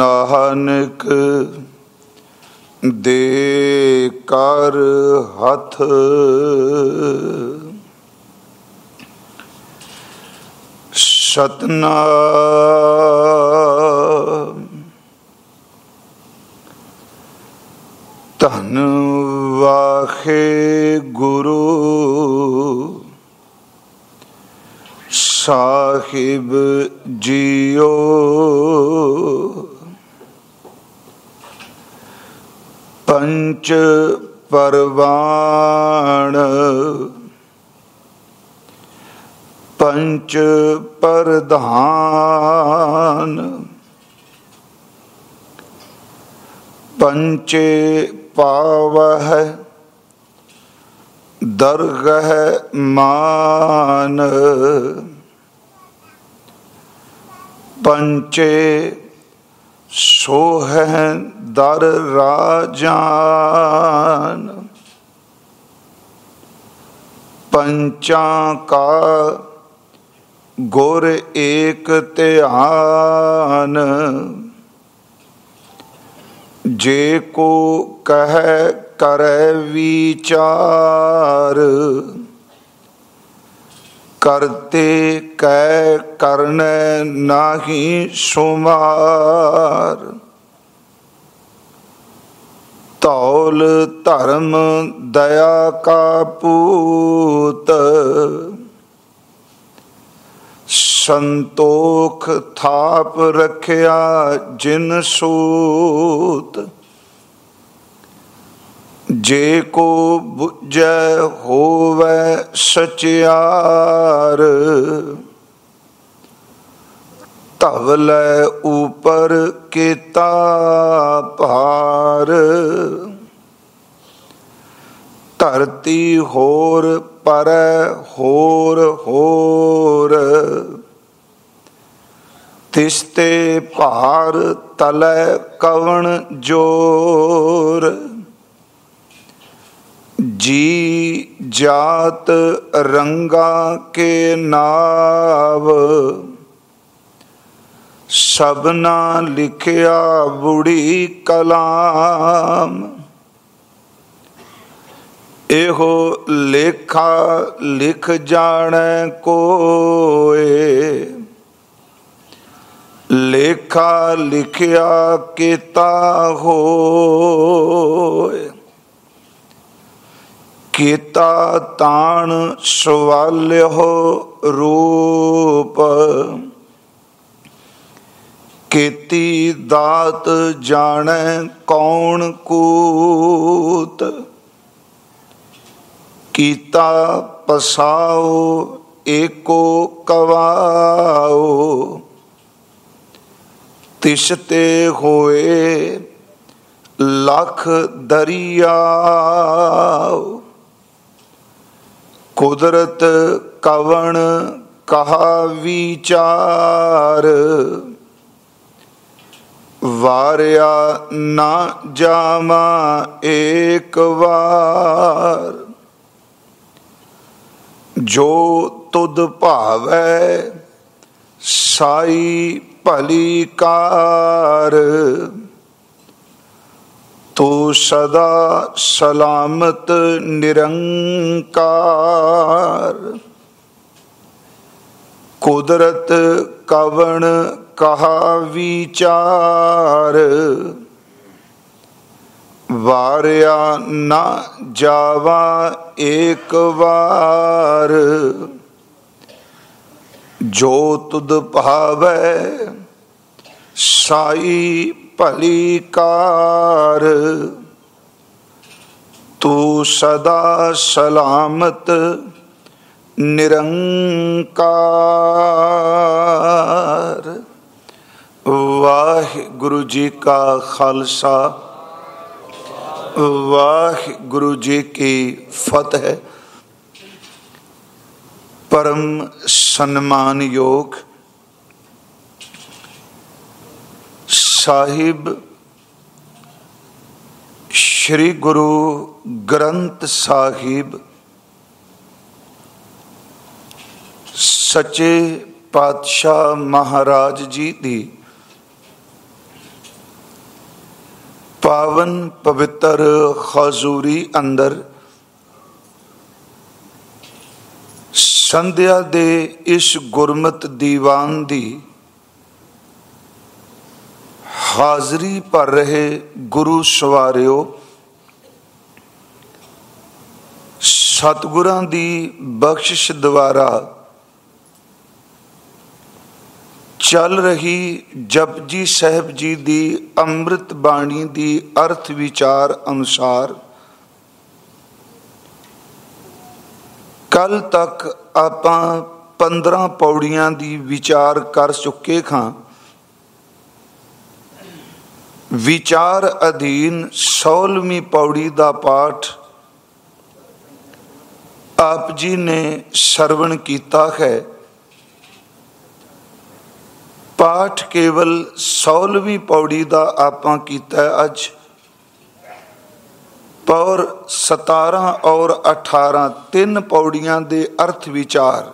ਨਾਨਕ ਦੇ ਕਰ ਹੱਥ। ਸਤਨਾਮ। ਧਨ ਵਾਖੇ ਗੁਰੂ। ਸਾਹਿਬ ਜੀਓ। ਪੰਚ ਪਰਵਾਣ। ਪੰਚ ਪਰਧਾਨ। ਪੰਚੇ ਪਾਵਹਿ ਦਰਗਹ ਮਾਨ। ਪੰਚੇ ਸੋਹ ਦਰ ਰਾਜਾਨ। ਪੰਚਾਂ ਕਾ ਗੁਰ ਏਕ ਧਿਆਨ। ਜੇ ਕੋ ਕਹਿ ਕਰੈ ਵਿਚਾਰ ਕਰਤੇ ਕੈ ਕਰਨ ਨਾਹੀ ਸੁਮਾਰ। ਤੌਲ ਧਰਮ ਦਇਆ ਕਾ ਪੂਤ। ਸੰਤੋਖ ਥਾਪ ਰਖਿਆ ਜਿਨ ਸੂਤ। ਜੇ ਕੋ 부ਜੈ ਹੋਵੇ ਸਚਿਆਰ ਧਵਲੇ ਉਪਰ ਕੀਤਾ ਭਾਰ। ਧਰਤੀ ਹੋਰ ਪਰ ਹੋਰ ਹੋਰ, ਤਿਸਤੇ ਭਾਰ ਤਲੈ ਕਵਣ ਜੋਰ। ਜੀ ਜਾਤ ਰੰਗਾ ਕੇ ਨਾਵ, ਸਭਨਾ ਲਿਖਿਆ ਬੁੜੀ ਕਲਾਮ। ਇਹੋ ਲੇਖਾ ਲਿਖ ਜਾਣੈ ਕੋਏ। ਲੇਖਾ ਲਿਖਿਆ ਕੀਤਾ ਹੋਏ। ਕੀਤਾ ਤਾਣ ਸਵਾਲਿਓ ਰੂਪ। ਕੀਤੀ ਦਾਤ ਜਾਣੈ ਕੌਣ ਕੂਤ। ਕੀਤਾ ਪਸਾਓ ਏਕੋ ਕਵਾਓ ਤਿਸ ਤੇ ਹੋਏ ਲੱਖ ਦਰਿਆਓ ਕੁਦਰਤ ਕਵਣ ਕਹਾ ਵਿਚਾਰ? ਵਾਰਿਆ ਨਾ ਜਾਮਾ ਏਕ ਵਾਰ। ਜੋ ਤੁਧ ਭਾਵੈ ਸਾਈ ਭਲੀ ਕਾਰ। ਤੂੰ ਸਦਾ ਸਲਾਮਤ, ਨਿਰੰਕਾਰ। ਕੁਦਰਤ ਕਵਣ ਕਹਾ ਵਿਚਾਰ? ਵਾਰਿਆ ਨਾ ਜਾਵਾ ਏਕ ਵਾਰ। ਜੋ ਤੁਧ ਭਾਵੈ, ਸਾਈ ਭਲੀ ਕਾਰ। ਤੂੰ ਸਦਾ ਸਲਾਮਤ, ਨਿਰੰਕਾਰ। ਵਾਹਿਗੁਰੂ ਜੀ ਕਾ ਖਾਲਸਾ, ਵਾਹਿਗੁਰੂ ਜੀ ਕੀ ਫਤਿਹ। ਪਰਮ ਸਨਮਾਨਯੋਗ ਸਾਹਿਬ ਸ੍ਰੀ ਗੁਰੂ ਗ੍ਰੰਥ ਸਾਹਿਬ ਸੱਚੇ ਪਾਤਸ਼ਾਹ ਮਹਾਰਾਜ ਜੀ ਦੀ ਪਾਵਨ ਪਵਿੱਤਰ ਹਜ਼ੂਰੀ ਅੰਦਰ ਸੰਧਿਆ ਦੇ ਇਸ ਗੁਰਮਤ ਦੀਵਾਨ ਦੀ ਹਾਜ਼ਰੀ ਭਰ ਰਹੇ ਗੁਰੂ ਸਵਾਰਿਓ, ਸਤਗੁਰਾਂ ਦੀ ਬਖਸ਼ਿਸ਼ ਦੁਆਰਾ ਚੱਲ ਰਹੀ ਜਪਜੀ ਸਾਹਿਬ ਜੀ ਦੀ ਅੰਮ੍ਰਿਤ ਬਾਣੀ ਦੀ ਅਰਥ ਵਿਚਾਰ ਅਨੁਸਾਰ ਕੱਲ ਤੱਕ ਆਪਾਂ 15 ਪੌੜੀਆਂ ਦੀ ਵਿਚਾਰ ਕਰ ਚੁੱਕੇ ਖਾਂ। ਵਿਚਾਰ ਅਧੀਨ 16ਵੀਂ ਪੌੜੀ ਦਾ ਪਾਠ ਆਪ ਜੀ ਨੇ ਸਰਵਣ ਕੀਤਾ ਹੈ। ਪਾਠ ਕੇਵਲ 16ਵੀਂ ਪੌੜੀ ਦਾ ਆਪਾਂ ਕੀਤਾ ਅੱਜ। ਪੌਰ 17 ਔਰ 18 ਤਿੰਨ ਪੌੜੀਆਂ ਦੇ ਅਰਥ ਵਿਚਾਰ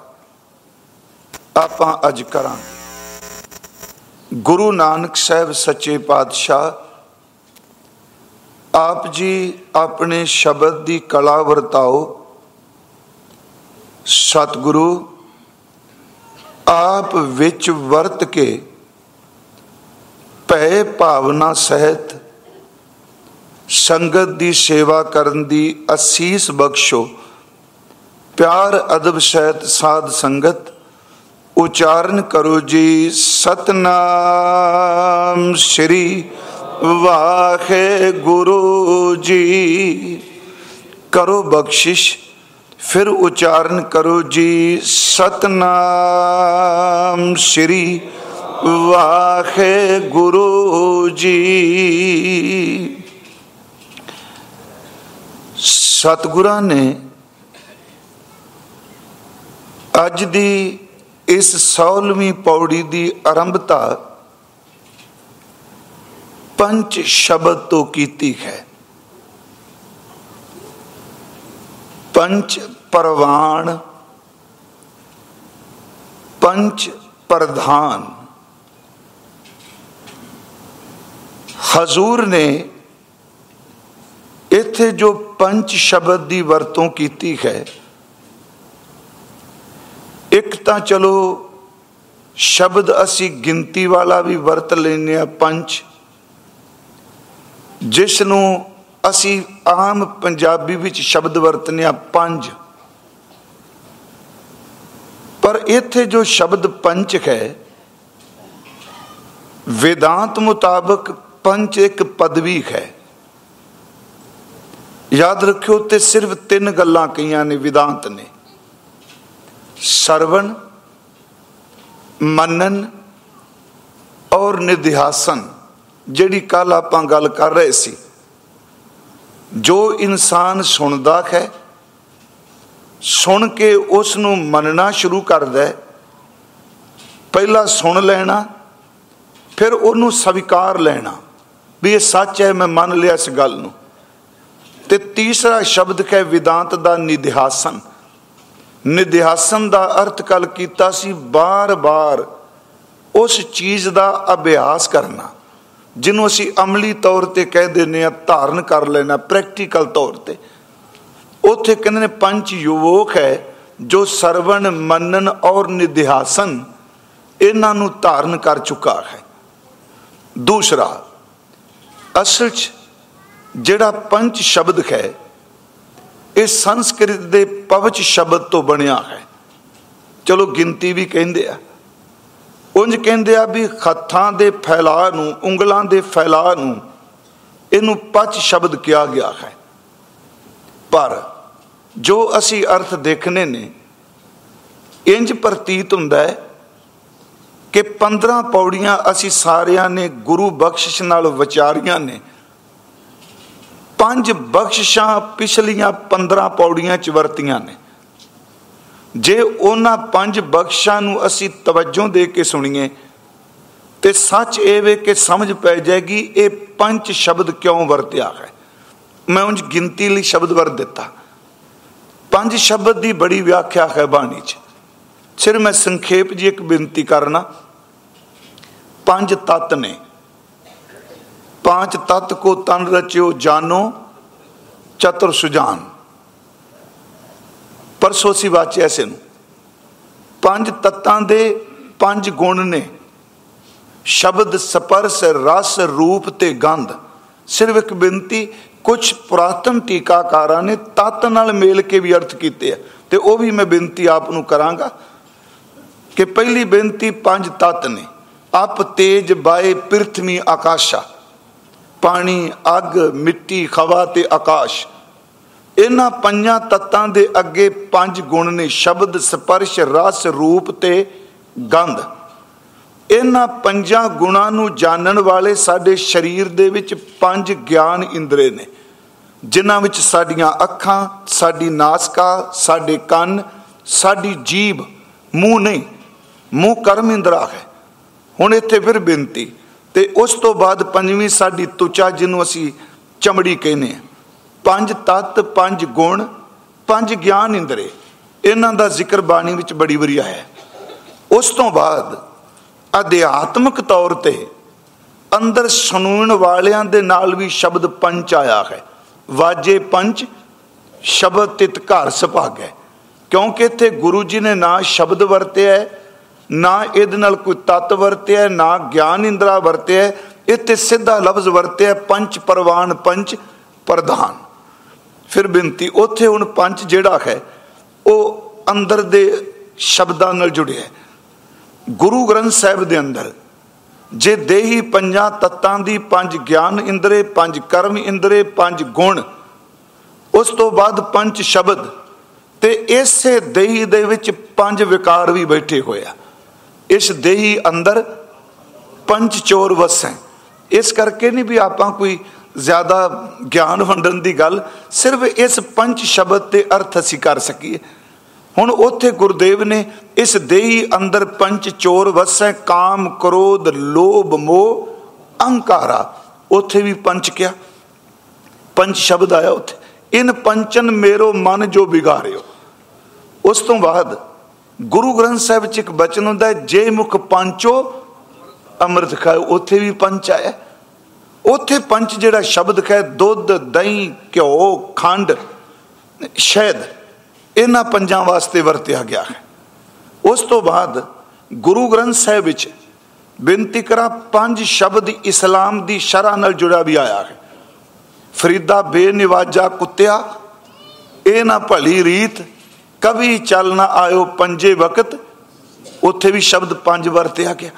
ਆਪਾਂ ਅੱਜ ਕਰਾਂਗੇ। ਗੁਰੂ ਨਾਨਕ ਸਾਹਿਬ ਸੱਚੇ ਪਾਤਸ਼ਾਹ, ਆਪ ਜੀ ਆਪਣੇ ਸ਼ਬਦ ਦੀ ਕਲਾ ਵਰਤਾਓ। ਸਤਿਗੁਰੂ, ਆਪ ਵਿੱਚ ਵਰਤ ਕੇ ਭੈ ਭਾਵਨਾ ਸਹਿਤ ਸੰਗਤ ਦੀ ਸੇਵਾ ਕਰਨ ਦੀ ਅਸੀਸ ਬਖਸ਼ੋ। ਪਿਆਰ ਅਦਬ ਸਹਿਤ ਸਾਧ ਸੰਗਤ ਉਚਾਰਨ ਕਰੋ ਜੀ ਸਤਨਾਮ ਸ੍ਰੀ ਵਾਖੇ ਗੁਰੂ ਜੀ। ਕਰੋ ਬਖਸ਼ਿਸ਼, ਫਿਰ ਉਚਾਰਨ ਕਰੋ ਜੀ ਸਤਨਾਮ ਸ੍ਰੀ ਵਾਖੇ ਗੁਰੂ ਜੀ। ਸਤਗੁਰਾਂ ਨੇ ਅੱਜ ਦੀ ਇਸ 16ਵੀਂ ਪੌੜੀ ਦੀ ਆਰੰਭਤਾ ਪੰਜ ਸ਼ਬਦ ਤੋਂ ਕੀਤੀ ਹੈ ਪੰਜ ਪਰਵਾਨ ਪੰਜ ਪ੍ਰਧਾਨ ਹਜ਼ੂਰ ਨੇ ਇੱਥੇ ਜੋ ਪੰਜ ਸ਼ਬਦ ਦੀ ਵਰਤੋਂ ਕੀਤੀ ਹੈ ਇੱਕ ਤਾਂ ਚਲੋ, ਸ਼ਬਦ ਅਸੀਂ ਗਿਣਤੀ ਵਾਲਾ ਵੀ ਵਰਤ ਲੈਨੇ ਆ ਪੰਜ। ਜਿਸ ਨੂੰ ਅਸੀਂ ਆਮ ਪੰਜਾਬੀ ਵਿੱਚ ਸ਼ਬਦ ਵਰਤਨੇ ਆ ਪੰਜ। ਪਰ ਇੱਥੇ ਜੋ ਸ਼ਬਦ ਪੰਚ ਹੈ, ਵੇਦਾਂਤ ਮੁਤਾਬਕ ਪੰਚ ਇੱਕ ਪਦਵੀ ਹੈ। ਯਾਦ ਰੱਖਿਓ ਤੇ ਸਿਰਫ ਤਿੰਨ ਗੱਲਾਂ ਕਹੀਆਂ ਨੇ ਵਿਦਾਂਤ ਨੇ। ਸਰਵਣ, ਮੰਨਨ ਔਰ ਨਿਧਿਆਸਨ ਜਿਹੜੀ ਕੱਲ ਆਪਾਂ ਗੱਲ ਕਰ ਰਹੇ ਸੀ। ਜੋ ਇਨਸਾਨ ਸੁਣਦਾ ਹੈ, ਸੁਣ ਕੇ ਉਸ ਨੂੰ ਮੰਨਣਾ ਸ਼ੁਰੂ ਕਰਦਾ ਪਹਿਲਾਂ ਸੁਣ ਲੈਣਾ, ਫਿਰ ਉਹਨੂੰ ਸਵੀਕਾਰ ਲੈਣਾ, ਵੀ ਇਹ ਸੱਚ ਹੈ, ਮੈਂ ਮੰਨ ਲਿਆ ਇਸ ਗੱਲ ਨੂੰ। ਤੇ ਤੀਸਰਾ ਸ਼ਬਦ ਹੈ, ਵਿਦਾਂਤ ਦਾ ਨਿਧਿਆਸਨ ਨਿਧਿਆਸਨ ਦਾ ਅਰਥ ਕਲ ਕੀਤਾ ਸੀ ਬਾਰ-ਬਾਰ ਉਸ ਚੀਜ਼ ਦਾ ਅਭਿਆਸ ਕਰਨਾ, ਜਿਹਨੂੰ ਅਸੀਂ ਅਮਲੀ ਤੌਰ ਤੇ ਕਹਿ ਦਿੰਨੇ ਆ ਧਾਰਨ ਕਰ ਲੈਣਾ ਪ੍ਰੈਕਟੀਕਲ ਤੌਰ ਤੇ। ਉੱਥੇ ਕਹਿੰਦੇ ਨੇ ਪੰਜ ਯੁਵਕ ਹੈ ਜੋ ਸਰਵਣ ਮੰਨਨ ਔਰ ਨਿਧਿਆਸਨ ਇਹਨਾਂ ਨੂੰ ਧਾਰਨ ਕਰ ਚੁੱਕਾ ਹੈ। ਦੂਸਰਾ, ਅਸਲ 'ਚ ਜਿਹੜਾ ਪੰਜ ਸ਼ਬਦ ਹੈ ਇਹ ਸੰਸਕ੍ਰਿਤ ਦੇ ਪਵਚ ਸ਼ਬਦ ਤੋਂ ਬਣਿਆ ਹੈ। ਚਲੋ ਗਿਣਤੀ ਵੀ ਕਹਿੰਦੇ ਆ। ਉਂਝ ਕਹਿੰਦੇ ਆ ਵੀ ਹੱਥਾਂ ਦੇ ਫੈਲਾ ਨੂੰ, ਉਂਗਲਾਂ ਦੇ ਫੈਲਾ ਨੂੰ ਇਹਨੂੰ ਪਚ ਸ਼ਬਦ ਕਿਹਾ ਗਿਆ ਹੈ। ਪਰ ਜੋ ਅਸੀਂ ਅਰਥ ਦੇਖਨੇ ਨੇ ਇੰਜ ਪ੍ਰਤੀਤ ਹੁੰਦਾ ਹੈ ਕਿ 15 ਪੌੜੀਆਂ ਅਸੀਂ ਸਾਰਿਆਂ ਨੇ ਗੁਰੂ ਬਖਸ਼ਿਸ਼ ਨਾਲ ਵਿਚਾਰੀਆਂ ਨੇ। ਪੰਜ ਬਖਸ਼ਿਸ਼ਾਂ ਪਿਛਲੀਆਂ 15 ਪੌੜੀਆਂ ਚ ਵਰਤੀਆਂ ਨੇ। ਜੇ ਉਹਨਾਂ ਪੰਜ ਬਖਸ਼ਾਂ ਨੂੰ ਅਸੀਂ ਤਵੱਜੋ ਦੇ ਕੇ ਸੁਣੀਏ, ਤੇ ਸੱਚ ਇਹ ਵੇ ਕਿ ਸਮਝ ਪੈ ਜਾਏਗੀ, ਇਹ ਪੰਜ ਸ਼ਬਦ ਕਿਉਂ ਵਰਤਿਆ ਹੈ? ਮੈਂ ਉਂਝ ਗਿਣਤੀ ਲਈ ਸ਼ਬਦ ਵਰਤ ਦਿੱਤਾ। ਪੰਜ ਸ਼ਬਦ ਦੀ ਬੜੀ ਵਿਆਖਿਆ ਹੈ ਬਾਣੀ 'ਚ। ਸਿਰ ਮੈਂ ਸੰਖੇਪ ਜੀ ਇੱਕ ਬੇਨਤੀ ਕਰਨਾ। ਪੰਜ ਤਤ ਨੇ। ਪਾਂਚ ਤਤ ਕੋ ਤਨ ਰਚਿਓ ਜਾਨੋ ਚਤੁਰ ਸੁਜਾਨ ਪਰਸੋ ਸੀ ਵਾਚਿਆ ਐਸੇ ਨੂੰ ਪੰਜ ਤਤਾਂ ਦੇ ਪੰਜ ਗੁਣ ਨੇ ਸ਼ਬਦ ਸਪਰਸ ਰਸ ਰੂਪ ਤੇ ਗੰਧ ਸਿਰਫ ਇੱਕ ਬੇਨਤੀ ਕੁਝ ਪੁਰਾਤਨ ਟੀਕਾਕਾਰਾਂ ਨੇ ਤਤ ਨਾਲ ਮੇਲ ਕੇ ਵੀ ਅਰਥ ਕੀਤੇ ਆ ਤੇ ਉਹ ਵੀ ਮੈਂ ਬੇਨਤੀ ਆਪ ਨੂੰ ਕਰਾਂਗਾ ਕਿ ਪਹਿਲੀ ਬੇਨਤੀ ਪੰਜ ਤਤ ਨੇ ਅਪ ਤੇਜ ਬਾਏ ਪ੍ਰਿਥਵੀ ਆਕਾਸ਼ਾ ਪਾਣੀ, ਅੱਗ, ਮਿੱਟੀ ਖਵਾ ਤੇ ਆਕਾਸ਼। ਇਹਨਾਂ ਪੰਜਾਂ ਤੱਤਾਂ ਦੇ ਅੱਗੇ ਪੰਜ ਗੁਣ ਨੇ ਸ਼ਬਦ, ਸਪਰਸ਼, ਰਸ, ਰੂਪ ਤੇ ਗੰਧ। ਇਹਨਾਂ ਪੰਜਾਂ ਗੁਣਾਂ ਨੂੰ ਜਾਣਨ ਵਾਲੇ ਸਾਡੇ ਸਰੀਰ ਦੇ ਵਿੱਚ ਪੰਜ ਗਿਆਨ ਇੰਦਰੇ ਨੇ, ਜਿਨ੍ਹਾਂ ਵਿੱਚ ਸਾਡੀਆਂ ਅੱਖਾਂ, ਸਾਡੀ ਨਾਸਕਾ, ਸਾਡੇ ਕੰਨ, ਸਾਡੀ ਜੀਬ ਮੂੰਹ ਨਹੀਂ, ਮੂੰਹ ਕਰਮ ਇੰਦਰਾ ਹੈ। ਹੁਣ ਇੱਥੇ ਫਿਰ ਬੇਨਤੀ ਤੇ ਉਸ ਤੋਂ ਬਾਅਦ ਪੰਜਵੀਂ ਸਾਡੀ ਤੁਚਾ ਜਿਹਨੂੰ ਅਸੀਂ ਚਮੜੀ ਕਹਿੰਦੇ ਆ ਪੰਜ ਤਤ, ਪੰਜ ਗੁਣ, ਪੰਜ ਗਿਆਨ ਇੰਦਰੇ। ਇਹਨਾਂ ਦਾ ਜ਼ਿਕਰ ਬਾਣੀ ਵਿੱਚ ਬੜੀ ਵਾਰੀ ਆਇਆ ਉਸ ਤੋਂ ਬਾਅਦ ਅਧਿਆਤਮਿਕ ਤੌਰ ਤੇ ਅੰਦਰ ਸੁਣਨ ਵਾਲਿਆਂ ਦੇ ਨਾਲ ਵੀ ਸ਼ਬਦ ਪੰਚ ਆਇਆ ਹੈ। ਵਾਜੇ ਪੰਚ, ਸ਼ਬਦ ਤਿਤ ਘਰ ਸੁਭਾਗੈ ਕਿਉਂਕਿ ਇੱਥੇ ਗੁਰੂ ਜੀ ਨੇ ਨਾ ਸ਼ਬਦ ਵਰਤਿਆ ਹੈ ਨਾ ਇਹਦੇ ਨਾਲ ਕੋਈ ਤਤ ਵਰਤਿਆ, ਨਾ ਗਿਆਨ ਇੰਦਰਾ ਵਰਤਿਆ ਇੱਥੇ ਸਿੱਧਾ ਲਫ਼ਜ਼ ਵਰਤਿਆ ਪੰਚ ਪ੍ਰਵਾਨ ਪੰਚ ਪ੍ਰਧਾਨ। ਫਿਰ ਬੇਨਤੀ, ਉੱਥੇ ਹੁਣ ਪੰਜ ਜਿਹੜਾ ਹੈ, ਉਹ ਅੰਦਰ ਦੇ ਸ਼ਬਦਾਂ ਨਾਲ ਜੁੜਿਆ ਗੁਰੂ ਗ੍ਰੰਥ ਸਾਹਿਬ ਦੇ ਅੰਦਰ, ਜੇ ਦੇਹੀ ਪੰਜਾਂ ਤੱਤਾਂ ਦੀ ਪੰਜ ਗਿਆਨ ਇੰਦਰੇ, ਪੰਜ ਕਰਮ ਇੰਦਰੇ, ਪੰਜ ਗੁਣ, ਉਸ ਤੋਂ ਬਾਅਦ ਪੰਜ ਸ਼ਬਦ, ਤੇ ਇਸੇ ਦੇਹੀ ਦੇ ਵਿੱਚ ਪੰਜ ਵਿਕਾਰ ਵੀ ਬੈਠੇ ਹੋਇਆ ਇਸ ਦੇਹੀ ਅੰਦਰ ਪੰਜ ਚੋਰ ਵਸੈ ਇਸ ਕਰਕੇ ਨਹੀਂ ਵੀ ਆਪਾਂ ਕੋਈ ਜ਼ਿਆਦਾ ਗਿਆਨ ਵੰਡਣ ਦੀ ਗੱਲ, ਸਿਰਫ ਇਸ ਪੰਜ ਸ਼ਬਦ ਤੇ ਅਰਥ ਅਸੀਂ ਕਰ ਸਕੀਏ। ਹੁਣ ਉੱਥੇ ਗੁਰਦੇਵ ਨੇ ਇਸ ਦੇਹੀ ਅੰਦਰ ਪੰਜ ਚੋਰ ਵਸੈ ਕਾਮ, ਕ੍ਰੋਧ, ਲੋਭ, ਮੋਹ, ਅਹੰਕਾਰਾ ਉੱਥੇ ਵੀ ਪੰਜ ਕਿਹਾ ਪੰਜ ਸ਼ਬਦ ਆਇਆ ਉੱਥੇ। ਇਨ ਪੰਚਨ ਮੇਰੋ ਮਨ ਜੋ ਵਿਗਾਰਿਓ। ਉਸ ਤੋਂ ਬਾਅਦ ਗੁਰੂ ਗ੍ਰੰਥ ਸਾਹਿਬ ਵਿੱਚ ਇੱਕ ਬਚਨ ਹੁੰਦਾ ਜੇ ਮੁਖ ਪੰਚੋ, ਅੰਮ੍ਰਿਤ ਖਾਓ। ਉੱਥੇ ਵੀ ਪੰਚ ਆਇਆ। ਉੱਥੇ ਪੰਚ ਜਿਹੜਾ ਸ਼ਬਦ ਹੈ ਦੁੱਧ, ਦਹੀਂ, ਘਿਓ, ਖੰਡ, ਸ਼ਹਿਦ, ਇਹਨਾਂ ਪੰਜਾਂ ਵਾਸਤੇ ਵਰਤਿਆ ਗਿਆ ਹੈ। ਉਸ ਤੋਂ ਬਾਅਦ ਗੁਰੂ ਗ੍ਰੰਥ ਸਾਹਿਬ ਵਿੱਚ ਬੇਨਤੀ ਕਰਾਂ, ਪੰਜ ਸ਼ਬਦ ਇਸਲਾਮ ਦੀ ਸ਼ਰ੍ਹਾ ਨਾਲ ਜੁੜਿਆ ਵੀ ਆਇਆ ਹੈ। ਫਰੀਦਾ, ਬੇਨਿਵਾਜਾ, ਕੁੱਤਿਆ, ਇਹ ਨਾ ਭਲੀ ਰੀਤ ਕਵੀ ਚੱਲ ਨਾ ਆਇਓ ਪੰਜੇ ਵਕਤ, ਉੱਥੇ ਵੀ ਸ਼ਬਦ ਪੰਜ ਵਰਤਿਆ ਗਿਆ।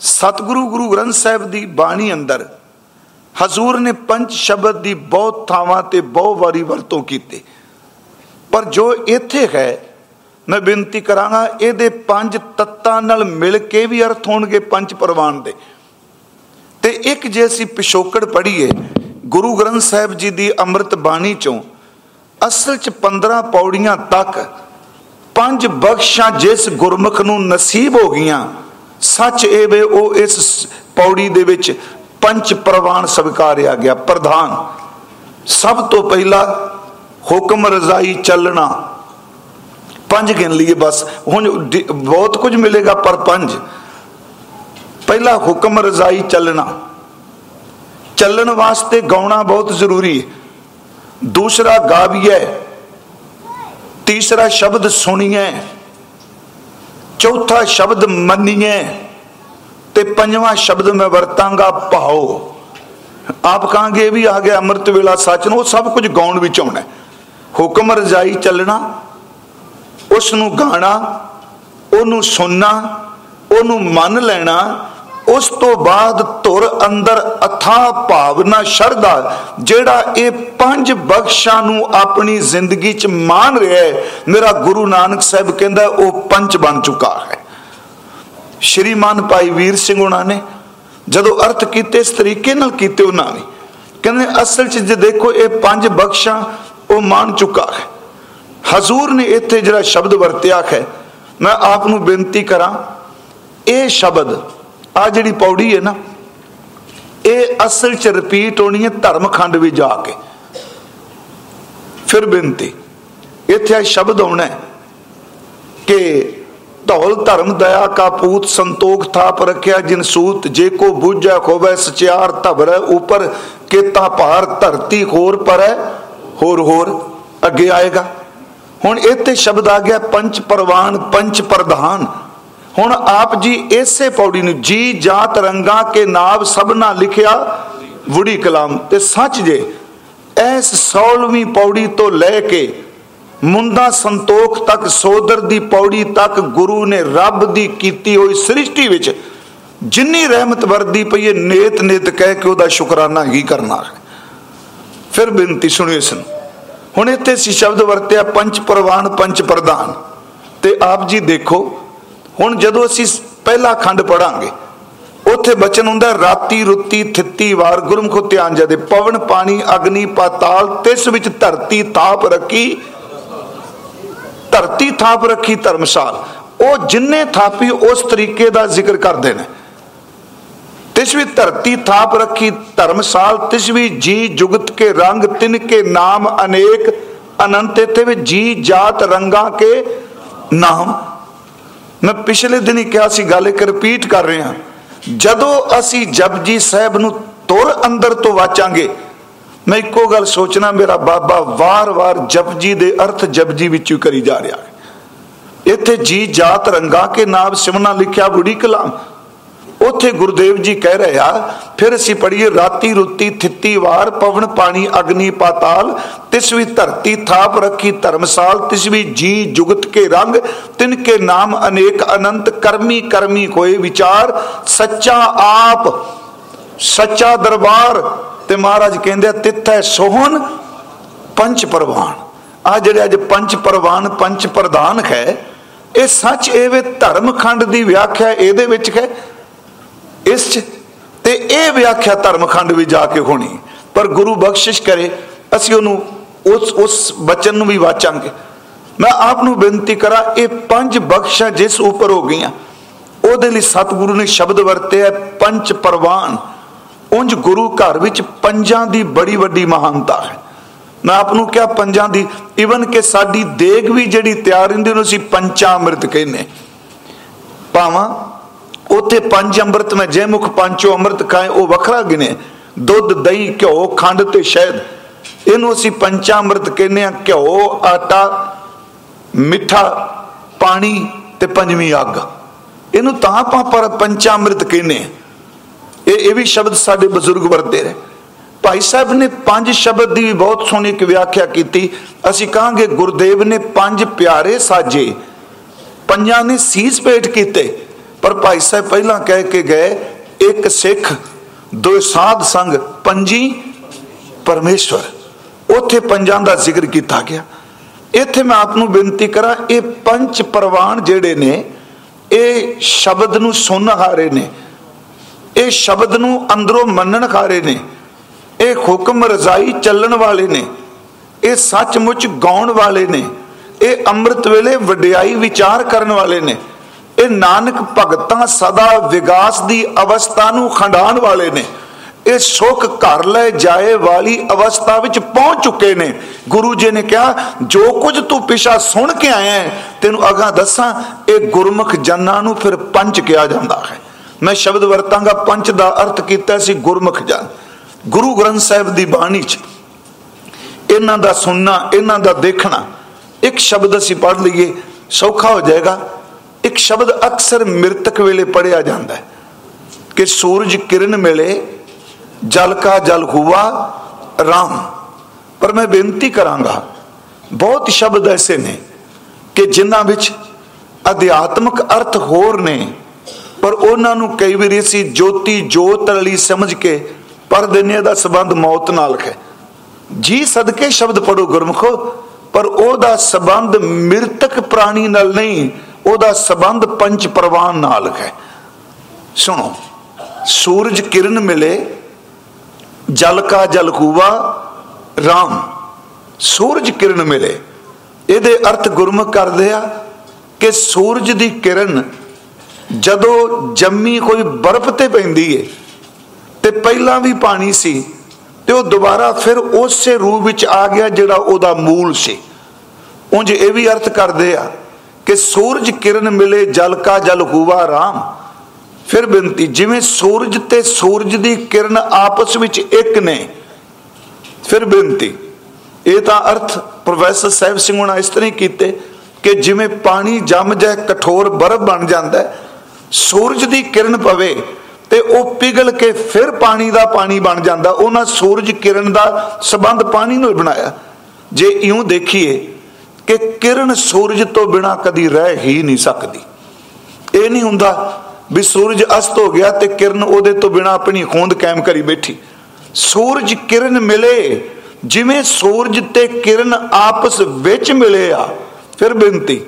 ਸਤਿਗੁਰੂ ਗੁਰੂ ਗ੍ਰੰਥ ਸਾਹਿਬ ਦੀ ਬਾਣੀ ਅੰਦਰ ਹਜ਼ੂਰ ਨੇ ਪੰਜ ਸ਼ਬਦ ਦੀ ਬਹੁਤ ਥਾਵਾਂ ਤੇ ਬਹੁਤ ਵਾਰੀ ਵਰਤੋਂ ਕੀਤੀ। ਪਰ ਜੋ ਇੱਥੇ ਹੈ, ਮੈਂ ਬੇਨਤੀ ਕਰਾਂਗਾ ਇਹਦੇ ਪੰਜ ਤੱਤਾਂ ਨਾਲ ਮਿਲ ਕੇ ਵੀ ਅਰਥ ਹੋਣਗੇ ਪੰਜ ਪ੍ਰਵਾਨ ਦੇ। ਤੇ ਇੱਕ ਜੇ ਅਸੀਂ ਪਿਛੋਕੜ ਪੜ੍ਹੀਏ, ਗੁਰੂ ਗ੍ਰੰਥ ਸਾਹਿਬ ਜੀ ਦੀ ਅੰਮ੍ਰਿਤ ਬਾਣੀ ਚੋਂ ਅਸਲ 'ਚ 15 ਪੌੜੀਆਂ ਤੱਕ ਪੰਜ ਬਖਸ਼ਾਂ ਜਿਸ ਗੁਰਮੁਖ ਨੂੰ ਨਸੀਬ ਹੋ ਗਈਆਂ, ਸੱਚ ਇਹ ਵੇ ਉਹ ਇਸ ਪੌੜੀ ਦੇ ਵਿੱਚ ਪੰਜ ਪ੍ਰਵਾਨ ਸਵੀਕਾਰਿਆ ਗਿਆ। ਪ੍ਰਧਾਨ, ਸਭ ਤੋਂ ਪਹਿਲਾ ਹੁਕਮ ਰਜ਼ਾਈ ਚੱਲਣਾ। ਪੰਜ ਗਿਣ ਲਈਏ ਬਸ, ਹੁਣ ਬਹੁਤ ਕੁਝ ਮਿਲੇਗਾ, ਪਰ ਪੰਜ। ਪਹਿਲਾ ਹੁਕਮ ਰਜ਼ਾਈ ਚੱਲਣਾ। ਚੱਲਣ ਵਾਸਤੇ ਗਾਉਣਾ ਬਹੁਤ ਜ਼ਰੂਰੀ ਹੈ। ਦੂਸਰਾ ਗਾਵੀਏ ਤੀਸਰਾ ਸ਼ਬਦ ਸੁਣੀਏ ਚੌਥਾ ਸ਼ਬਦ ਮੰਨੀਏ ਤੇ ਪੰਜਵਾਂ ਸ਼ਬਦ ਮੈਂ ਵਰਤਾਂਗਾ ਭਾਉ। ਆਪ ਕਹਾਂਗੇ ਵੀ ਆ ਗਿਆ ਅੰਮ੍ਰਿਤ ਵੇਲਾ ਸੱਚ ਨੂੰ ਉਹ ਸਭ ਕੁਝ ਗਾਉਣ ਵਿੱਚ ਆਉਣਾ। ਹੁਕਮ ਰਜਾਈ ਚੱਲਣਾ ਉਸ ਨੂੰ ਗਾਣਾ, ਉਹਨੂੰ ਸੁਣਨਾ, ਉਹਨੂੰ ਮੰਨ ਲੈਣਾ ਉਸ ਤੋਂ ਬਾਅਦ ਧੁਰ ਅੰਦਰ ਅਥਾ ਭਾਵਨਾ ਸ਼ਰਧਾ, ਜਿਹੜਾ ਇਹ ਪੰਜ ਬਖਸ਼ਾਂ ਨੂੰ ਆਪਣੀ ਜ਼ਿੰਦਗੀ 'ਚ ਮਾਨ ਰਿਹਾ ਹੈ, ਮੇਰਾ ਗੁਰੂ ਨਾਨਕ ਸਾਹਿਬ ਕਹਿੰਦਾ ਉਹ ਪੰਜ ਬਣ ਚੁੱਕਾ ਹੈ। ਸ਼੍ਰੀਮਾਨ ਭਾਈ ਵੀਰ ਸਿੰਘ ਉਹਨਾਂ ਨੇ, ਜਦੋਂ ਅਰਥ ਕੀਤੇ, ਇਸ ਤਰੀਕੇ ਨਾਲ ਕੀਤੇ ਉਹਨਾਂ ਨੇ। ਕਹਿੰਦੇ, ਅਸਲ 'ਚ ਜੇ ਦੇਖੋ, ਇਹ ਪੰਜ ਬਖਸ਼ਾਂ, ਉਹ ਮਾਣ ਚੁੱਕਾ ਹੈ। ਹਜ਼ੂਰ ਨੇ ਇੱਥੇ ਜਿਹੜਾ ਸ਼ਬਦ ਵਰਤਿਆ ਹੈ, ਮੈਂ ਆਪ ਨੂੰ ਬੇਨਤੀ ਕਰਾਂ, ਇਹ ਸ਼ਬਦ ਆ ਜਿਹੜੀ ਪੌੜੀ ਹੈ ਨਾ, ਇਹ ਅਸਲ 'ਚ ਰਿਪੀਟ ਹੋਣੀ ਹੈ ਧਰਮਖੰਡ ਵਿੱਚ ਜਾ ਕੇ। ਫਿਰ ਬੇਨਤੀ, ਇੱਥੇ ਆ ਸ਼ਬਦ ਆਉਣਾ ਕਿ ਧੌਲ ਧਰਮ ਦਇਆ ਕਾ ਪੂਤ ਸੰਤੋਖ ਥਾਪ ਰੱਖਿਆ, ਜਿਨ ਸੂਤ ਜੇ ਕੋ ਬੂਝੈ ਖੋਵੇ ਸਚਿਆਰ ਧਬਰੈ ਉਪਰ, ਕੇਤਾ ਭਾਰ ਧਰਤੀ ਖੋਰ ਪਰੈ, ਹੋਰ ਹੋਰ ਅੱਗੇ ਆਏਗਾ। ਹੁਣ ਇੱਥੇ ਸ਼ਬਦ ਆ ਗਿਆ, ਪੰਚ ਪ੍ਰਵਾਨ, ਪੰਚ ਪ੍ਰਧਾਨ। ਹੁਣ ਆਪ ਜੀ ਇਸੇ ਪੌੜੀ ਨੂੰ ਜੀ ਜਾਤ ਰੰਗਾ ਕੇ ਨਾਮ ਸਭਨਾ ਲਿਖਿਆ ਵੁੜੀ ਕਲਾਮ। ਤੇ ਸੱਚ ਜੇ, ਐਸ 16ਵੀਂ ਪੌੜੀ ਤੋਂ ਲੈ ਕੇ ਮੁੰਦਾ ਸੰਤੋਖ ਤੱਕ ਸੋਦਰ ਦੀ ਪੌੜੀ ਤੱਕ ਗੁਰੂ ਨੇ ਰੱਬ ਦੀ ਕੀਤੀ ਹੋਈ ਸ੍ਰਿਸ਼ਟੀ ਵਿੱਚ ਜਿੰਨੀ ਰਹਿਮਤ ਵਰਦੀ ਪਈ ਹੈ ਨੇਤ ਨੇਤ ਕਹਿ ਕੇ ਉਹਦਾ ਸ਼ੁਕਰਾਨਾ ਹੀ ਕਰਨਾ। ਫਿਰ ਬੇਨਤੀ ਸੁਣਿਓ ਇਸ ਨੂੰ। ਹੁਣ ਇੱਥੇ ਸੀ ਸ਼ਬਦ ਵਰਤਿਆ ਪੰਚ ਪ੍ਰਵਾਨ ਪੰਚ ਪ੍ਰਧਾਨ। ਤੇ ਆਪ ਜੀ ਦੇਖੋ ਹੁਣ ਜਦੋਂ ਅਸੀਂ ਪਹਿਲਾ ਖੰਡ ਪੜਾਂਗੇ, ਉੱਥੇ ਬਚਨ ਹੁੰਦਾ ਰਾਤੀ ਰੁੱਤੀ ਥਿੱਤੀ ਵਾਰ ਗੁਰਮੁਖ ਧਿਆਨ ਜਦੇ, ਪਵਨ, ਪਾਣੀ, ਅਗਨੀ, ਪਾਤਾਲ, ਤਿਸ ਵਿੱਚ ਧਰਤੀ ਤਾਪ ਰੱਖੀ, ਧਰਤੀ ਥਾਪ ਰੱਖੀ ਧਰਮਸਾਲ। ਉਹ ਜਿੰਨੇ ਥਾਪੀ ਉਸ ਤਰੀਕੇ ਦਾ ਜ਼ਿਕਰ ਕਰਦੇ ਨੇ। ਤਿਸ ਵੀ ਧਰਤੀ ਥਾਪ ਰੱਖੀ ਧਰਮਸਾਲ, ਤਿਸ ਵੀ ਜੀ, ਜੁਗਤ ਕੇ ਰੰਗ, ਤਿਨ ਕੇ ਨਾਮ ਅਨੇਕ, ਅਨੰਤ ਤੇ ਵੀ ਜੀ, ਜਾਤ, ਰੰਗਾਂ ਕੇ ਨਾਮ ਮੈਂ ਪਿਛਲੇ ਦਿਨ ਹੀ ਕਿਹਾ ਸੀ, ਗੱਲ ਇੱਕ ਰਿਪੀਟ ਕਰ ਰਿਹਾ। ਜਦੋਂ ਅਸੀਂ ਜਪਜੀ ਸਾਹਿਬ ਨੂੰ ਤੁਰ ਅੰਦਰ ਤੋਂ ਵਾਚਾਂਗੇ, ਮੈਂ ਇੱਕੋ ਗੱਲ ਸੋਚਣਾ, ਮੇਰਾ ਬਾਬਾ ਵਾਰ-ਵਾਰ ਜਪਜੀ ਦੇ ਅਰਥ ਜਪਜੀ ਵਿੱਚੋਂ ਕਰੀ ਜਾ ਰਿਹਾ ਇੱਥੇ ਜੀ ਜਾਤ ਰੰਗਾ ਕੇ ਨਾਮ ਸਿਮਨਾ ਲਿਖਿਆ ਬੁੜੀ ਕਲਾਮ। ਉੱਥੇ ਗੁਰਦੇਵ ਜੀ ਕਹਿ ਰਹੇ ਆ, ਫਿਰ ਅਸੀਂ ਪੜ੍ਹੀਏ ਰਾਤੀ ਰੁੱਤੀ ਥਿੱਤੀ ਵਾਰ, ਪਵਨ ਪਾਣੀ ਅਗਨੀ ਪਾਤਾਲ ਤਿਸ ਵੀ ਧਰਤੀ ਥਾਪ ਰੱਖੀ ਧਰਮਸਾਲ ਤਿਸ ਵੀ ਜੀ ਜੁਗਤ ਕੇ ਰੰਗ, ਤਿਨ ਕੇ ਨਾਮ ਅਨੇਕ ਅਨੰਤ, ਕਰਮੀ ਕਰਮੀ ਕੋਈ ਵਿਚਾਰ, ਸੱਚਾ ਆਪ, ਸੱਚਾ ਦਰਬਾਰ। ਤੇ ਮਹਾਰਾਜ ਕਹਿੰਦੇ ਤਿੱਥੈ ਸੋਹਣ ਪੰਚ ਪ੍ਰਵਾਨ। ਆ ਜਿਹੜੇ ਅੱਜ ਪੰਚ ਪ੍ਰਵਾਨ ਪੰਚ ਪ੍ਰਧਾਨ ਹੈ, ਇਹ ਸੱਚ, ਇਹ ਵੇ ਧਰਮਖੰਡ ਦੀ ਵਿਆਖਿਆ ਇਹਦੇ ਵਿੱਚ ਹੈ। ਇਸ ਚ। ਤੇ ਇਹ ਵਿਆਖਿਆ ਧਰਮਖੰਡ ਵਿੱਚ ਜਾ ਕੇ ਹੋਣੀ। ਪਰ ਗੁਰੂ ਬਖਸ਼ਿਸ਼ ਕਰੇ, ਅਸੀਂ ਉਹਨੂੰ, ਉਸ ਉਸ ਬਚਨ ਨੂੰ ਵੀ ਵਾਚਾਂਗੇ। ਮੈਂ ਆਪ ਨੂੰ ਬੇਨਤੀ ਕਰਾਂ, ਇਹ ਪੰਜ ਬਖਸ਼ਾਂ ਜਿਸ ਉੱਪਰ ਹੋ ਗਈਆਂ, ਉਹਦੇ ਲਈ ਸਤਿਗੁਰੂ ਨੇ ਸ਼ਬਦ ਵਰਤਿਆ ਪੰਜ ਪਰਵਾਨ। ਉੰਜ ਗੁਰੂ ਘਰ ਵਿੱਚ ਪੰਜਾਂ ਦੀ ਬੜੀ ਵੱਡੀ ਮਹਾਨਤਾ ਹੈ। ਮੈਂ ਆਪ ਨੂੰ ਕਿਹਾ, ਪੰਜਾਂ ਦੀ ਇਵਨ ਕਿ ਸਾਡੀ ਦੇਗ ਵੀ ਜਿਹੜੀ ਤਿਆਰ ਹੁੰਦੀ ਉਹਨੂੰ ਅਸੀਂ ਪੰਚਾ ਅੰਮ੍ਰਿਤ ਕਹਿੰਦੇ ਭਾਵਾਂ ਉਥੇ ਪੰਜ ਅੰਮ੍ਰਿਤ ਮੈਂ ਜੇ ਮੁਖ ਪੰਚੋ ਅੰਮ੍ਰਿਤ ਖਾਏ, ਉਹ ਵੱਖਰਾ ਗਿਨੇ ਦੁੱਧ, ਦਹੀਂ, ਘਿਓ, ਖੰਡ ਤੇ ਸ਼ਹਿਦ। ਇਹਨੂੰ ਅਸੀਂ ਪੰਚਾ ਅੰਮ੍ਰਿਤ ਕਹਿੰਦੇ ਆ ਘਿਓ, ਆਟਾ, ਮਿੱਠਾ, ਪਾਣੀ ਤੇ ਪੰਜਵੀਂ ਅੱਗ। ਇਹਨੂੰ ਤਾਂ ਆਪਾਂ ਪਰ ਪੰਚਾ ਅੰਮ੍ਰਿਤ ਕਹਿੰਦੇ ਆ ਇਹ ਇਹ ਵੀ ਸ਼ਬਦ ਸਾਡੇ ਬਜ਼ੁਰਗ ਵਰਤੇ ਰਹੇ। ਭਾਈ ਸਾਹਿਬ ਨੇ ਪੰਜ ਸ਼ਬਦ ਦੀ ਬਹੁਤ ਸੋਹਣੀ ਇੱਕ ਵਿਆਖਿਆ ਕੀਤੀ। ਅਸੀਂ ਕਹਾਂਗੇ ਗੁਰਦੇਵ ਨੇ ਪੰਜ ਪਿਆਰੇ ਸਾਜੇ। ਪੰਜਾਂ ਨੇ ਸੀਸ ਪੇਟ ਕੀਤੇ। ਪਰ ਭਾਈ ਸਾਹਿਬ ਪਹਿਲਾਂ ਕਹਿ ਕੇ ਗਏ, ਇੱਕ ਸਿੱਖ, ਦੋ ਸਾਧ ਸੰਗ, ਪੰਜੀ ਪਰਮੇਸ਼ਵਰ। ਉੱਥੇ ਪੰਜਾਂ ਦਾ ਜ਼ਿਕਰ ਕੀਤਾ ਗਿਆ। ਇੱਥੇ ਮੈਂ ਆਪ ਨੂੰ ਬੇਨਤੀ ਕਰਾਂ, ਇਹ ਪੰਜ ਪ੍ਰਵਾਨ ਜਿਹੜੇ ਨੇ, ਇਹ ਸ਼ਬਦ ਨੂੰ ਸੁਣਨ ਹਾਰੇ ਨੇ। ਇਹ ਸ਼ਬਦ ਨੂੰ ਅੰਦਰੋਂ ਮੰਨਣ ਹਾਰੇ ਨੇ। ਇਹ ਹੁਕਮ ਰਜ਼ਾਈ ਚੱਲਣ ਵਾਲੇ ਨੇ। ਇਹ ਸੱਚਮੁੱਚ ਗਾਉਣ ਵਾਲੇ ਨੇ। ਇਹ ਅੰਮ੍ਰਿਤ ਵੇਲੇ ਵਡਿਆਈ ਵਿਚਾਰ ਕਰਨ ਵਾਲੇ ਨੇ। ਇਹ ਨਾਨਕ ਭਗਤਾਂ ਸਦਾ ਵਿਗਾਸ ਦੀ ਅਵਸਥਾ ਨੂੰ ਖੰਡਾਣ ਵਾਲੇ ਨੇ। ਇਹ ਸੁਖ ਘਰ ਲੈ ਜਾਏ ਵਾਲੀ ਅਵਸਥਾ ਵਿੱਚ ਪਹੁੰਚ ਚੁੱਕੇ ਨੇ। ਗੁਰੂ ਜੀ ਨੇ ਕਿਹਾ, ਜੋ ਕੁਝ ਤੂੰ ਪਿਛਾ ਸੁਣ ਕੇ ਆਇਆ ਤੈਨੂੰ ਅਗਾ ਦੱਸਾਂ, ਇਹ ਗੁਰਮੁਖ ਜਨਾਂ ਨੂੰ ਫਿਰ ਪੰਚ ਕਿਹਾ ਜਾਂਦਾ ਹੈ। ਮੈਂ ਸ਼ਬਦ ਵਰਤਾਂਗਾ, ਪੰਚ ਦਾ ਅਰਥ ਕੀਤਾ ਸੀ ਗੁਰਮੁਖ ਜਨ। ਗੁਰੂ ਗ੍ਰੰਥ ਸਾਹਿਬ ਦੀ ਬਾਣੀ 'ਚ ਇਹਨਾਂ ਦਾ ਸੁਣਨਾ, ਇਹਨਾਂ ਦਾ ਦੇਖਣਾ, ਇੱਕ ਸ਼ਬਦ ਅਸੀਂ ਪੜ੍ਹ ਲਈਏ, ਸੌਖਾ ਹੋ ਜਾਏਗਾ। ਇੱਕ ਸ਼ਬਦ ਅਕਸਰ ਮ੍ਰਿਤਕ ਵੇਲੇ ਪੜਿਆ ਜਾਂਦਾ ਹੈ ਕਿ ਸੂਰਜ ਕਿਰਨ ਮਿਲੇ ਜਲ ਕਾ ਜਲ ਹੁਆ ਰਾਮ। ਪਰ ਮੈਂ ਬੇਨਤੀ ਕਰਾਂਗਾ, ਬਹੁਤ ਸ਼ਬਦ ਐਸੇ ਨੇ ਕਿ ਜਿਨ੍ਹਾਂ ਵਿੱਚ ਅਧਿਆਤਮਕ ਅਰਥ ਹੋਰ ਨੇ, ਪਰ ਉਹਨਾਂ ਨੂੰ ਕਈ ਵਾਰੀ ਅਸੀਂ ਜੋਤੀ ਜੋਤ ਰਲੀ ਸਮਝ ਕੇ ਪਰ ਦਿਨੇ ਦਾ ਸਬੰਧ ਮੌਤ ਨਾਲ ਹੈ। ਜੀ ਸਦਕੇ ਸ਼ਬਦ ਪੜੋ ਗੁਰਮਖੋ, ਪਰ ਉਹਦਾ ਸਬੰਧ ਮ੍ਰਿਤਕ ਪ੍ਰਾਣੀ ਨਾਲ ਨਹੀਂ ਉਹਦਾ ਸਬੰਧ ਪੰਜ ਪ੍ਰਵਾਨ ਨਾਲ ਹੈ। ਸੁਣੋ, ਸੂਰਜ ਕਿਰਨ ਮਿਲੇ, ਜਲ ਕਾ ਜਲ ਕੂਵਾ RAM ਸੂਰਜ ਕਿਰਨ ਮਿਲੇ, ਇਹਦੇ ਅਰਥ ਗੁਰਮੁਖ ਕਰਦੇ ਆ ਕਿ ਸੂਰਜ ਦੀ ਕਿਰਨ ਜਦੋਂ ਜੰਮੀ ਕੋਈ ਬਰਫ਼ ਤੇ ਪੈਂਦੀ ਏ, ਤੇ ਪਹਿਲਾਂ ਵੀ ਪਾਣੀ ਸੀ, ਤੇ ਉਹ ਦੁਬਾਰਾ ਫਿਰ ਉਸੇ ਰੂਪ ਵਿੱਚ ਆ ਗਿਆ ਜਿਹੜਾ ਉਹਦਾ ਮੂਲ ਸੀ। ਉਂਝ ਇਹ ਵੀ ਅਰਥ ਕਰਦੇ ਆ ਕਿ ਸੂਰਜ ਕਿਰਨ ਮਿਲੇ, ਜਲ ਕਾ ਜਲ ਹੂਵਾ ਰਾਮ। ਫਿਰ ਬੇਨਤੀ, ਜਿਵੇਂ ਸੂਰਜ ਤੇ ਸੂਰਜ ਦੀ ਕਿਰਨ ਆਪਸ ਵਿੱਚ ਇੱਕ ਨੇ, ਫਿਰ ਬੇਨਤੀ। ਇਹ ਤਾਂ ਅਰਥ ਪ੍ਰੋਫੈਸਰ ਸਾਹਿਬ ਸਿੰਘ ਹੁਣਾ ਇਸ ਤਰ੍ਹਾਂ ਕੀਤੇ ਕਿ ਜਿਵੇਂ ਪਾਣੀ ਜੰਮ ਜਾਏ, ਕਠੋਰ ਬਰਫ਼ ਬਣ ਜਾਂਦਾ ਸੂਰਜ ਦੀ ਕਿਰਨ ਪਵੇ ਤੇ ਉਹ ਪਿਘਲ ਕੇ ਫਿਰ ਪਾਣੀ ਦਾ ਪਾਣੀ ਬਣ ਜਾਂਦਾ। ਉਹਨਾਂ ਸੂਰਜ ਕਿਰਨ ਦਾ ਸਬੰਧ ਪਾਣੀ ਨੂੰ ਬਣਾਇਆ। ਜੇ ਇਉਂ ਦੇਖੀਏ ਕਿ ਕਿਰਨ ਸੂਰਜ ਤੋਂ ਬਿਨਾ ਕਦੀ ਰਹਿ ਹੀ ਨਹੀਂ ਸਕਦੀ। ਇਹ ਨਹੀਂ ਹੁੰਦਾ ਵੀ ਸੂਰਜ ਅਸਤ ਹੋ ਗਿਆ ਤੇ ਕਿਰਨ ਉਹਦੇ ਤੋਂ ਬਿਨਾ ਆਪਣੀ ਹੋਂਦ ਕਾਇਮ ਕਰੀ ਬੈਠੀ। ਸੂਰਜ ਕਿਰਨ ਮਿਲੇ, ਜਿਵੇਂ ਸੂਰਜ ਤੇ ਕਿਰਨ ਆਪਸ ਵਿੱਚ ਮਿਲੇ ਆ, ਫਿਰ ਬੇਨਤੀ,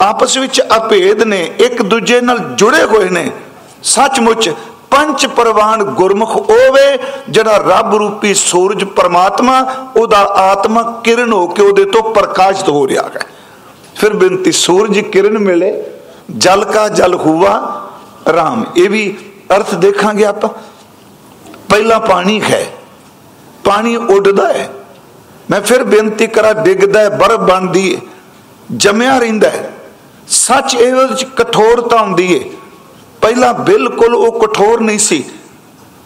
ਆਪਸ ਵਿੱਚ ਅਭੇਦ ਨੇ, ਇੱਕ ਦੂਜੇ ਨਾਲ ਜੁੜੇ ਹੋਏ ਨੇ। ਸੱਚਮੁੱਚ ਪੰਜ ਪ੍ਰਵਾਨ ਗੁਰਮੁਖ ਹੋਵੇ, ਜਿਹੜਾ ਰੱਬ ਰੂਪੀ ਸੂਰਜ ਪਰਮਾਤਮਾ, ਉਹਦਾ ਆਤਮਾ ਕਿਰਨ ਹੋ ਕੇ ਉਹਦੇ ਤੋਂ ਪ੍ਰਕਾਸ਼ਿਤ ਹੋ ਰਿਹਾ ਹੈ। ਫਿਰ ਬੇਨਤੀ, ਸੂਰਜ ਕਿਰਨ ਮਿਲੇ, ਜਲ ਕਾ ਜਲ ਹੁਆ, ਰਾਮ। ਇਹ ਵੀ ਅਰਥ ਦੇਖਾਂਗੇ ਆਪਾਂ। ਪਹਿਲਾ ਪਾਣੀ ਹੈ, ਪਾਣੀ ਉੱਡਦਾ ਹੈ। ਮੈਂ ਫਿਰ ਬੇਨਤੀ ਕਰਾਂ, ਡਿੱਗਦਾ ਹੈ, ਬਰਫ਼ ਬਣਦੀ ਹੈ, ਜਮਿਆ ਰਹਿੰਦਾ ਹੈ। ਸੱਚ ਇਹ ਵਿੱਚ ਕਠੋਰਤਾ ਹੁੰਦੀ ਹੈ। ਪਹਿਲਾਂ ਬਿਲਕੁਲ ਉਹ ਕਠੋਰ ਨਹੀਂ ਸੀ,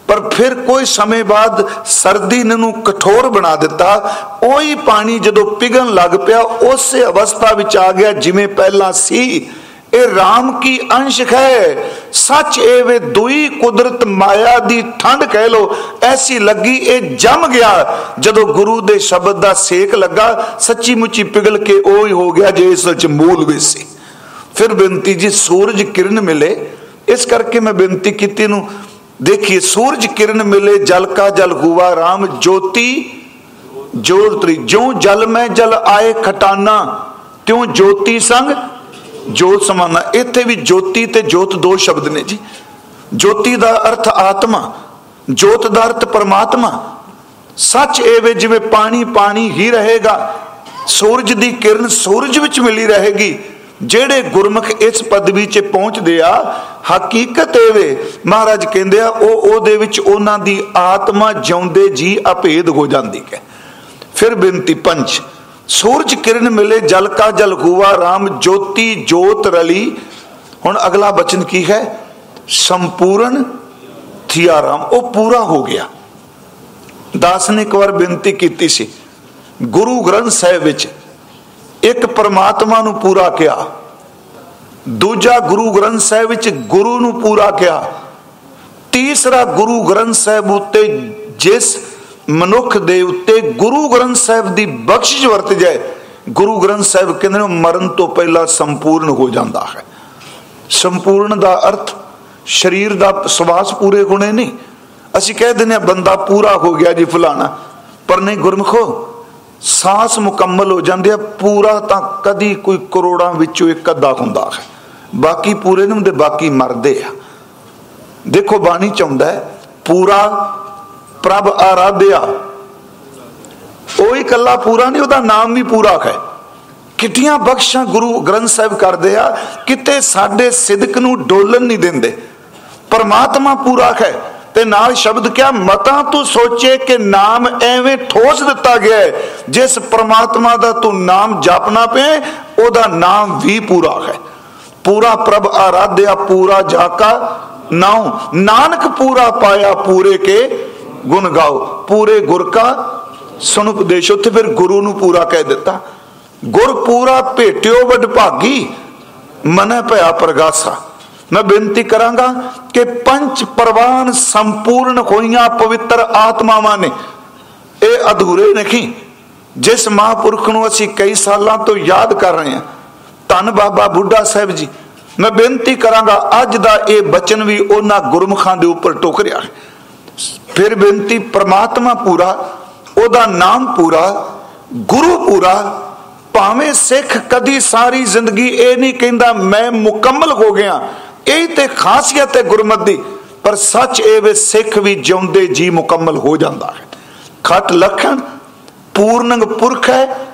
ਪਰ ਫਿਰ ਕੋਈ ਸਮੇਂ ਬਾਅਦ ਸਰਦੀ ਨੇ ਨੂੰ ਕਠੋਰ ਬਣਾ ਦਿੱਤਾ। ਉਹੀ ਪਾਣੀ ਜਦੋਂ ਪਿਘਲਣ ਲੱਗ ਪਿਆ, ਉਸੇ ਅਵਸਥਾ ਵਿੱਚ ਆ ਗਿਆ ਜਿਵੇਂ ਪਹਿਲਾਂ ਸੀ। ਇਹ RAM ਕੀ ਅੰਸ਼ ਹੈ? ਸੱਚ ਇਹ ਵੇ ਦੁਈ ਕੁਦਰਤ ਮਾਇਆ ਦੀ ਠੰਡ ਕਹਿ ਲੋ ਐਸੀ ਲੱਗੀ, ਇਹ ਜਮ ਗਿਆ। ਜਦੋਂ ਗੁਰੂ ਦੇ ਸ਼ਬਦ ਦਾ ਸੇਕ ਲੱਗਾ ਸੱਚੀ ਮੁੱਚੀ ਪਿਗਲ ਕੇ ਉਹ ਹੀ ਹੋ ਗਿਆ ਜੇ ਇਸ ਵਿੱਚ ਮੂਲ ਵੀ ਸੀ। ਫਿਰ ਬੇਨਤੀ ਜੀ, ਸੂਰਜ ਕਿਰਨ ਮਿਲੇ। ਇਸ ਕਰਕੇ ਮੈਂ ਬੇਨਤੀ ਕੀਤੀ ਨੂੰ ਦੇਖੀਏ, ਸੂਰਜ ਕਿਰਨ ਮਿਲੇ, ਜਲ ਕਾ ਜਲ ਹੁਆ RAM ਜੋਤੀ ਜੋਤਰੀ ਜਿਉ ਜਲ ਮੈਂ ਜਲ ਆਏ ਖਟਾਨਾ, ਤਿਉ ਜੋਤੀ ਸੰਗ, ਜੋਤ ਸਮਾਨਾ। ਇੱਥੇ ਵੀ ਜੋਤੀ ਤੇ ਜੋਤ ਦੋ ਸ਼ਬਦ ਨੇ ਜੀ। ਜੋਤੀ ਦਾ ਅਰਥ ਆਤਮਾ, ਜੋਤ ਦਾ ਅਰਥ ਪਰਮਾਤਮਾ। ਸੱਚ ਇਹ ਵੇ ਜਿਵੇਂ ਪਾਣੀ ਪਾਣੀ ਹੀ ਰਹੇਗਾ। ਸੂਰਜ ਦੀ ਕਿਰਨ ਸੂਰਜ ਵਿੱਚ ਮਿਲੀ ਰਹੇਗੀ। ਜਿਹੜੇ ਗੁਰਮੁਖ ਇਸ ਪਦਵੀ 'ਚ ਪਹੁੰਚਦੇ ਆ, ਹਕੀਕਤ ਇਹ ਵੇ, ਮਹਾਰਾਜ ਕਹਿੰਦੇ ਆ, ਉਹ ਉਹਦੇ ਵਿੱਚ ਉਹਨਾਂ ਦੀ ਆਤਮਾ ਜਿਉਂਦੇ ਜੀ ਅਭੇਦ ਹੋ ਜਾਂਦੀ ਹੈ। ਫਿਰ ਬੇਨਤੀ ਪੰਜ, ਸੂਰਜ ਕਿਰਨ ਮਿਲੇ, ਜਲ ਕਾ ਜਲ ਹੁਆ RAM ਜੋਤੀ ਜੋਤ ਰਲੀ। ਹੁਣ ਅਗਲਾ ਬਚਨ ਕੀ ਹੈ? ਸੰਪੂਰਨ ਥਿਆ RAM ਉਹ ਪੂਰਾ ਹੋ ਗਿਆ। ਦਾਸ ਨੇ ਇੱਕ ਵਾਰ ਬੇਨਤੀ ਕੀਤੀ ਸੀ, ਗੁਰੂ ਗ੍ਰੰਥ ਸਾਹਿਬ ਵਿੱਚ ਇੱਕ ਪਰਮਾਤਮਾ ਨੂੰ ਪੂਰਾ ਕਿਹਾ। ਦੂਜਾ ਗੁਰੂ ਗ੍ਰੰਥ ਸਾਹਿਬ ਵਿੱਚ ਗੁਰੂ ਨੂੰ ਪੂਰਾ ਕਿਹਾ। ਤੀਸਰਾ ਗੁਰੂ ਗ੍ਰੰਥ ਸਾਹਿਬ ਉੱਤੇ ਜਿਸ ਮਨੁੱਖ ਦੇ ਉੱਤੇ ਗੁਰੂ ਗ੍ਰੰਥ ਸਾਹਿਬ ਦੀ ਬਖਸ਼ਿਸ਼ ਵਰਤ ਜਾਏ, ਗੁਰੂ ਗ੍ਰੰਥ ਸਾਹਿਬ ਕਹਿੰਦੇ ਨੇ ਮਰਨ ਤੋਂ ਪਹਿਲਾਂ ਸੰਪੂਰਨ ਹੋ ਜਾਂਦਾ ਹੈ। ਸੰਪੂਰਨ ਦਾ ਅਰਥ, ਸਰੀਰ ਦਾ ਸਵਾਸ ਪੂਰੇ ਹੋਣੇ ਨਹੀਂ। ਅਸੀਂ ਕਹਿ ਦਿੰਦੇ ਆ ਬੰਦਾ ਪੂਰਾ ਹੋ ਗਿਆ ਜੀ ਫਲਾਣਾ। ਪਰ ਨਹੀਂ ਗੁਰਮਖੋ ਸਾਸ ਮੁਕੰਮਲ ਹੋ ਜਾਂਦੇ ਆ, ਪੂਰਾ ਤਾਂ ਕਦੀ ਕੋਈ ਕਰੋੜਾਂ ਵਿੱਚੋਂ ਇੱਕ ਅੱਧਾ ਹੁੰਦਾ ਹੈ। ਬਾਕੀ ਪੂਰੇ ਨਹੀਂ ਹੁੰਦੇ, ਬਾਕੀ ਮਰਦੇ ਆ। ਦੇਖੋ, ਬਾਣੀ ਚਾਹੁੰਦਾ ਪੂਰਾ ਪ੍ਰਭ ਆਰਾਧਿਆ। ਉਹ ਇਕੱਲਾ ਪੂਰਾ ਨਹੀਂ, ਉਹਦਾ ਨਾਮ ਵੀ ਪੂਰਾ ਹੈ। ਕਿਤੀਆਂ ਬਖਸ਼ਾਂ ਗੁਰੂ ਗ੍ਰੰਥ ਸਾਹਿਬ ਕਰਦੇ ਆ, ਕਿਤੇ ਸਾਡੇ ਸਿਦਕ ਨੂੰ ਡੋਲਣ ਨਹੀਂ ਦਿੰਦੇ। ਪਰਮਾਤਮਾ ਪੂਰਾ ਹੈ। ਤੇ ਨਾਲ ਸ਼ਬਦ ਕਿਹਾ, ਮਤਾਂ ਤੂੰ ਸੋਚੇ ਕਿ ਨਾਮ ਐਵੇਂ ਠੋਸ ਦਿੱਤਾ ਗਿਆ ਹੈ, ਜਿਸ ਪਰਮਾਤਮਾ ਦਾ ਤੂੰ ਨਾਮ ਜਪਣਾ ਪਏ ਉਹਦਾ ਨਾਮ ਵੀ ਪੂਰਾ ਹੈ। ਪੂਰਾ ਪ੍ਰਭ ਆਰਾਧਿਆ, ਪੂਰਾ ਜਾਕਾ, ਨਾਉ, ਨਾਨਕ ਪੂਰਾ ਪਾਇਆ ਪੂਰੇ ਕੇ ਗੁਣ ਗਾਓ, ਪੂਰੇ ਗੁਰ ਕਾ ਸੁਣ ਉਪਦੇਸ਼, ਉੱਥੇ ਫਿਰ ਗੁਰੂ ਨੂੰ ਪੂਰਾ ਕਹਿ ਦਿੱਤਾ। ਗੁਰ ਪੂਰਾ ਭੇਟਿਓ ਵਡ ਭਾਗੀ, ਮਨ ਭਇਆ ਪ੍ਰਗਾਸਾ। ਮੈਂ ਬੇਨਤੀ ਕਰਾਂਗਾ ਕਿ ਪੰਜ ਪ੍ਰਵਾਨ ਸੰਪੂਰਨ ਹੋਈਆਂ ਪਵਿੱਤਰ ਆਤਮਾਵਾਂ ਨੇ। ਇਹ ਅਧੂਰੇ ਨਹੀਂ। ਜਿਸ ਮਹਾਪੁਰਖ ਨੂੰ ਅਸੀਂ ਕਈ ਸਾਲਾਂ ਤੋਂ ਯਾਦ ਕਰ ਰਹੇ ਹਾਂ। ਧੰਨ ਬਾਬਾ ਬੁੱਢਾ ਸਾਹਿਬ ਜੀ। ਮੈਂ ਬੇਨਤੀ ਕਰਾਂਗਾ, ਅੱਜ ਦਾ ਇਹ ਬਚਨ ਵੀ ਉਹਨਾਂ ਗੁਰਮੁਖਾਂ ਦੇ ਉੱਪਰ ਟੋਕ ਰਿਹਾ ਫਿਰ ਬੇਨਤੀ, ਪ੍ਰਮਾਤਮਾ ਪੂਰਾ, ਉਹਦਾ ਨਾਮ ਪੂਰਾ, ਗੁਰੂ ਪੂਰਾ, ਭਾਵੇਂ ਸਿੱਖ ਕਦੀ ਸਾਰੀ ਜ਼ਿੰਦਗੀ ਇਹ ਨਹੀਂ ਕਹਿੰਦਾ, ਮੈਂ ਮੁਕੰਮਲ ਹੋ ਗਿਆ। ਇਹ ਤੇ ਖਾਸੀਅਤ ਹੈ ਗੁਰਮਤ ਦੀ, ਪਰ ਸੱਚ ਇਹ ਵੇ ਸਿੱਖ ਵੀ ਜਿਉਂਦੇ ਜੀ ਮੁਕੰਮਲ ਹੋ ਜਾਂਦਾ ਹੈ। ਖਟ ਲਖਣ, ਪੂਰਨੰਗ ਪੁਰਖ ਹੈ,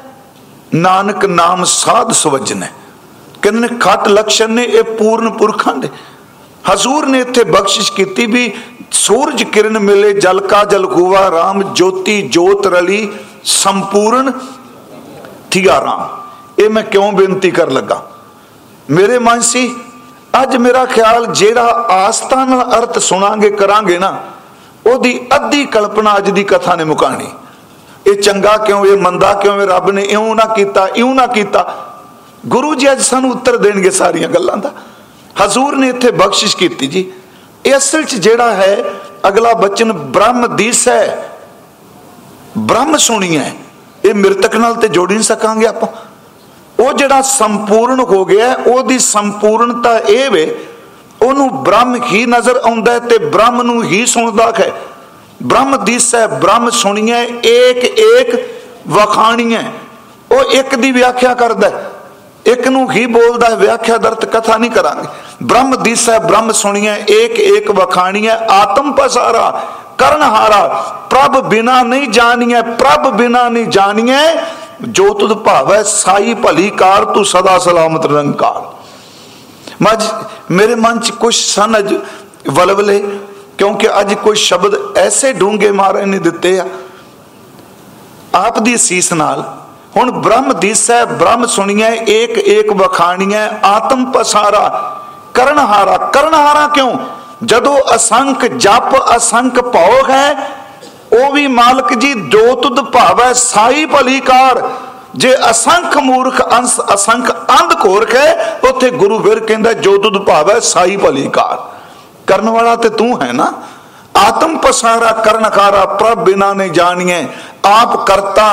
ਨਾਨਕ ਨਾਮ ਸਾਧ ਸੁਵਜਨ ਹੈ। ਕਹਿੰਦੇ ਨੇ ਖਟ ਲਖਣ ਨੇ ਇਹ ਪੂਰਨ ਪੁਰਖਾਂ ਦੇ। ਹਜ਼ੂਰ ਨੇ ਇੱਥੇ ਬਖਸ਼ਿਸ਼ ਕੀਤੀ ਵੀ ਸੂਰਜ ਕਿਰਨ ਮਿਲੇ, ਜਲ ਕਾ ਜਲ ਖੂਵਾ RAM ਜੋਤੀ ਜੋਤ ਰਲੀ, ਸੰਪੂਰਨ ਥਿਆ RAM ਇਹ ਮੈਂ ਕਿਉਂ ਬੇਨਤੀ ਕਰ ਲੱਗਾ? ਮੇਰੇ ਮਨ ਸੀ ਅੱਜ ਮੇਰਾ ਖਿਆਲ ਜਿਹੜਾ ਆਸਥਾ ਨਾਲ ਅਰਥ ਸੁਣਾਂਗੇ ਕਰਾਂਗੇ ਨਾ, ਉਹਦੀ ਅੱਧੀ ਕਲਪਨਾ ਅੱਜ ਦੀ ਕਥਾ ਨੇ ਮੁਕਾਣੀ। ਇਹ ਚੰਗਾ ਕਿਉਂ, ਇਹ ਮੰਦਾ ਕਿਉਂ, ਇਹ ਰੱਬ ਨੇ ਇਉਂ ਨਾ ਕੀਤਾ, ਇਉਂ ਨਾ ਕੀਤਾ। ਗੁਰੂ ਜੀ ਅੱਜ ਸਾਨੂੰ ਉੱਤਰ ਦੇਣਗੇ ਸਾਰੀਆਂ ਗੱਲਾਂ ਦਾ। ਹਜ਼ੂਰ ਨੇ ਇੱਥੇ ਬਖਸ਼ਿਸ਼ ਕੀਤੀ ਜੀ। ਇਹ ਅਸਲ 'ਚ ਜਿਹੜਾ ਹੈ, ਅਗਲਾ ਬਚਨ ਬ੍ਰਹਮ ਦੀਸ ਹੈ। ਬ੍ਰਹਮ ਸੁਣੀਐ ਇਹ ਮਿਰਤਕ ਨਾਲ ਤੇ ਜੋੜੀ ਨਹੀਂ ਸਕਾਂਗੇ ਆਪਾਂ। ਉਹ ਜਿਹੜਾ ਸੰਪੂਰਨ ਹੋ ਗਿਆ ਉਹਦੀ ਸੰਪੂਰਨਤਾ ਇਹ ਵੇ, ਉਹਨੂੰ ਬ੍ਰਹਮ ਹੀ ਨਜ਼ਰ ਆਉਂਦਾ ਤੇ ਬ੍ਰਹਮ ਨੂੰ ਹੀ ਸੁਣਦਾ ਹੈ। ਬ੍ਰਹਮ ਦਿਸੈ, ਬ੍ਰਹਮ ਸੁਣੀਐ, ਏਕ ਏਕ ਵਖਾਣੀਐ। ਉਹ ਇੱਕ ਦੀ ਵਿਆਖਿਆ ਕਰਦਾ ਇੱਕ ਨੂੰ ਹੀ ਬੋਲਦਾ ਵਿਆਖਿਆ ਦਰਤ ਕਥਾ ਨਹੀਂ ਕਰਾਂਗੇ। ਬ੍ਰਹਮ ਦਿਸੈ, ਬ੍ਰਹਮ ਸੁਣੀਐ, ਏਕ ਏਕ ਵਖਾਣੀਐ, ਆਤਮ ਪਸਾਰਾ ਕਰਨ ਹਾਰਾ ਪ੍ਰਭ ਬਿਨਾ ਨਹੀਂ ਜਾਣੀਐ, ਪ੍ਰਭ ਬਿਨਾ ਨਹੀਂ ਜਾਣੀਐ ਜੋ ਤੁਧ ਭਾਵੈ ਸਾਈ ਭਲੀ ਕਾਰ, ਤੂੰ ਸਦਾ ਸਲਾਮਤ ਰੰਕਾਰ। ਮਜ ਮੇਰੇ ਮਨ ਚ ਕੁਝ ਸਨ ਵਲਵਲੇ, ਕਿਉਂਕਿ ਅੱਜ ਕੋਈ ਸ਼ਬਦ ਐਸੇ ਡੂੰਗੇ ਮਾਰੇ ਨੇ ਦਿੱਤੇ ਆ। ਆਪ ਦੀ ਸੀਸ ਨਾਲ, ਹੁਣ ਬ੍ਰਹਮ ਦਿਸੈ, ਬ੍ਰਹਮ ਸੁਣੀਐ, ਏਕ ਏਕ ਵਖਾਣੀਐ, ਆਤਮ ਪਸਾਰਾ, ਕਰਨਹਾਰਾ ਕਰਨਹਾਰਾ ਕਿਉਂ? ਜਦੋਂ ਅਸੰਖ ਜਪ ਅਸੰਖ ਭੋਗ ਹੈ ਉਹ ਵੀ ਮਾਲਕ ਜੀ, ਜੋ ਤੁਧ ਭਾਵੈ ਸਾਈ ਭਲੀਕਾਰ ਜੇ ਅਸੰਖ ਮੂਰਖ ਅੰਸ, ਅਸੰਖ ਅੰਧ ਘੋਰਖ ਹੈ ਉੱਥੇ ਗੁਰੂ ਵੀਰ ਕਹਿੰਦਾ, ਜੋ ਤੁਧ ਭਾਵੈ ਸਾਈ ਭਲੀਕਾਰ ਕਰਨ ਵਾਲਾ ਤੇ ਤੂੰ ਹੈ ਨਾ? ਆਤਮ ਪਸਾਰਾ ਕਰਨਕਾਰਾ ਪ੍ਰਭ ਬਿਨਾ ਨੇ ਜਾਣੀਏ ਆਪ ਕਰਤਾ,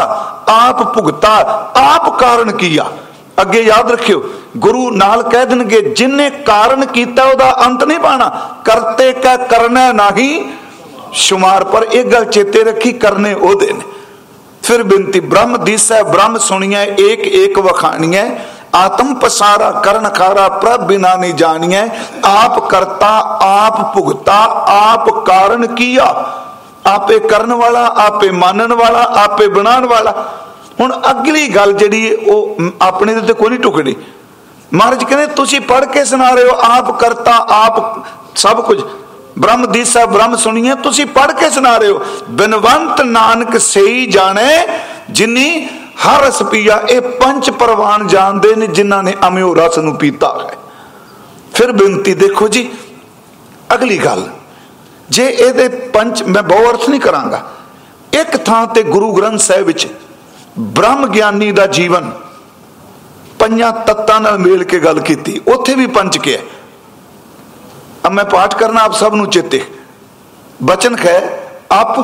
ਆਪ ਭੁਗਤਾ, ਆਪ ਕਾਰਨ ਕੀਆ। ਅੱਗੇ ਯਾਦ ਰੱਖਿਓ, ਗੁਰੂ ਨਾਲ ਕਹਿ ਦੇਣਗੇ, ਜਿਨੇ ਕਾਰਨ ਕੀਤਾ, ਉਹਦਾ ਅੰਤ ਨਹੀਂ ਪਾਣਾ। ਕਰਤੇ ਕਾ ਕਰਨਾ ਨਹੀਂ ਸ਼ੁਮਾਰ ਪਰ ਇਹ ਗੱਲ ਚੇਤੇ ਰੱਖੀ ਕਰਨੇ ਉਹਦੇ ਨੇ ਫਿਰ ਬੇਨਤੀ ਬ੍ਰਹਮ ਦਿਸੈ ਬ੍ਰਹਮ ਸੁਣੀਐ ਏਕ ਏਕ ਵਖਾਣੀਐ ਆਤਮ ਪਸਾਰਾ ਕਰਨ ਖਾਰਾ ਪ੍ਰਭ ਬਿਨਾ ਨਹੀਂ ਜਾਣੀਐ ਆਪ ਕਰਤਾ ਆਪ ਭੁਗਤਾ ਆਪ ਕਾਰਨ ਕੀਆ ਆਪੇ ਕਰਨ ਵਾਲਾ ਆਪੇ ਮਾਨਣ ਵਾਲਾ ਆਪੇ ਬਣਾਉਣ ਵਾਲਾ ਹੁਣ ਅਗਲੀ ਗੱਲ ਜਿਹੜੀ ਉਹ ਆਪਣੇ ਦੇ ਤੇ ਕੋਈ ਨਹੀਂ ਟੁਕੜੀ ਮਹਾਰਾਜ ਕਹਿੰਦੇ ਤੁਸੀਂ ਪੜ੍ਹ ਕੇ ਸੁਣਾ ਰਹੇ ਹੋ ਆਪ ਕਰਤਾ ਆਪ ਸਭ ਕੁਝ ਬ੍ਰਹਮ ਦੀਸਾ ਬ੍ਰਹਮ ਸੁਣੀਏ, ਤੁਸੀਂ ਪੜ੍ਹ ਕੇ ਸੁਣਾ ਰਹੇ ਹੋ। ਬਿਨਵੰਤ ਨਾਨਕ ਸਹੀ ਜਾਣੇ, ਜਿਨੀ ਹਰ ਰਸ ਪੀਆ ਇਹ ਪੰਜ ਪ੍ਰਵਾਨ ਜਾਣਦੇ ਨੇ, ਜਿਨ੍ਹਾਂ ਨੇ ਅਮਿਓ ਰਸ ਨੂੰ ਪੀਤਾ ਹੈ। ਫਿਰ ਬੇਨਤੀ ਦੇਖੋ ਜੀ, ਅਗਲੀ ਗੱਲ। ਜੇ ਇਹਦੇ ਪੰਜ, ਮੈਂ ਬਹੁ ਅਰਥ ਨਹੀਂ ਕਰਾਂਗਾ। ਇੱਕ ਥਾਂ ਤੇ ਗੁਰੂ ਗ੍ਰੰਥ ਸਾਹਿਬ ਵਿੱਚ ਬ੍ਰਹਮ ਗਿਆਨੀ ਦਾ ਜੀਵਨ, ਪੰਜਾਂ ਤੱਤਾਂ ਨਾਲ ਮੇਲ ਕੇ ਗੱਲ ਕੀਤੀ, ਉੱਥੇ ਵੀ ਪੰਜ ਕੇ ਅਬ ਮੈਂ ਪਾਠ ਕਰਨਾ ਆਪ ਸਭ ਨੂੰ ਚੇਤੇ। ਬਚਨ ਹੈ ਅਪ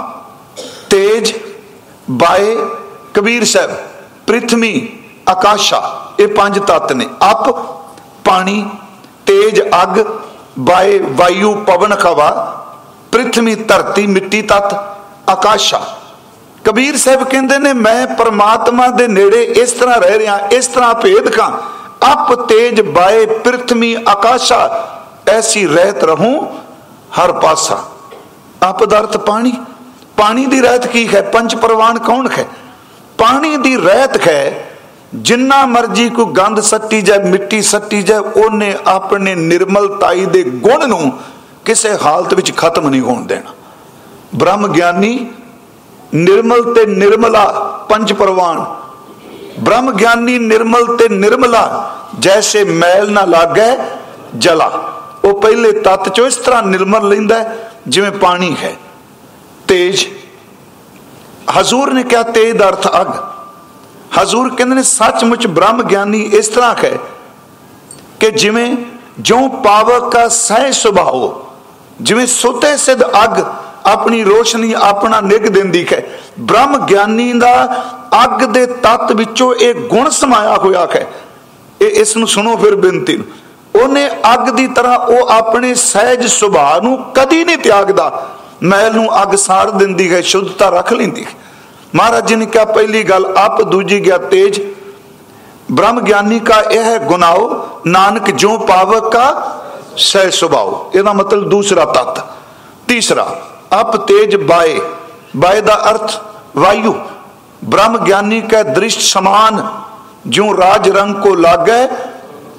ਤੇਜ, ਬਾਏ, ਕਬੀਰ ਸਾਹਿਬ ਪ੍ਰithvi ਆਕਾਸ਼ਾ, ਇਹ ਪੰਜ ਤੱਤ ਨੇ। ਅਪ ਪਾਣੀ, ਤੇਜ, ਅਗ, ਬਾਏ, ਵਾਯੂ, ਪਵਨ ਖਵਾ ਪ੍ਰਿਥਵੀ ਧਰਤੀ, ਮਿੱਟੀ ਤੱਤ, ਆਕਾਸ਼ਾ। ਕਬੀਰ ਸਾਹਿਬ ਕਹਿੰਦੇ ਨੇ, ਮੈਂ ਪਰਮਾਤਮਾ ਦੇ ਨੇੜੇ ਇਸ ਤਰ੍ਹਾਂ ਰਹਿ ਰਿਹਾ, ਇਸ ਤਰ੍ਹਾਂ ਭੇਦ ਖਾਂ। ਅਪ ਤੇਜ, ਬਾਏ ਪ੍ਰਿਥਵੀ ਆਕਾਸ਼ਾ ਐਸੀ ਰਹਿਤ ਰਹੂੰ ਹਰ ਪਾਸਾ। ਅਪ ਦਰਤ ਪਾਣੀ। ਪਾਣੀ ਦੀ ਰਹਿਤ ਕੀ ਹੈ? ਪੰਜ ਪ੍ਰਵਾਨ ਕੌਣ ਹੈ? ਪਾਣੀ ਦੀ ਰਹਿਤ ਹੈ, ਜਿੰਨਾ ਮਰਜ਼ੀ ਕੋ ਗੰਦ ਸੱਟੀ ਜਾਏ, ਮਿੱਟੀ ਸੱਟੀ ਜਾਏ, ਉਹਨੇ ਆਪਣੇ ਨਿਰਮਲਤਾਈ ਦੇ ਗੁਣ ਨੂੰ ਕਿਸੇ ਹਾਲਤ ਵਿੱਚ ਖਤਮ ਨਹੀਂ ਹੋਣ ਦੇਣਾ। ਬ੍ਰਹਮ ਗਿਆਨੀ, ਨਿਰਮਲ ਤੇ ਨਿਰਮਲਾ, ਪੰਜ ਪ੍ਰਵਾਨ। ਬ੍ਰਹਮ ਗਿਆਨੀ, ਨਿਰਮਲ ਤੇ ਨਿਰਮਲਾ, ਜੈਸੇ ਮੈਲ ਨਾ ਲਾਗੇ ਜਲਾ। ਉਹ ਪਹਿਲੇ ਤਤ ਚੋਂ ਇਸ ਤਰ੍ਹਾਂ ਨਿਰਮਲ ਲੈਂਦਾ ਜਿਵੇਂ ਪਾਣੀ ਹੈ। ਤੇਜ। ਹਜ਼ੂਰ ਨੇ ਕਿਹਾ, ਤੇਜ ਦਾ ਅਰਥ ਅਗ। ਹਜ਼ੂਰ ਕਹਿੰਦੇ ਨੇ, ਸੱਚਮੁੱਚ ਬ੍ਰਹਮ ਗਿਆਨੀ ਇਸ ਤਰ੍ਹਾਂ ਹੈ ਕਿ ਜਿਵੇਂ ਜੋ ਪਾਵਕ ਦਾ ਸਹਿ ਸੁਭਾਅ ਜਿਵੇਂ ਸੁਤੇ ਸਿੱਧ ਅਗ ਆਪਣੀ ਰੋਸ਼ਨੀ ਆਪਣਾ ਨਿਗ ਦਿੰਦੀ ਹੈ। ਬ੍ਰਹਮ ਗਿਆਨੀ ਦਾ ਅੱਗ ਦੇ ਤਤ ਵਿੱਚੋਂ ਇਹ ਗੁਣ ਸਮਾਇਆ ਹੋਇਆ ਹੈ। ਇਹ ਇਸ ਨੂੰ ਸੁਣੋ ਫਿਰ ਬੇਨਤੀ ਨੂੰ। ਉਹਨੇ ਅੱਗ ਦੀ ਤਰ੍ਹਾਂ ਉਹ ਆਪਣੇ ਸਹਿਜ ਸੁਭਾਅ ਨੂੰ ਕਦੀ ਨਹੀਂ ਤਿਆਗਦਾ। ਮੈਲ ਨੂੰ ਅੱਗ ਸਾੜ ਦਿੰਦੀ ਹੈ, ਸ਼ੁੱਧਤਾ ਰੱਖ ਲੈਂਦੀ ਹੈ। ਮਹਾਰਾਜ ਜੀ ਨੇ ਕਿਹਾ, ਪਹਿਲੀ ਗੱਲ ਆਪ, ਦੂਜੀ ਗਿਆ ਤੇਜ। ਬ੍ਰਹਮ ਗਿਆਨੀ ਕਾ ਇਹ ਹੈ ਗੁਨਾਓ ਨਾਨਕ ਜੋ ਪਾਵਕ ਕਾ ਸਹਿ ਸੁਭਾਅ ਇਹਦਾ ਮਤਲਬ ਦੂਸਰਾ ਤਤ। ਤੀਸਰਾ ਅਪ ਤੇਜ ਬਾਏ। ਬਾਏ ਦਾ ਅਰਥ, ਵਾਯੂ। ਬ੍ਰਹਮ ਗਿਆਨੀ ਕਾ ਦ੍ਰਿਸ਼ਟ ਸਮਾਨ, ਜਿਉ ਰਾਜ ਰੰਗ ਕੋ ਲਾਗੇ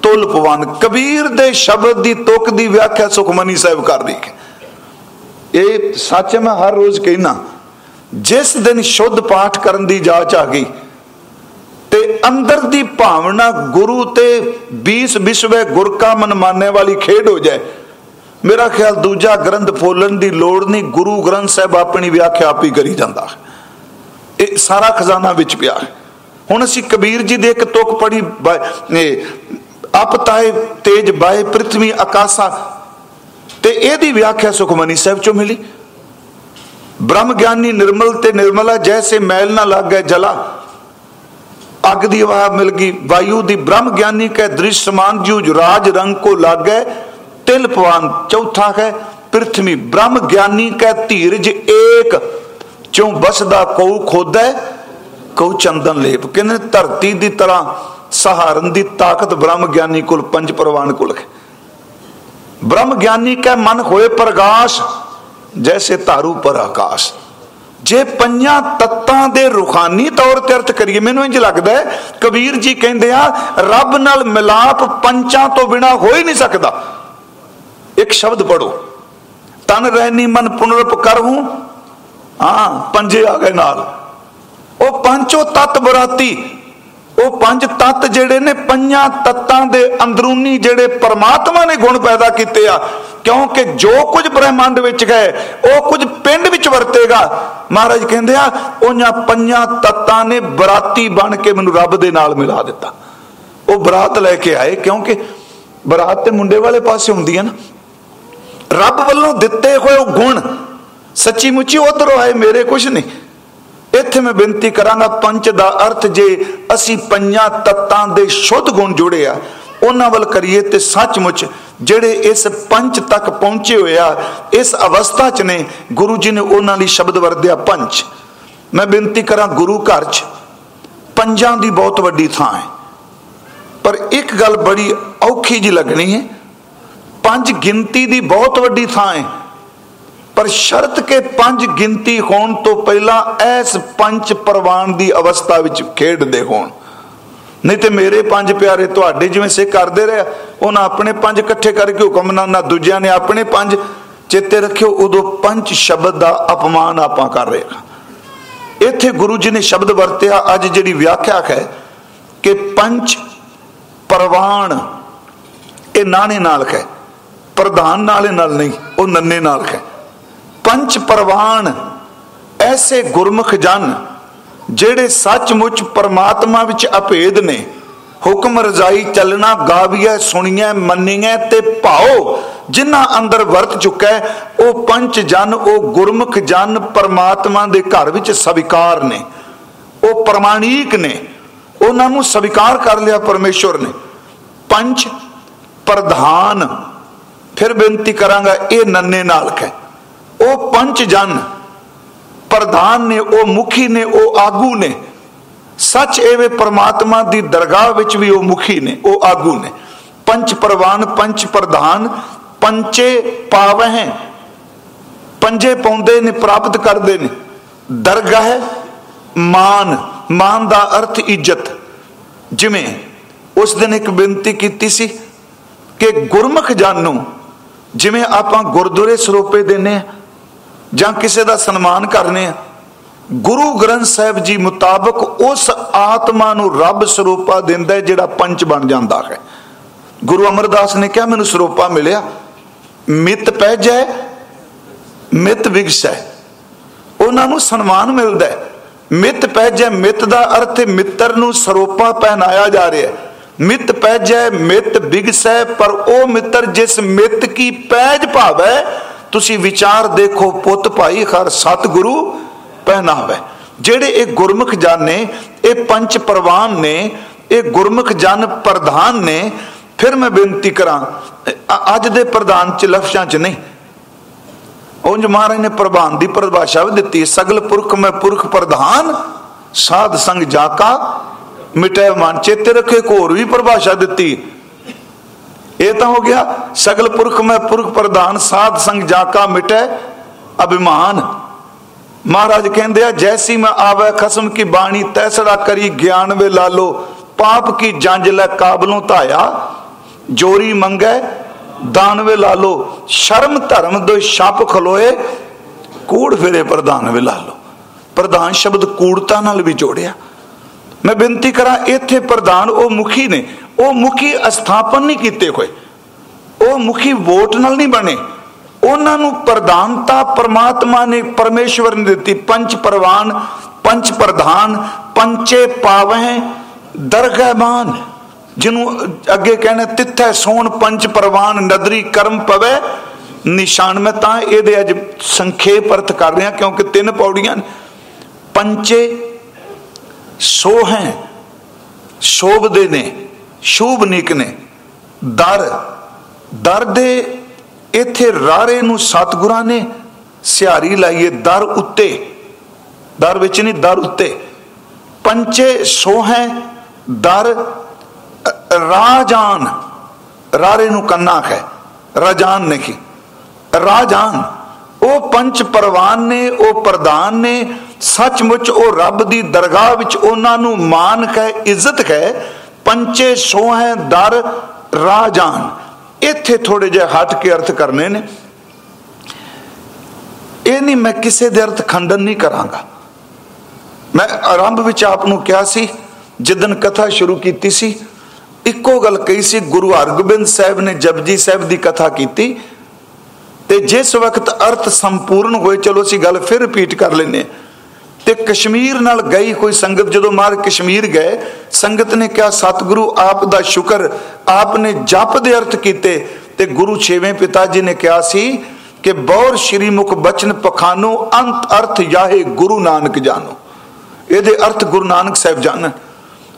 ਤੁਲ ਪਵਨ ਕਬੀਰ ਦੇ ਸ਼ਬਦ ਦੀ ਤੁਕ ਦੀ ਵਿਆਖਿਆ ਸੁਖਮਨੀ ਸਾਹਿਬ ਕਰ ਰਹੀ ਹੈ ਇਹ ਸੱਚ ਮੈਂ ਹਰ ਰੋਜ਼ ਕਹਿਣਾ ਜਿਸ ਦਿਨ ਸ਼ੁੱਧ ਪਾਠ ਕਰਨ ਦੀ ਜਾਚ ਆ ਗਈ, ਤੇ ਅੰਦਰ ਦੀ ਭਾਵਨਾ ਗੁਰੂ ਤੇ 20 ਵਿਸ਼ਵੇ ਗੁਰ ਕਾ ਮਨ ਮਾਨਣੇ ਵਾਲੀ ਖੇਡ ਹੋ ਜਾਏ। ਮੇਰਾ ਖਿਆਲ ਦੂਜਾ ਗ੍ਰੰਥ ਫੋਲਣ ਦੀ ਲੋੜ ਨਹੀਂ, ਗੁਰੂ ਗ੍ਰੰਥ ਸਾਹਿਬ ਆਪਣੀ ਵਿਆਖਿਆ ਆਪ ਹੀ ਕਰੀ ਜਾਂਦਾ। ਇਹ ਸਾਰਾ ਖਜ਼ਾਨਾ ਵਿੱਚ ਪਿਆ। ਹੁਣ ਅਸੀਂ ਕਬੀਰ ਜੀ ਦੇ ਇੱਕ ਤੁਕ ਪੜੀ ਤਾਏ ਤੇਜ ਬਾਏ ਪ੍ਰithvi ਆਕਾਸ਼ਾ। ਤੇ ਇਹਦੀ ਵਿਆਖਿਆ ਸੁਖਮਨੀ ਸਾਹਿਬ ਚੋਂ ਮਿਲੀ। ਬ੍ਰਹਮ ਗਿਆਨੀ ਨਿਰਮਲ ਤੇ ਨਿਰਮਲਾ ਜੈਸੇ ਮੈਲ ਨਾ ਲੱਗੇ ਜਲਾ। ਅੱਗ ਦੀ ਆਵਾਜ਼ ਮਿਲ ਗਈ, ਵਾਯੂ ਦੀ ਬ੍ਰਹਮ ਗਿਆਨੀ ਕੈ ਦ੍ਰਿਸ਼ ਸਮਾਨ ਜੂ ਰਾਜ ਰੰਗ ਕੋ ਲਾਗੇ। ਤਿਲ ਪਵਾਨ ਚੌਥਾ ਹੈ ਪ੍ਰithvi ਬ੍ਰਹਮ ਗਿਆਨੀ ਕੈ ਧੀਰਜ ਏਕ। ਚੋਂ ਬਸਦਾ ਕੋ ਖੋਦੈ ਕੋ ਚੰਦਨ ਲੇਪ। ਕਹਿੰਦੇ ਧਰਤੀ ਦੀ ਤਰ੍ਹਾਂ ਸਹਾਰਨ ਦੀ ਤਾਕਤ ਬ੍ਰਹਮ ਗਿਆਨੀ ਕੁਲ, ਪੰਜ ਪ੍ਰਵਾਨ ਕੁਲ ਹੈ। ਬ੍ਰਹਮ ਗਿਆਨੀ ਕੈ, ਮਨ ਹੋਏ ਪ੍ਰਗਾਸ਼, ਜੈਸੇ ਤਾਰੂ ਪਰ ਆਕਾਸ਼। ਜੇ ਪੰਜਾਂ ਤੱਤਾਂ ਦੇ ਰੂਹਾਨੀ ਤੌਰ ਤੇ ਅਰਥ ਕਰੀਏ, ਮੈਨੂੰ ਇੰਜ ਲੱਗਦਾ ਹੈ, ਕਬੀਰ ਜੀ ਕਹਿੰਦੇ ਆ, ਰੱਬ ਨਾਲ ਮਿਲਾਪ ਪੰਚਾਂ ਤੋਂ ਬਿਨਾ ਹੋ ਹੀ ਨਹੀਂ ਸਕਦਾ। ਇੱਕ ਸ਼ਬਦ ਪੜੋ ਤਨ ਰਹਿਨੀ ਮਨ ਪੁਨਰਪ ਕਰਹੂੰ। ਹਾਂ, ਪੰਜੇ ਆ ਗਏ ਨਾਲ। ਉਹ ਪੰਚੋ ਤਤ ਬਰਾਤੀ ਉਹ ਪੰਜ ਤੱਤ ਜਿਹੜੇ ਨੇ, ਪੰਜਾਂ ਤੱਤਾਂ ਦੇ ਅੰਦਰੂਨੀ ਜਿਹੜੇ ਪਰਮਾਤਮਾ ਨੇ ਗੁਣ ਪੈਦਾ ਕੀਤੇ ਆ। ਕਿਉਂਕਿ ਜੋ ਕੁਝ ਬ੍ਰਹਿਮੰਡ ਵਿੱਚ ਗਏ ਉਹ ਕੁਝ ਪਿੰਡ ਵਿੱਚ ਵਰਤੇਗਾ। ਮਹਾਰਾਜ ਕਹਿੰਦੇ ਆ, ਉਹਨਾਂ ਪੰਜਾਂ ਤੱਤਾਂ ਨੇ ਬਰਾਤੀ ਬਣ ਕੇ ਮੈਨੂੰ ਰੱਬ ਦੇ ਨਾਲ ਮਿਲਾ ਦਿੱਤਾ। ਉਹ ਬਰਾਤ ਲੈ ਕੇ ਆਏ, ਕਿਉਂਕਿ ਬਰਾਤ ਤੇ ਮੁੰਡੇ ਵਾਲੇ ਪਾਸੇ ਹੁੰਦੀ ਹੈ ਨਾ। ਰੱਬ ਵੱਲੋਂ ਦਿੱਤੇ ਹੋਏ ਉਹ ਗੁਣ, ਸੱਚੀ ਮੁੱਚੀ ਉਧਰੋਂ ਆਏ ਮੇਰੇ ਕੁਝ ਨਹੀਂ। ਇੱਥੇ ਮੈਂ ਬੇਨਤੀ ਕਰਾਂਗਾ ਪੰਚ ਦਾ ਅਰਥ ਜੇ ਅਸੀਂ ਪੰਜਾਂ ਤੱਤਾਂ ਦੇ ਸ਼ੁੱਧ ਗੁਣ ਜੁੜੇ ਆ, ਉਹਨਾਂ ਵੱਲ ਕਰੀਏ ਤੇ ਸੱਚਮੁੱਚ ਜਿਹੜੇ ਇਸ ਪੰਚ ਤੱਕ ਪਹੁੰਚੇ ਹੋਇਆ ਇਸ ਅਵਸਥਾ 'ਚ ਨੇ, ਗੁਰੂ ਜੀ ਨੇ ਉਹਨਾਂ ਲਈ ਸ਼ਬਦ ਵਰਤਿਆ ਪੰਚ। ਮੈਂ ਬੇਨਤੀ ਕਰਾਂ ਗੁਰੂ ਘਰ 'ਚ, ਪੰਜਾਂ ਦੀ ਬਹੁਤ ਵੱਡੀ ਥਾਂ ਹੈ। ਪਰ ਇੱਕ ਗੱਲ ਬੜੀ ਔਖੀ ਜੀ ਲੱਗਣੀ ਹੈ, ਪੰਜ ਗਿਣਤੀ ਦੀ ਬਹੁਤ ਵੱਡੀ ਥਾਂ ਹੈ। ਪਰ ਸ਼ਰਤ ਕੇ ਪੰਜ ਗਿਣਤੀ ਹੋਣ ਤੋਂ ਪਹਿਲਾਂ ਐਸ ਪੰਜ ਪ੍ਰਵਾਨ ਦੀ ਅਵਸਥਾ ਵਿੱਚ ਖੇਡਦੇ ਹੋਣ। ਨਹੀਂ ਤੇ ਮੇਰੇ ਪੰਜ ਪਿਆਰੇ ਤੁਹਾਡੇ ਜਿਵੇਂ ਸੇ ਕਰਦੇ ਰਹੇ, ਉਹਨਾਂ ਆਪਣੇ ਪੰਜ ਇਕੱਠੇ ਕਰਕੇ ਹੁਕਮ ਨਾ ਦੂਜਿਆਂ ਨੇ ਆਪਣੇ ਪੰਜ ਚੇਤੇ ਰੱਖਿਓ, ਉਦੋਂ ਪੰਜ ਸ਼ਬਦ ਦਾ ਅਪਮਾਨ ਆਪਾਂ ਕਰ ਰਹੇ ਹਾਂ। ਇੱਥੇ ਗੁਰੂ ਜੀ ਨੇ ਸ਼ਬਦ ਵਰਤਿਆ, ਅੱਜ ਜਿਹੜੀ ਵਿਆਖਿਆ ਹੈ ਕਿ ਪੰਜ ਪ੍ਰਵਾਨ, ਇਹ ਨਾਣੇ ਨਾਲ ਹੈ, ਪ੍ਰਧਾਨ ਨਾਲੇ ਨਾਲ ਨਹੀਂ, ਉਹ ਨੰਨੇ ਨਾਲ ਹੈ। ਪੰਜ ਪ੍ਰਵਾਨ ਐਸੇ ਗੁਰਮੁਖ ਜਨ ਜਿਹੜੇ ਸੱਚਮੁੱਚ ਪਰਮਾਤਮਾ ਵਿੱਚ ਅਭੇਦ ਨੇ। ਹੁਕਮ ਰਜ਼ਾਈ ਚੱਲਣਾ, ਗਾਵੀਐ, ਸੁਣੀਐ, ਮੰਨੀਐ ਤੇ ਭਾਉ ਜਿਨ੍ਹਾਂ ਅੰਦਰ ਵਰਤ ਚੁੱਕਾ, ਉਹ ਪੰਜ ਜਨ, ਉਹ ਗੁਰਮੁਖ ਜਨ ਪਰਮਾਤਮਾ ਦੇ ਘਰ ਵਿੱਚ ਸਵੀਕਾਰ ਨੇ। ਉਹ ਪ੍ਰਮਾਣੀਕ ਨੇ। ਉਹਨਾਂ ਨੂੰ ਸਵੀਕਾਰ ਕਰ ਲਿਆ ਪਰਮੇਸ਼ਵਰ ਨੇ। ਪੰਜ ਪ੍ਰਧਾਨ। ਫਿਰ ਬੇਨਤੀ ਕਰਾਂਗਾ, ਇਹ ਨੰਨੇ ਨਾਲ ਹੈ ਉਹ ਪੰਜ ਜਨ ਪ੍ਰਧਾਨ ਨੇ, ਉਹ ਮੁਖੀ ਨੇ, ਉਹ ਆਗੂ ਨੇ। ਸੱਚ ਐਵੇਂ ਪ੍ਰਮਾਤਮਾ ਦੀ ਦਰਗਾਹ ਵਿੱਚ ਵੀ ਉਹ ਮੁਖੀ ਨੇ, ਉਹ ਆਗੂ ਨੇ। ਪੰਜ ਪ੍ਰਵਾਨ, ਪੰਜ ਪ੍ਰਧਾਨ ਪੰਚੇ ਪਾਵਹਿ ਪੰਜੇ ਪਾਉਂਦੇ ਨੇ, ਪ੍ਰਾਪਤ ਕਰਦੇ ਨੇ। ਦਰਗਾਹ ਮਾਨ ਮਾਨ ਦਾ ਅਰਥ ਇੱਜ਼ਤ। ਜਿਵੇਂ ਉਸ ਦਿਨ ਇੱਕ ਬੇਨਤੀ ਕੀਤੀ ਸੀ ਕਿ ਗੁਰਮੁਖ ਜਨ ਨੂੰ ਜਿਵੇਂ ਆਪਾਂ ਗੁਰਦੁਆਰੇ ਸਰੋਪੇ ਦਿੰਨੇ ਆ ਜਾਂ ਕਿਸੇ ਦਾ ਸਨਮਾਨ ਕਰਨੇ ਆ। ਗੁਰੂ ਗ੍ਰੰਥ ਸਾਹਿਬ ਜੀ ਮੁਤਾਬਕ ਉਸ ਆਤਮਾ ਨੂੰ ਰੱਬ ਸਰੂਪਾ ਦਿੰਦਾ ਜਿਹੜਾ ਪੰਚ ਬਣ ਜਾਂਦਾ ਹੈ। ਗੁਰੂ ਅਮਰਦਾਸ ਨੇ ਕਿਹਾ, ਮੈਨੂੰ ਸਰੂਪਾ ਮਿਲਿਆ। ਮਿਤ ਪੈ ਜਾਏ, ਮਿੱਤ ਵਿਗਸੈ। ਉਹਨਾਂ ਨੂੰ ਸਨਮਾਨ ਮਿਲਦਾ ਹੈ। ਮਿੱਤ ਪੈ ਜਾਏ, ਮਿੱਤ ਦਾ ਅਰਥ ਮਿੱਤਰ ਨੂੰ ਸਰੋਪਾ ਪਹਿਨਾਇਆ ਜਾ ਰਿਹਾ ਹੈ। ਮਿੱਤ ਪੈ ਜਾਏ, ਮਿੱਤ ਵਿਗਸੈ, ਪਰ ਉਹ ਮਿੱਤਰ ਜਿਸ ਮਿੱਤ ਕੀ ਪੈਜ ਭਾਵੈ ਤੁਸੀਂ ਵਿਚਾਰ ਦੇਖੋ, ਪੁੱਤ ਭਾਈ, ਹਰ ਸਤਿਗੁਰੂ ਪਹਿਨਾਵੇ। ਜਿਹੜੇ ਇਹ ਗੁਰਮੁਖ ਜਨ ਨੇ, ਇਹ ਪੰਜ ਪ੍ਰਵਾਨ ਨੇ, ਇਹ ਗੁਰਮੁਖ ਜਨ ਪ੍ਰਧਾਨ ਨੇ, ਫਿਰ ਮੈਂ ਬੇਨਤੀ ਕਰਾਂ ਅੱਜ ਦੇ ਪ੍ਰਧਾਨ ਚ ਲਫ਼ਜ਼ਾਂ ਚ ਨਹੀਂ। ਉਂਝ ਮਹਾਰਾਜ ਨੇ ਪ੍ਰਭਾਨ ਦੀ ਪਰਿਭਾਸ਼ਾ ਵੀ ਦਿੱਤੀ, ਸਗਲ ਪੁਰਖ ਮੈਂ ਪੁਰਖ ਪ੍ਰਧਾਨ, ਸਾਧ ਸੰਗ ਜਾਕਾ, ਮਿਟੇ ਮਨ ਚੇਤੇ ਰੱਖੇ ਕੋਰ ਵੀ ਪਰਿਭਾਸ਼ਾ ਦਿੱਤੀ। ਇਹ ਤਾਂ ਹੋ ਗਿਆ ਸਗਲ ਪੁਰਖ ਮੈਂ ਪੁਰਖ ਪ੍ਰਧਾਨ, ਸਾਧ ਸੰਗ ਜਾ ਕਾ ਮਿਟੇ ਅਭਿਮਾਨ। ਮਹਾਰਾਜ ਕਹਿੰਦੇ ਆ, ਜੈਸੀ ਮੈਂ ਆਵੇ ਖਸਮ ਕੀ ਬਾਣੀ, ਤੈਸੜਾ ਕਰੀ ਗਿਆਨ ਵੇ ਲਾਲੋ, ਪਾਪ ਕੀ ਜੰਜ ਲੈ ਕਾਬਲੋਂ ਧਾਇਆ। ਜੋਰੀ ਮੰਗੇ ਦਾਨ ਵੇ ਲਾਲੋ, ਸ਼ਰਮ ਧਰਮ ਦੋ ਛੱਪ ਖਲੋਏ, ਕੂੜ ਫਿਰੇ ਪ੍ਰਧਾਨ ਵੇ ਲਾਲੋ। ਪ੍ਰਧਾਨ ਸ਼ਬਦ ਕੂੜਤਾ ਨਾਲ ਵੀ ਜੋੜਿਆ। ਮੈਂ ਬੇਨਤੀ ਕਰਾਂ, ਇੱਥੇ ਪ੍ਰਧਾਨ, ਉਹ ਮੁਖੀ ਨੇ। ਉਹ ਮੁਖੀ ਅਸਥਾਪਨ ਨਹੀਂ ਕੀਤੇ ਹੋਏ। ਉਹ ਮੁਖੀ ਵੋਟ ਨਾਲ ਨਹੀਂ ਬਣੇ। ਉਹਨਾਂ ਨੂੰ ਪ੍ਰਧਾਨਤਾ ਪਰਮਾਤਮਾ ਨੇ, ਪਰਮੇਸ਼ਵਰ ਨੇ ਦਿੱਤੀ। ਪੰਜ ਪ੍ਰਵਾਨ, ਪੰਜ ਪ੍ਰਧਾਨ ਪੰਚੇ ਪਾਵੇਂ ਦਰਗਹਿਮਾਨ, ਜਿਹਨੂੰ ਅੱਗੇ ਕਹਿੰਦੇ ਤਿੱਥੈ ਸੋਣ ਪੰਜ ਪ੍ਰਵਾਨ ਨਦਰੀ ਕਰਮ ਪਵੇ ਨਿਸ਼ਾਨ। ਮੈਂ ਤਾਂ ਇਹਦੇ ਅੱਜ ਸੰਖੇਪ ਅਰਥ ਕਰ ਰਿਹਾ, ਕਿਉਂਕਿ ਤਿੰਨ ਪੌੜੀਆਂ ਪੰਚੇ ਸੋਹੈ ਸ਼ੋਭਦੇ ਨੇ ਸ਼ੂਭਨੀਕ ਨੇ। ਦਰ ਦਰ ਦੇ ਇੱਥੇ ਰਾਰੇ ਨੂੰ ਸਤਗੁਰਾਂ ਨੇ ਸਿਹਾਰੀ ਲਾਈਏ ਦਰ ਉੱਤੇ। ਦਰ ਵਿੱਚ ਨਹੀਂ ਦਰ ਉੱਤੇ। ਪੰਚੇ ਸੋਹੈ ਦਰ ਰਾਜਾਨ। ਰਾਰੇ ਨੂੰ ਕੰਨਾ ਹੈ ਰਾਜਾਨ ਨਹੀਂ। ਰਾਜਾਨ। ਉਹ ਪੰਜ ਪਰਵਾਨ ਨੇ, ਉਹ ਪ੍ਰਧਾਨ ਨੇ, ਸੱਚਮੁੱਚ ਉਹ ਰੱਬ ਦੀ ਦਰਗਾਹ ਵਿੱਚ ਉਹਨਾਂ ਨੂੰ ਮਾਨ ਹੈ ਇੱਜ਼ਤ ਹੈ ਪੰਚੇ ਸੋਹੈ ਦਰ ਰਾਜਾਨ। ਇੱਥੇ ਥੋੜੇ ਜਿਹਾ ਹਟ ਕੇ ਅਰਥ ਕਰਨੇ ਨੇ। ਇਹ ਨਹੀਂ ਮੈਂ ਕਿਸੇ ਦੇ ਅਰਥ ਖੰਡਨ ਨਹੀਂ ਕਰਾਂਗਾ। ਮੈਂ ਆਰੰਭ ਵਿੱਚ ਆਪ ਨੂੰ ਕਿਹਾ ਸੀ ਜਿੱਦਨ ਕਥਾ ਸ਼ੁਰੂ ਕੀਤੀ ਸੀ, ਇੱਕੋ ਗੱਲ ਕਹੀ ਸੀ, ਗੁਰੂ ਹਰਗੋਬਿੰਦ ਸਾਹਿਬ ਨੇ ਜਪਜੀ ਸਾਹਿਬ ਦੀ ਕਥਾ ਕੀਤੀ ਤੇ ਜਿਸ ਵਕਤ ਅਰਥ ਸੰਪੂਰਨ ਹੋਏ, ਚਲੋ ਅਸੀਂ ਗੱਲ ਫਿਰ ਰਿਪੀਟ ਕਰ ਲੈਨੇ ਤੇ ਕਸ਼ਮੀਰ ਨਾਲ ਗਈ ਕੋਈ ਸੰਗਤ, ਜਦੋਂ ਮਾਰ ਕਸ਼ਮੀਰ ਗਏ, ਸੰਗਤ ਨੇ ਕਿਹਾ, ਸਤਿਗੁਰੂ, ਆਪ ਦਾ ਸ਼ੁਕਰ ਆਪ ਨੇ ਜਪ ਦੇ ਅਰਥ ਕੀਤੇ। ਤੇ ਗੁਰੂ ਛੇਵੇਂ ਪਿਤਾ ਜੀ ਨੇ ਕਿਹਾ ਸੀ ਕਿ ਬੌਰ ਸ਼੍ਰੀ ਮੁਖ ਬਚਨ ਪਖਾਨੋ, ਅੰਤ ਅਰਥ ਯਾਹੇ ਗੁਰੂ ਨਾਨਕ ਜਾਨੋ। ਇਹਦੇ ਅਰਥ ਗੁਰੂ ਨਾਨਕ ਸਾਹਿਬ ਜਾਣਨ।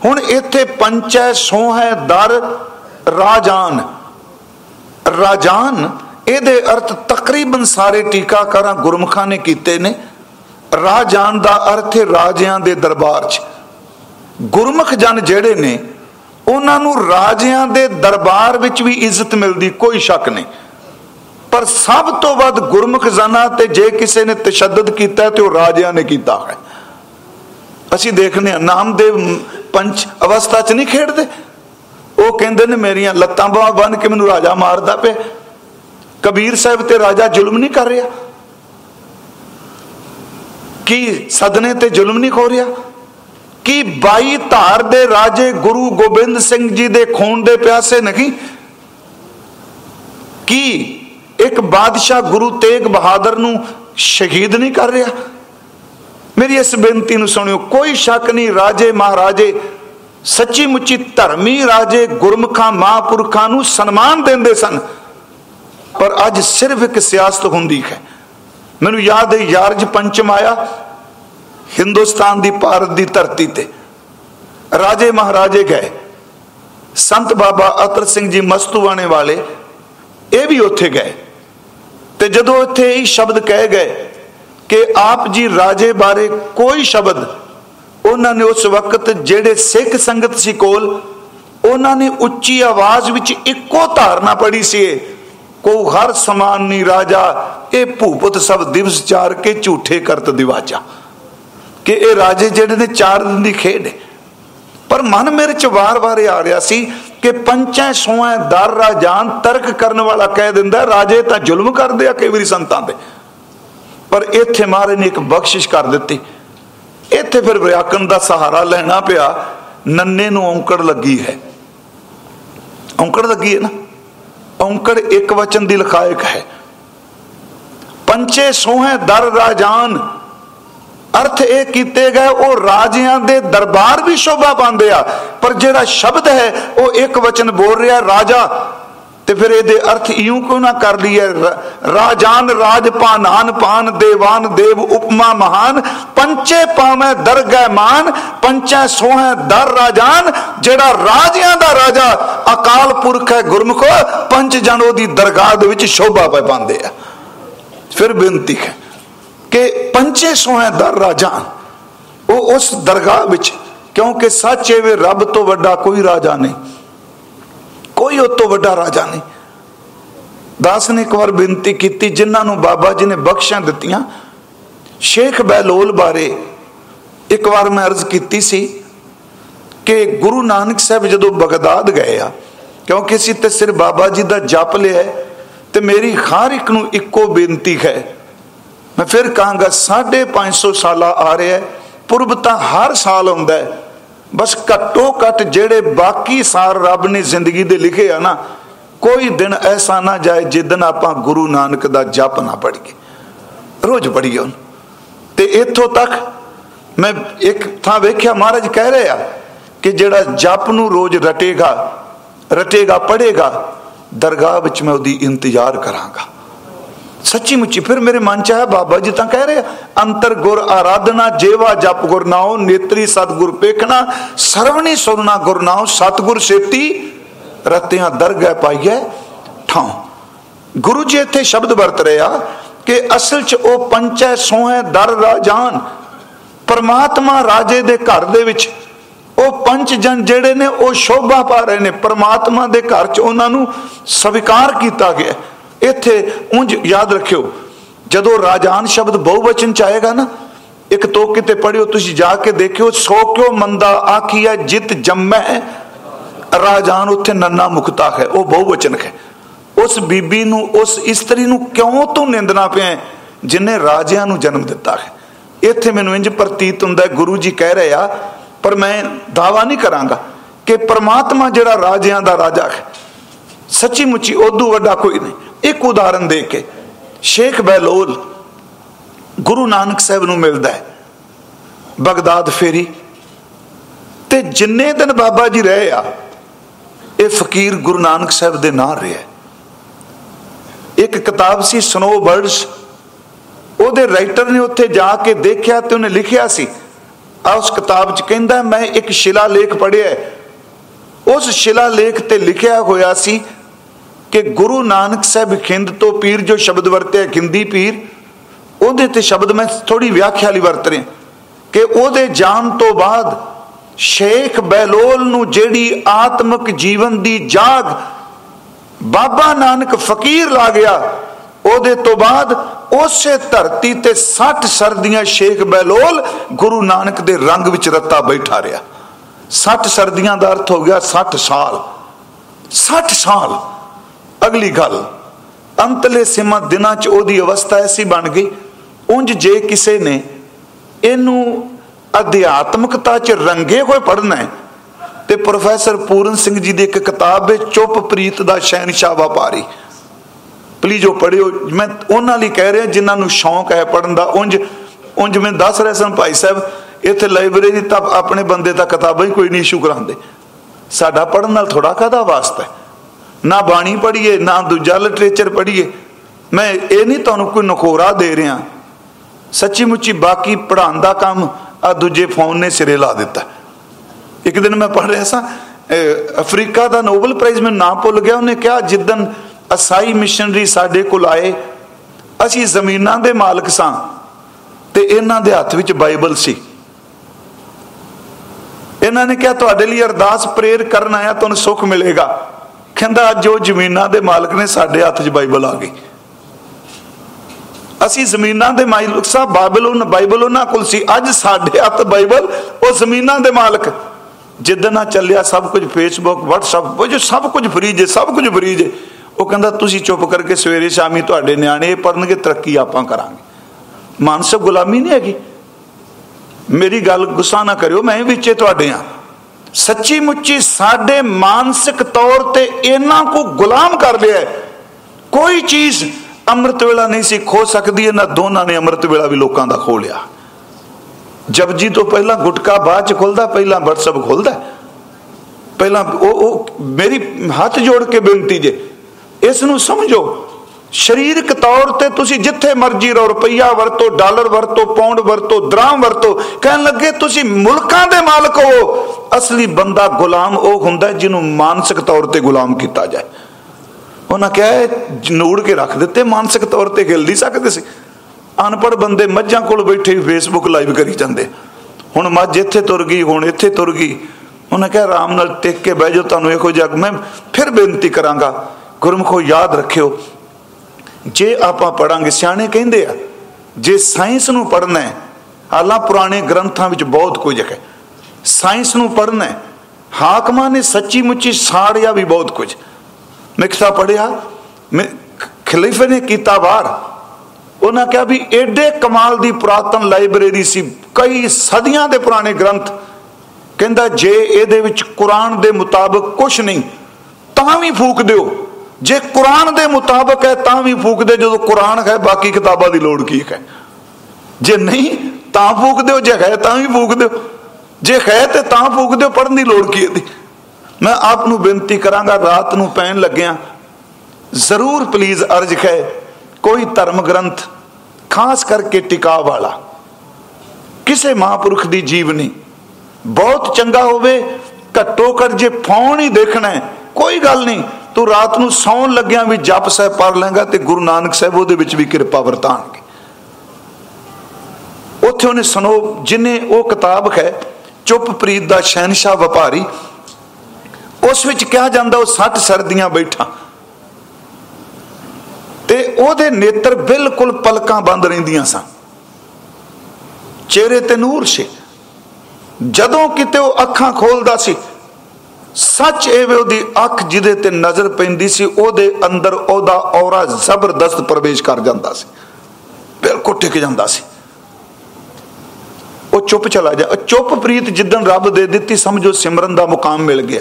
ਹੁਣ ਇੱਥੇ ਪੰਚੈ ਹੈ ਦਰ ਰਾਜਾਨ। ਰਾਜਾਨ ਇਹਦੇ ਅਰਥ ਤਕਰੀਬਨ ਸਾਰੇ ਟੀਕਾਕਾਰਾਂ ਗੁਰਮਖਾਂ ਨੇ ਕੀਤੇ ਨੇ। ਰਾਜਾਨ ਦਾ ਅਰਥ ਹੈ ਰਾਜਿਆਂ ਦੇ ਦਰਬਾਰ 'ਚ। ਗੁਰਮੁਖ ਜਨ ਜਿਹੜੇ ਨੇ, ਉਹਨਾਂ ਨੂੰ ਰਾਜਿਆਂ ਦੇ ਦਰਬਾਰ ਵਿੱਚ ਵੀ ਇੱਜ਼ਤ ਮਿਲਦੀ, ਕੋਈ ਸ਼ੱਕ ਨਹੀਂ। ਪਰ ਸਭ ਤੋਂ ਵੱਧ ਗੁਰਮੁਖ ਜਨਾਂ ਤੇ ਜੇ ਕਿਸੇ ਨੇ ਤਸ਼ੱਦਦ ਕੀਤਾ ਤੇ ਉਹ ਰਾਜਿਆਂ ਨੇ ਕੀਤਾ ਹੈ ਅਸੀਂ ਦੇਖਨੇ ਆ ਨਾਮਦੇਵ ਪੰਚ ਅਵਸਥਾ 'ਚ ਨਹੀਂ ਖੇਡਦੇ। ਉਹ ਕਹਿੰਦੇ ਨੇ, ਮੇਰੀਆਂ ਲੱਤਾਂ ਬਾਹ ਬੰਨ ਕੇ ਮੈਨੂੰ ਰਾਜਾ ਮਾਰਦਾ ਪਿਆ। ਕਬੀਰ ਸਾਹਿਬ ਤੇ ਰਾਜਾ ਜ਼ੁਲਮ ਨਹੀਂ ਕਰ ਰਿਹਾ? ਕੀ ਸਦਨੇ ਤੇ ਜ਼ੁਲਮ ਨਹੀਂ ਹੋ ਰਿਹਾ? ਕੀ ਬਾਈ ਧਾਰ ਦੇ ਰਾਜੇ ਗੁਰੂ ਗੋਬਿੰਦ ਸਿੰਘ ਜੀ ਦੇ ਖੂਨ ਦੇ ਪਿਆਸੇ ਨਹੀਂ? ਕੀ ਇੱਕ ਬਾਦਸ਼ਾਹ ਗੁਰੂ ਤੇਗ ਬਹਾਦਰ ਨੂੰ ਸ਼ਹੀਦ ਨਹੀਂ ਕਰ ਰਿਹਾ? ਮੇਰੀ ਇਸ ਬੇਨਤੀ ਨੂੰ ਸੁਣਿਓ, ਕੋਈ ਸ਼ੱਕ ਨਹੀਂ, ਰਾਜੇ ਮਹਾਰਾਜੇ, ਸੱਚੀ ਮੁੱਚੀ ਧਰਮੀ ਰਾਜੇ ਗੁਰਮਖਾਂ, ਮਹਾਂਪੁਰਖਾਂ ਨੂੰ ਸਨਮਾਨ ਦਿੰਦੇ ਸਨ। ਪਰ ਅੱਜ ਸਿਰਫ ਇੱਕ ਸਿਆਸਤ ਹੁੰਦੀ ਹੈ। ਮੈਨੂੰ ਯਾਦ ਹੈ ਯਾਰਜ ਪੰਚਮ ਆਇਆ ਹਿੰਦੁਸਤਾਨ ਦੀ ਭਾਰਤ ਦੀ ਧਰਤੀ ਤੇ। ਰਾਜੇ ਮਹਾਰਾਜੇ ਗਏ। ਸੰਤ ਬਾਬਾ ਅਤਰ ਸਿੰਘ ਜੀ ਮਸਤੂਵਾਣੇ ਵਾਲੇ, ਇਹ ਵੀ ਉੱਥੇ ਗਏ। ਤੇ ਜਦੋਂ ਇੱਥੇ ਇਹ ਸ਼ਬਦ ਕਹਿ ਗਏ ਕਿ ਆਪ ਜੀ ਰਾਜੇ ਬਾਰੇ ਕੋਈ ਸ਼ਬਦ, ਉਹਨਾਂ ਨੇ ਉਸ ਵਕਤ ਜਿਹੜੇ ਸਿੱਖ ਸੰਗਤ ਸੀ ਕੋਲ, ਉਹਨਾਂ ਨੇ ਉੱਚੀ ਆਵਾਜ਼ ਵਿੱਚ ਇੱਕੋ ਧਾਰਨਾ ਪੜੀ ਸੀ ਕੋ ਹਰ ਸਮਾਨ ਨਹੀਂ ਰਾਜਾ, ਇਹ ਭੂਪਤ ਸਭ ਦਿਵਸ ਚਾਰ ਕੇ ਝੂਠੇ ਕਰਤ ਦਿਵਾਜਾ। ਕਿ ਇਹ ਰਾਜੇ ਜਿਹੜੇ ਨੇ ਚਾਰ ਦਿਨ ਦੀ ਖੇਡ ਪਰ ਮਨ ਮੇਰੇ ਚ ਵਾਰ-ਵਾਰ ਆ ਰਿਹਾ ਸੀ ਕਿ ਪੰਚੈ ਸੋਐ ਦਰ ਰਾਜਾਨ ਤਰਕ ਕਰਨ ਵਾਲਾ ਕਹਿ ਦਿੰਦਾ, ਰਾਜੇ ਤਾਂ ਜ਼ੁਲਮ ਕਰਦੇ ਆ, ਕਈ ਵਾਰੀ ਸੰਤਾਂ ਤੇ ਪਰ ਇੱਥੇ ਮਾਰੇ ਨੇ ਇੱਕ ਬਖਸ਼ਿਸ਼ ਕਰ ਦਿੱਤੀ। ਇੱਥੇ ਫਿਰ ਵਿਆਕਣ ਦਾ ਸਹਾਰਾ ਲੈਣਾ ਪਿਆ, ਨੰਨੇ ਨੂੰ ਔਂਕੜ ਲੱਗੀ ਹੈ। ਔਂਕੜ ਲੱਗੀ ਹੈ ਨਾ। ਔਂਕੜ ਇੱਕ ਵਚਨ ਦੀ ਲਖਾਇਕ ਹੈ। ਪੰਚੇ ਸੋਹੇ ਦਰ ਰਾਜਾਨ। ਅਰਥ ਇਹ ਕੀਤੇ ਗਏ, ਉਹ ਰਾਜਿਆਂ ਦੇ ਦਰਬਾਰ ਵੀ ਸ਼ੋਭਾ ਪਾਉਂਦੇ ਆ। ਪਰ ਜਿਹੜਾ ਸ਼ਬਦ ਹੈ, ਉਹ ਇੱਕ ਵਚਨ ਬੋਲ ਰਿਹਾ, ਰਾਜਾ ਤੇ ਫਿਰ ਇਹਦੇ ਅਰਥ ਇਉਂ ਕਿਉਂ ਨਾ ਕਰ ਲਈਏ? ਰਾਜਾਨ ਰਾਜ ਪਾਨਾਨ ਪਾਨ ਦੇਵਾਨ, ਦੇਵ, ਉਪਮਾ, ਮਹਾਨ, ਪੰਚੇ ਪਾਵੇਂ ਦਰਗਹਿ ਮਾਨ, ਪੰਚੇ ਸੋਹੇ ਦਰ ਰਾਜਾਨ, ਜਿਹੜਾ ਰਾਜਿਆਂ ਦਾ ਰਾਜਾ, ਅਕਾਲ ਪੁਰਖ ਹੈ ਗੁਰਮੁਖ, ਪੰਜ ਜਨ ਉਹਦੀ ਦਰਗਾਹ ਦੇ ਵਿੱਚ ਸ਼ੋਭਾ ਪੈ ਪਾਉਂਦੇ ਆ। ਫਿਰ ਬੇਨਤੀ ਹੈ ਕਿ ਪੰਚੇ ਸੋਹੇ ਦਰ ਰਾਜਾਨ, ਉਹ ਉਸ ਦਰਗਾਹ ਵਿੱਚ, ਕਿਉਂਕਿ ਸੱਚੇ ਵੇ ਰੱਬ ਤੋਂ ਵੱਡਾ ਕੋਈ ਰਾਜਾ ਨਹੀਂ। ਕੋਈ ਉਹ ਤੋਂ ਵੱਡਾ ਰਾਜਾ ਨਹੀਂ। ਦਾਸ ਨੇ ਇੱਕ ਵਾਰ ਬੇਨਤੀ ਕੀਤੀ, ਜਿਨ੍ਹਾਂ ਨੂੰ ਬਾਬਾ ਜੀ ਨੇ ਬਖਸ਼ਾਂ ਦਿੱਤੀਆਂ, ਸ਼ੇਖ ਬੈਲੋਲ ਬਾਰੇ ਇੱਕ ਵਾਰ ਮੈਂ ਅਰਜ਼ ਕੀਤੀ ਸੀ ਕਿ ਗੁਰੂ ਨਾਨਕ ਸਾਹਿਬ ਜਦੋਂ ਬਗਦਾਦ ਗਏ ਆ, ਕਿਉਂਕਿ ਅਸੀਂ ਤੇ ਸਿਰ ਬਾਬਾ ਜੀ ਦਾ ਜਪ ਲਿਆ ਤੇ ਮੇਰੀ ਹਰ ਇੱਕ ਨੂੰ ਇੱਕੋ ਬੇਨਤੀ ਹੈ, ਮੈਂ ਫਿਰ ਕਹਾਂਗਾ 550 ਸਾਲਾ ਆ ਰਿਹਾ ਪੁਰਬ ਤਾਂ ਹਰ ਸਾਲ ਆਉਂਦਾ ਹੈ। ਬਸ ਘੱਟੋ ਘੱਟ ਜਿਹੜੇ ਬਾਕੀ ਸਾਰ ਰੱਬ ਨੇ ਜ਼ਿੰਦਗੀ ਦੇ ਲਿਖੇ ਆ ਨਾ, ਕੋਈ ਦਿਨ ਐਸਾ ਨਾ ਜਾਏ ਜਿੱਦਨ ਆਪਾਂ ਗੁਰੂ ਨਾਨਕ ਦਾ ਜਪ ਨਾ ਪੜੀਏ ਰੋਜ਼ ਪੜੀਏ ਉਹਨੂੰ। ਤੇ ਇੱਥੋਂ ਤੱਕ ਮੈਂ ਇੱਕ ਥਾਂ ਵੇਖਿਆ, ਮਹਾਰਾਜ ਕਹਿ ਰਹੇ ਆ ਕਿ ਜਿਹੜਾ ਜਪ ਨੂੰ ਰੋਜ਼ ਰਟੇਗਾ ਰਟੇਗਾ ਪੜੇਗਾ ਦਰਗਾਹ ਵਿੱਚ ਮੈਂ ਉਹਦੀ ਇੰਤਜ਼ਾਰ ਕਰਾਂਗਾ। ਸੱਚੀ ਮੁੱਚੀ ਫਿਰ ਮੇਰੇ ਮਨ ਚ ਆਇਆ, ਬਾਬਾ ਜੀ ਤਾਂ ਕਹਿ ਰਹੇ ਅੰਤਰ ਗੁਰ ਆਰਾਧਨਾ, ਜੇਵਾ ਜਪ ਗੁਰ ਨਾਉ, ਨੇਤਰੀ ਸਤਗੁਰ ਪੇਖਣਾ, ਸਰਵਣੀ ਸੁਰਨਾ ਗੁਰ ਨਾਉ, ਸਤਗੁਰ ਸੇਤੀ, ਰਤਿਆਂ ਦਰਗਹਿ ਪਾਈਐ ਠਾਂ ਗੁਰੂ ਜੀ ਇੱਥੇ ਸ਼ਬਦ ਵਰਤ ਰਿਹਾ ਕਿ ਅਸਲ 'ਚ ਉਹ ਪੰਚੈ, ਸੋਹੈ, ਦਰ ਰਾਜਾਨ ਪਰਮਾਤਮਾ ਰਾਜੇ ਦੇ ਘਰ ਦੇ ਵਿੱਚ, ਉਹ ਪੰਜ ਜਨ ਜਿਹੜੇ ਨੇ, ਉਹ ਸ਼ੋਭਾ ਪਾ ਰਹੇ ਨੇ, ਪਰਮਾਤਮਾ ਦੇ ਘਰ 'ਚ ਉਹਨਾਂ ਨੂੰ ਸਵੀਕਾਰ ਕੀਤਾ ਗਿਆ। ਇੱਥੇ ਉਂਝ ਯਾਦ ਰੱਖਿਓ, ਜਦੋਂ ਰਾਜਾਨ ਸ਼ਬਦ ਬਹੁਵਚਨ ਚ ਆਏਗਾ ਨਾ, ਇੱਕ ਤੋ ਕਿਤੇ ਪੜਿਓ ਤੁਸੀਂ ਜਾ ਕੇ ਦੇਖਿਓ, ਸੋ ਕਿਉ ਮੰਦਾ ਆਖੀਆ ਜਿਤ ਜੰਮੈ ਰਾਜਾਨ ਉੱਥੇ ਨੰਨਾ ਮੁਕਤਾ ਹੈ, ਉਹ ਬਹੁਵਚਨ ਹੈ। ਉਸ ਬੀਬੀ ਨੂੰ, ਉਸ ਇਸਤਰੀ ਨੂੰ ਕਿਉਂ ਤੂੰ ਨਿੰਦਣਾ ਪਿਆ ਜਿਨੇ ਰਾਜਿਆਂ ਨੂੰ ਜਨਮ ਦਿੱਤਾ ਹੈ? ਇੱਥੇ ਮੈਨੂੰ ਇੰਜ ਪ੍ਰਤੀਤ ਹੁੰਦਾ ਗੁਰੂ ਜੀ ਕਹਿ ਰਹੇ ਆ, ਪਰ ਮੈਂ ਦਾਵਾ ਨਹੀਂ ਕਰਾਂਗਾ ਕਿ ਪ੍ਰਮਾਤਮਾ ਜਿਹੜਾ ਰਾਜਿਆਂ ਦਾ ਰਾਜਾ ਹੈ ਸੱਚੀ ਮੁੱਚੀ ਉਦੋਂ ਵੱਡਾ ਕੋਈ ਨਹੀਂ। ਇੱਕ ਉਦਾਹਰਨ ਦੇ ਕੇ, ਸ਼ੇਖ ਬੈਲੋਲ ਗੁਰੂ ਨਾਨਕ ਸਾਹਿਬ ਨੂੰ ਮਿਲਦਾ ਹੈ, ਬਗਦਾਦ ਫੇਰੀ। ਤੇ ਜਿੰਨੇ ਦਿਨ ਬਾਬਾ ਜੀ ਰਹੇ ਆ, ਇਹ ਫਕੀਰ ਗੁਰੂ ਨਾਨਕ ਸਾਹਿਬ ਦੇ ਨਾਂ ਰਿਹਾ ਇੱਕ ਕਿਤਾਬ ਸੀ ਸਨੋ ਬਰਡਸ ਉਹਦੇ ਰਾਈਟਰ ਨੇ ਉੱਥੇ ਜਾ ਕੇ ਦੇਖਿਆ ਤੇ ਉਹਨੇ ਲਿਖਿਆ ਸੀ ਆ ਉਸ ਕਿਤਾਬ 'ਚ ਕਹਿੰਦਾ, ਮੈਂ ਇੱਕ ਸ਼ਿਲਾ ਲੇਖ ਪੜ੍ਹਿਆ ਉਸ ਸ਼ਿਲਾ ਲੇਖ ਤੇ ਲਿਖਿਆ ਹੋਇਆ ਸੀ ਕਿ ਗੁਰੂ ਨਾਨਕ ਸਾਹਿਬ ਖਿੰਦ ਤੋਂ ਪੀਰ ਜੋ ਸ਼ਬਦ ਵਰਤਿਆ ਖਿੰਦੀ ਪੀਰ, ਉਹਦੇ ਤੇ ਸ਼ਬਦ ਮੈਂ ਥੋੜੀ ਵਿਆਖਿਆ ਲਈ ਵਰਤ ਰਿਹਾ। ਕਿ ਉਹਦੇ ਜਾਣ ਤੋਂ ਬਾਅਦ ਸ਼ੇਖ ਬੈਲੋਲ ਨੂੰ ਜਿਹੜੀ ਆਤਮਿਕ ਜੀਵਨ ਦੀ ਜਾਗ ਬਾਬਾ ਨਾਨਕ ਫਕੀਰ ਲਾ ਗਿਆ, ਉਹਦੇ ਤੋਂ ਬਾਅਦ ਉਸੇ ਧਰਤੀ ਤੇ 60 ਸਰਦੀਆਂ ਸ਼ੇਖ ਬਹਿਲੋਲ ਗੁਰੂ ਨਾਨਕ ਦੇ ਰੰਗ ਵਿੱਚ ਰੱਤਾ ਬੈਠਾ ਰਿਹਾ। 60 ਸਰਦੀਆਂ ਦਾ ਅਰਥ ਹੋ ਗਿਆ 60 ਸਾਲ। 60 ਸਾਲ। ਅਗਲੀ ਗੱਲ, ਅੰਤਲੇ ਸਿਮਾ ਦਿਨਾਂ 'ਚ ਉਹਦੀ ਅਵਸਥਾ ਐਸੀ ਬਣ ਗਈ ਉੰਜ ਜੇ ਕਿਸੇ ਨੇ ਇਹਨੂੰ ਅਧਿਆਤਮਕਤਾ 'ਚ ਰੰਗੇ ਹੋਏ ਪੜਨਾ ਹੈ, ਤੇ ਪ੍ਰੋਫੈਸਰ ਪੂਰਨ ਸਿੰਘ ਜੀ ਦੀ ਇੱਕ ਕਿਤਾਬ ਹੈ, ਚੁੱਪ ਪ੍ਰੀਤ ਦਾ ਸ਼ਹਿਨशाह ਵਪਾਰੀ ਪਲੀਜ਼ ਉਹ ਪੜਿਓ ਮੈਂ ਉਹਨਾਂ ਲਈ ਕਹਿ ਰਿਹਾ ਜਿਨ੍ਹਾਂ ਨੂੰ ਸ਼ੌਂਕ ਹੈ ਪੜਨ ਦਾ ਉੰਜ ਉੰਜ ਮੈਂ ਦੱਸ ਰਿਹਾ ਸਨ ਭਾਈ ਸਾਹਿਬ, ਇੱਥੇ ਲਾਇਬ੍ਰੇਰੀ ਤਾਂ ਆਪਣੇ ਬੰਦੇ ਤਾਂ ਕਿਤਾਬਾਂ ਹੀ ਕੋਈ ਨਹੀਂ ਇਸ਼ੂ ਕਰਾਉਂਦੇ। ਸਾਡਾ ਪੜਨ ਨਾਲ ਥੋੜਾ ਕਾਦਾ ਵਾਸਤਾ ਹੈ? ਨਾ ਬਾਣੀ ਪੜ੍ਹੀਏ, ਨਾ ਦੂਜਾ ਲਿਟਰੇਚਰ ਪੜ੍ਹੀਏ। ਮੈਂ ਇਹ ਨਹੀਂ ਤੁਹਾਨੂੰ ਕੋਈ ਨਖੋਰਾ ਦੇ ਰਿਹਾ। ਸੱਚੀ ਮੁੱਚੀ ਬਾਕੀ ਪੜਾਉਣ ਦਾ ਕੰਮ ਆ ਦੂਜੇ ਫੋਨ ਨੇ ਸਿਰੇ ਲਾ ਦਿੱਤਾ। ਇੱਕ ਦਿਨ ਮੈਂ ਪੜ੍ਹ ਰਿਹਾ ਸਾਂ ਅਫਰੀਕਾ ਦਾ ਨੋਬਲ ਪ੍ਰਾਈਜ਼ ਮੈਨੂੰ ਨਾਮ ਭੁੱਲ ਗਿਆ। ਉਹਨੇ ਕਿਹਾ ਜਿੱਦਨ ਅਸਾਈ ਮਿਸ਼ਨਰੀ ਸਾਡੇ ਕੋਲ ਆਏ, ਅਸੀਂ ਜ਼ਮੀਨਾਂ ਦੇ ਮਾਲਕ ਸਾਂ ਤੇ ਇਹਨਾਂ ਦੇ ਹੱਥ ਵਿੱਚ ਬਾਈਬਲ ਸੀ। ਇਹਨਾਂ ਨੇ ਕਿਹਾ, ਤੁਹਾਡੇ ਲਈ ਅਰਦਾਸ ਪ੍ਰੇਰ ਕਰਨ ਆਇਆ, ਤੁਹਾਨੂੰ ਸੁੱਖ ਮਿਲੇਗਾ। ਕਹਿੰਦਾ ਅੱਜ ਉਹ ਜ਼ਮੀਨਾਂ ਦੇ ਮਾਲਕ ਨੇ ਸਾਡੇ ਹੱਥ 'ਚ ਬਾਈਬਲ ਆ ਗਈ। ਅਸੀਂ ਜ਼ਮੀਨਾਂ ਦੇ ਮਾਲਕ ਸਾਹਿਬ ਬਾਈਬਲ ਉਹ ਬਾਈਬਲ ਉਹਨਾਂ ਕੋਲ ਸੀ। ਅੱਜ ਸਾਡੇ ਹੱਥ ਬਾਈਬਲ, ਉਹ ਜ਼ਮੀਨਾਂ ਦੇ ਮਾਲਕ। ਜਿੱਦਣ ਨਾਲ ਚੱਲਿਆ, ਸਭ ਕੁਝ ਫੇਸਬੁੱਕ WhatsApp, ਉਹ ਸਭ ਕੁਝ ਫਰੀ ਜੇ, ਸਭ ਕੁਝ ਫਰੀ ਜੇ। ਉਹ ਕਹਿੰਦਾ, ਤੁਸੀਂ ਚੁੱਪ ਕਰਕੇ ਸਵੇਰੇ ਸ਼ਾਮੀ ਤੁਹਾਡੇ ਨਿਆਣੇ ਪੜਨਗੇ ਤਰੱਕੀ ਆਪਾਂ ਕਰਾਂਗੇ। ਮਾਨਸਿਕ ਗੁਲਾਮੀ ਨਹੀਂ ਹੈਗੀ? ਮੇਰੀ ਗੱਲ ਗੁੱਸਾ ਨਾ ਕਰਿਓ, ਮੈਂ ਵਿੱਚੇ ਤੁਹਾਡੇ ਆ। ਸੱਚੀ ਮੁੱਚੀ ਸਾਡੇ ਮਾਨਸਿਕ ਤੌਰ ਤੇ ਇਹਨਾਂ ਕੋ ਗੁਲਾਮ ਕਰ ਲਿਆ ਕੋਈ ਚੀਜ਼ ਅੰਮ੍ਰਿਤ ਵੇਲਾ ਨਹੀਂ ਸੀ ਖੋ ਸਕਦੀ, ਇਹਨਾਂ ਦੋਨਾਂ ਨੇ ਅੰਮ੍ਰਿਤ ਵੇਲਾ ਵੀ ਲੋਕਾਂ ਦਾ ਖੋ ਲਿਆ। ਜਪਜੀ ਤੋਂ ਪਹਿਲਾਂ ਗੁਟਕਾ ਬਾਅਦ ਚ ਖੁੱਲਦਾ, ਪਹਿਲਾਂ WhatsApp ਖੁੱਲਦਾ। ਪਹਿਲਾਂ ਉਹ ਉਹ ਮੇਰੀ ਹੱਥ ਜੋੜ ਕੇ ਬੇਨਤੀ ਜੇ, ਇਸ ਨੂੰ ਸਮਝੋ। ਸਰੀਰਕ ਤੌਰ ਤੇ ਤੁਸੀਂ ਜਿੱਥੇ ਮਰਜ਼ੀ ਰਹੋ, ਰੁਪਈਆ ਵਰਤੋ, ਡਾਲਰ ਵਰਤੋ, ਪੌਂਡ ਵਰਤੋ, ਦਰਾਮ ਵਰਤੋ, ਕਹਿਣ ਲੱਗੇ ਤੁਸੀਂ ਮੁਲਕਾਂ ਦੇ ਮਾਲਕ ਹੋ। ਅਸਲੀ ਬੰਦਾ ਗੁਲਾਮ ਉਹ ਹੁੰਦਾ ਜਿਹਨੂੰ ਮਾਨਸਿਕ ਤੌਰ ਤੇ ਗੁਲਾਮ ਕੀਤਾ ਜਾਏ। ਉਹਨਾਂ ਕਿਹਾ ਜਨੂੜ ਕੇ ਰੱਖ ਦਿੱਤੇ, ਮਾਨਸਿਕ ਤੌਰ ਤੇ ਹਿਲ ਨਹੀਂ ਸਕਦੇ ਸੀ। ਅਨਪੜ ਬੰਦੇ ਮੱਝਾਂ ਕੋਲ ਬੈਠੇ ਫੇਸਬੁੱਕ ਲਾਈਵ ਕਰੀ ਜਾਂਦੇ। ਹੁਣ ਮੱਝ ਇੱਥੇ ਤੁਰ ਗਈ, ਹੁਣ ਇੱਥੇ ਤੁਰ ਗਈ। ਉਹਨਾਂ ਕਿਹਾ, ਆਰਾਮ ਨਾਲ ਟਿਕ ਕੇ ਬਹਿ ਜਾਓ, ਤੁਹਾਨੂੰ ਇਹੋ ਜਿਹਾ ਮੈਂ ਫਿਰ ਬੇਨਤੀ ਕਰਾਂਗਾ। ਗੁਰਮਖੋ, ਯਾਦ ਰੱਖਿਓ ਜੇ ਆਪਾਂ ਪੜਾਂਗੇ, ਸਿਆਣੇ ਕਹਿੰਦੇ ਆ, ਜੇ ਸਾਇੰਸ ਨੂੰ ਪੜਨਾ ਹੈ, ਹਾਲਾਂ ਪੁਰਾਣੇ ਗ੍ਰੰਥਾਂ ਵਿੱਚ ਬਹੁਤ ਕੁਝ ਹੈ। ਸਾਇੰਸ ਨੂੰ ਪੜਨਾ ਹੈ, ਹਾਕਮਾਂ ਨੇ ਸੱਚੀ ਮੁੱਚੀ ਸਾੜਿਆ ਵੀ ਬਹੁਤ ਕੁਝ। ਮਿਕਸਾ ਕਿਤਾਬ ਪੜਿਆ ਖਲੀਫੇ ਨੇ ਕੀਤਾ ਬਾਹਰ ਉਹਨਾਂ ਕਿਹਾ ਵੀ ਐਡੇ ਕਮਾਲ ਦੀ ਪ੍ਰਾਤਨ ਲਾਇਬ੍ਰੇਰੀ ਸੀ, ਕਈ ਸਦੀਆਂ ਦੇ ਪੁਰਾਣੇ ਗ੍ਰੰਥ। ਕਹਿੰਦਾ ਜੇ ਇਹਦੇ ਵਿੱਚ ਕੁਰਾਨ ਦੇ ਮੁਤਾਬਕ ਕੁਝ ਨਹੀਂ, ਤਾਂ ਵੀ ਫੂਕ ਦਿਓ। ਜੇ ਕੁਰਾਨ ਦੇ ਮੁਤਾਬਕ ਹੈ, ਤਾਂ ਵੀ ਫੂਕ ਦੇ ਜਦੋਂ ਕੁਰਾਨ ਹੈ, ਬਾਕੀ ਕਿਤਾਬਾਂ ਦੀ ਲੋੜ ਕੀ ਹੈ? ਜੇ ਨਹੀਂ, ਤਾਂ ਫੂਕ ਦਿਓ ਜੇ ਹੈ, ਤਾਂ ਵੀ ਫੂਕ ਦਿਓ ਜੇ ਹੈ ਤੇ ਤਾਂ ਫੂਕ ਦਿਓ ਪੜਨ ਦੀ ਲੋੜ ਕੀ ਹੈ ਮੈਂ ਆਪ ਨੂੰ ਬੇਨਤੀ ਕਰਾਂਗਾ, ਰਾਤ ਨੂੰ ਪੈਣ ਲੱਗਿਆ, ਜ਼ਰੂਰ ਪਲੀਜ਼ ਅਰਜ ਹੈ, ਕੋਈ ਧਰਮ ਗ੍ਰੰਥ, ਖਾਸ ਕਰਕੇ ਟਿਕਾ ਵਾਲਾ, ਕਿਸੇ ਮਹਾਪੁਰਖ ਦੀ ਜੀਵਨੀ ਬਹੁਤ ਚੰਗਾ ਹੋਵੇ, ਘੱਟੋ ਘੱਟ ਜੇ ਫੋਨ ਹੀ ਦੇਖਣਾ ਕੋਈ ਗੱਲ ਨਹੀਂ। ਤੂੰ ਰਾਤ ਨੂੰ ਸੌਣ ਲੱਗਿਆ ਵੀ ਜਪ ਸਾਹਿਬ ਪੜ ਲੈਂਗਾ ਤੇ ਗੁਰੂ ਨਾਨਕ ਸਾਹਿਬ ਉਹਦੇ ਵਿੱਚ ਵੀ ਕਿਰਪਾ ਵਰਤਾਣਗੇ ਉੱਥੇ ਉਹਨੇ ਸੁਣੋ, ਜਿਨੇ ਉਹ ਕਿਤਾਬ ਹੈ, ਚੁੱਪ ਪ੍ਰੀਤ ਦਾ ਸ਼ਹਿਨशाह ਵਪਾਰੀ, ਉਸ ਵਿੱਚ ਕਿਹਾ ਜਾਂਦਾ ਉਹ 60 ਸਰਦੀਆਂ ਬੈਠਾ। ਤੇ ਉਹਦੇ ਨੇਤਰ ਬਿਲਕੁਲ ਪਲਕਾਂ ਬੰਦ ਰਹਿੰਦੀਆਂ ਸਨ। ਚਿਹਰੇ ਤੇ ਨੂਰ ਸੀ। ਜਦੋਂ ਕਿਤੇ ਉਹ ਅੱਖਾਂ ਖੋਲਦਾ ਸੀ ਸੱਚ ਇਹ ਵੇ ਉਹਦੀ ਅੱਖ ਜਿਹਦੇ ਤੇ ਨਜ਼ਰ ਪੈਂਦੀ ਸੀ, ਉਹਦੇ ਅੰਦਰ ਉਹਦਾ ਔਰਾ ਜ਼ਬਰਦਸਤ ਪ੍ਰਵੇਸ਼ ਕਰ ਜਾਂਦਾ ਸੀ। ਬਿਲਕੁਲ ਟਿਕ ਜਾਂਦਾ ਸੀ। ਉਹ ਚੁੱਪ ਚਲਾ ਜਾ ਚੁੱਪ ਪ੍ਰੀਤ ਜਿੱਦਣ ਰੱਬ ਦੇ ਦਿੱਤੀ, ਸਮਝੋ ਸਿਮਰਨ ਦਾ ਮੁਕਾਮ ਮਿਲ ਗਿਆ।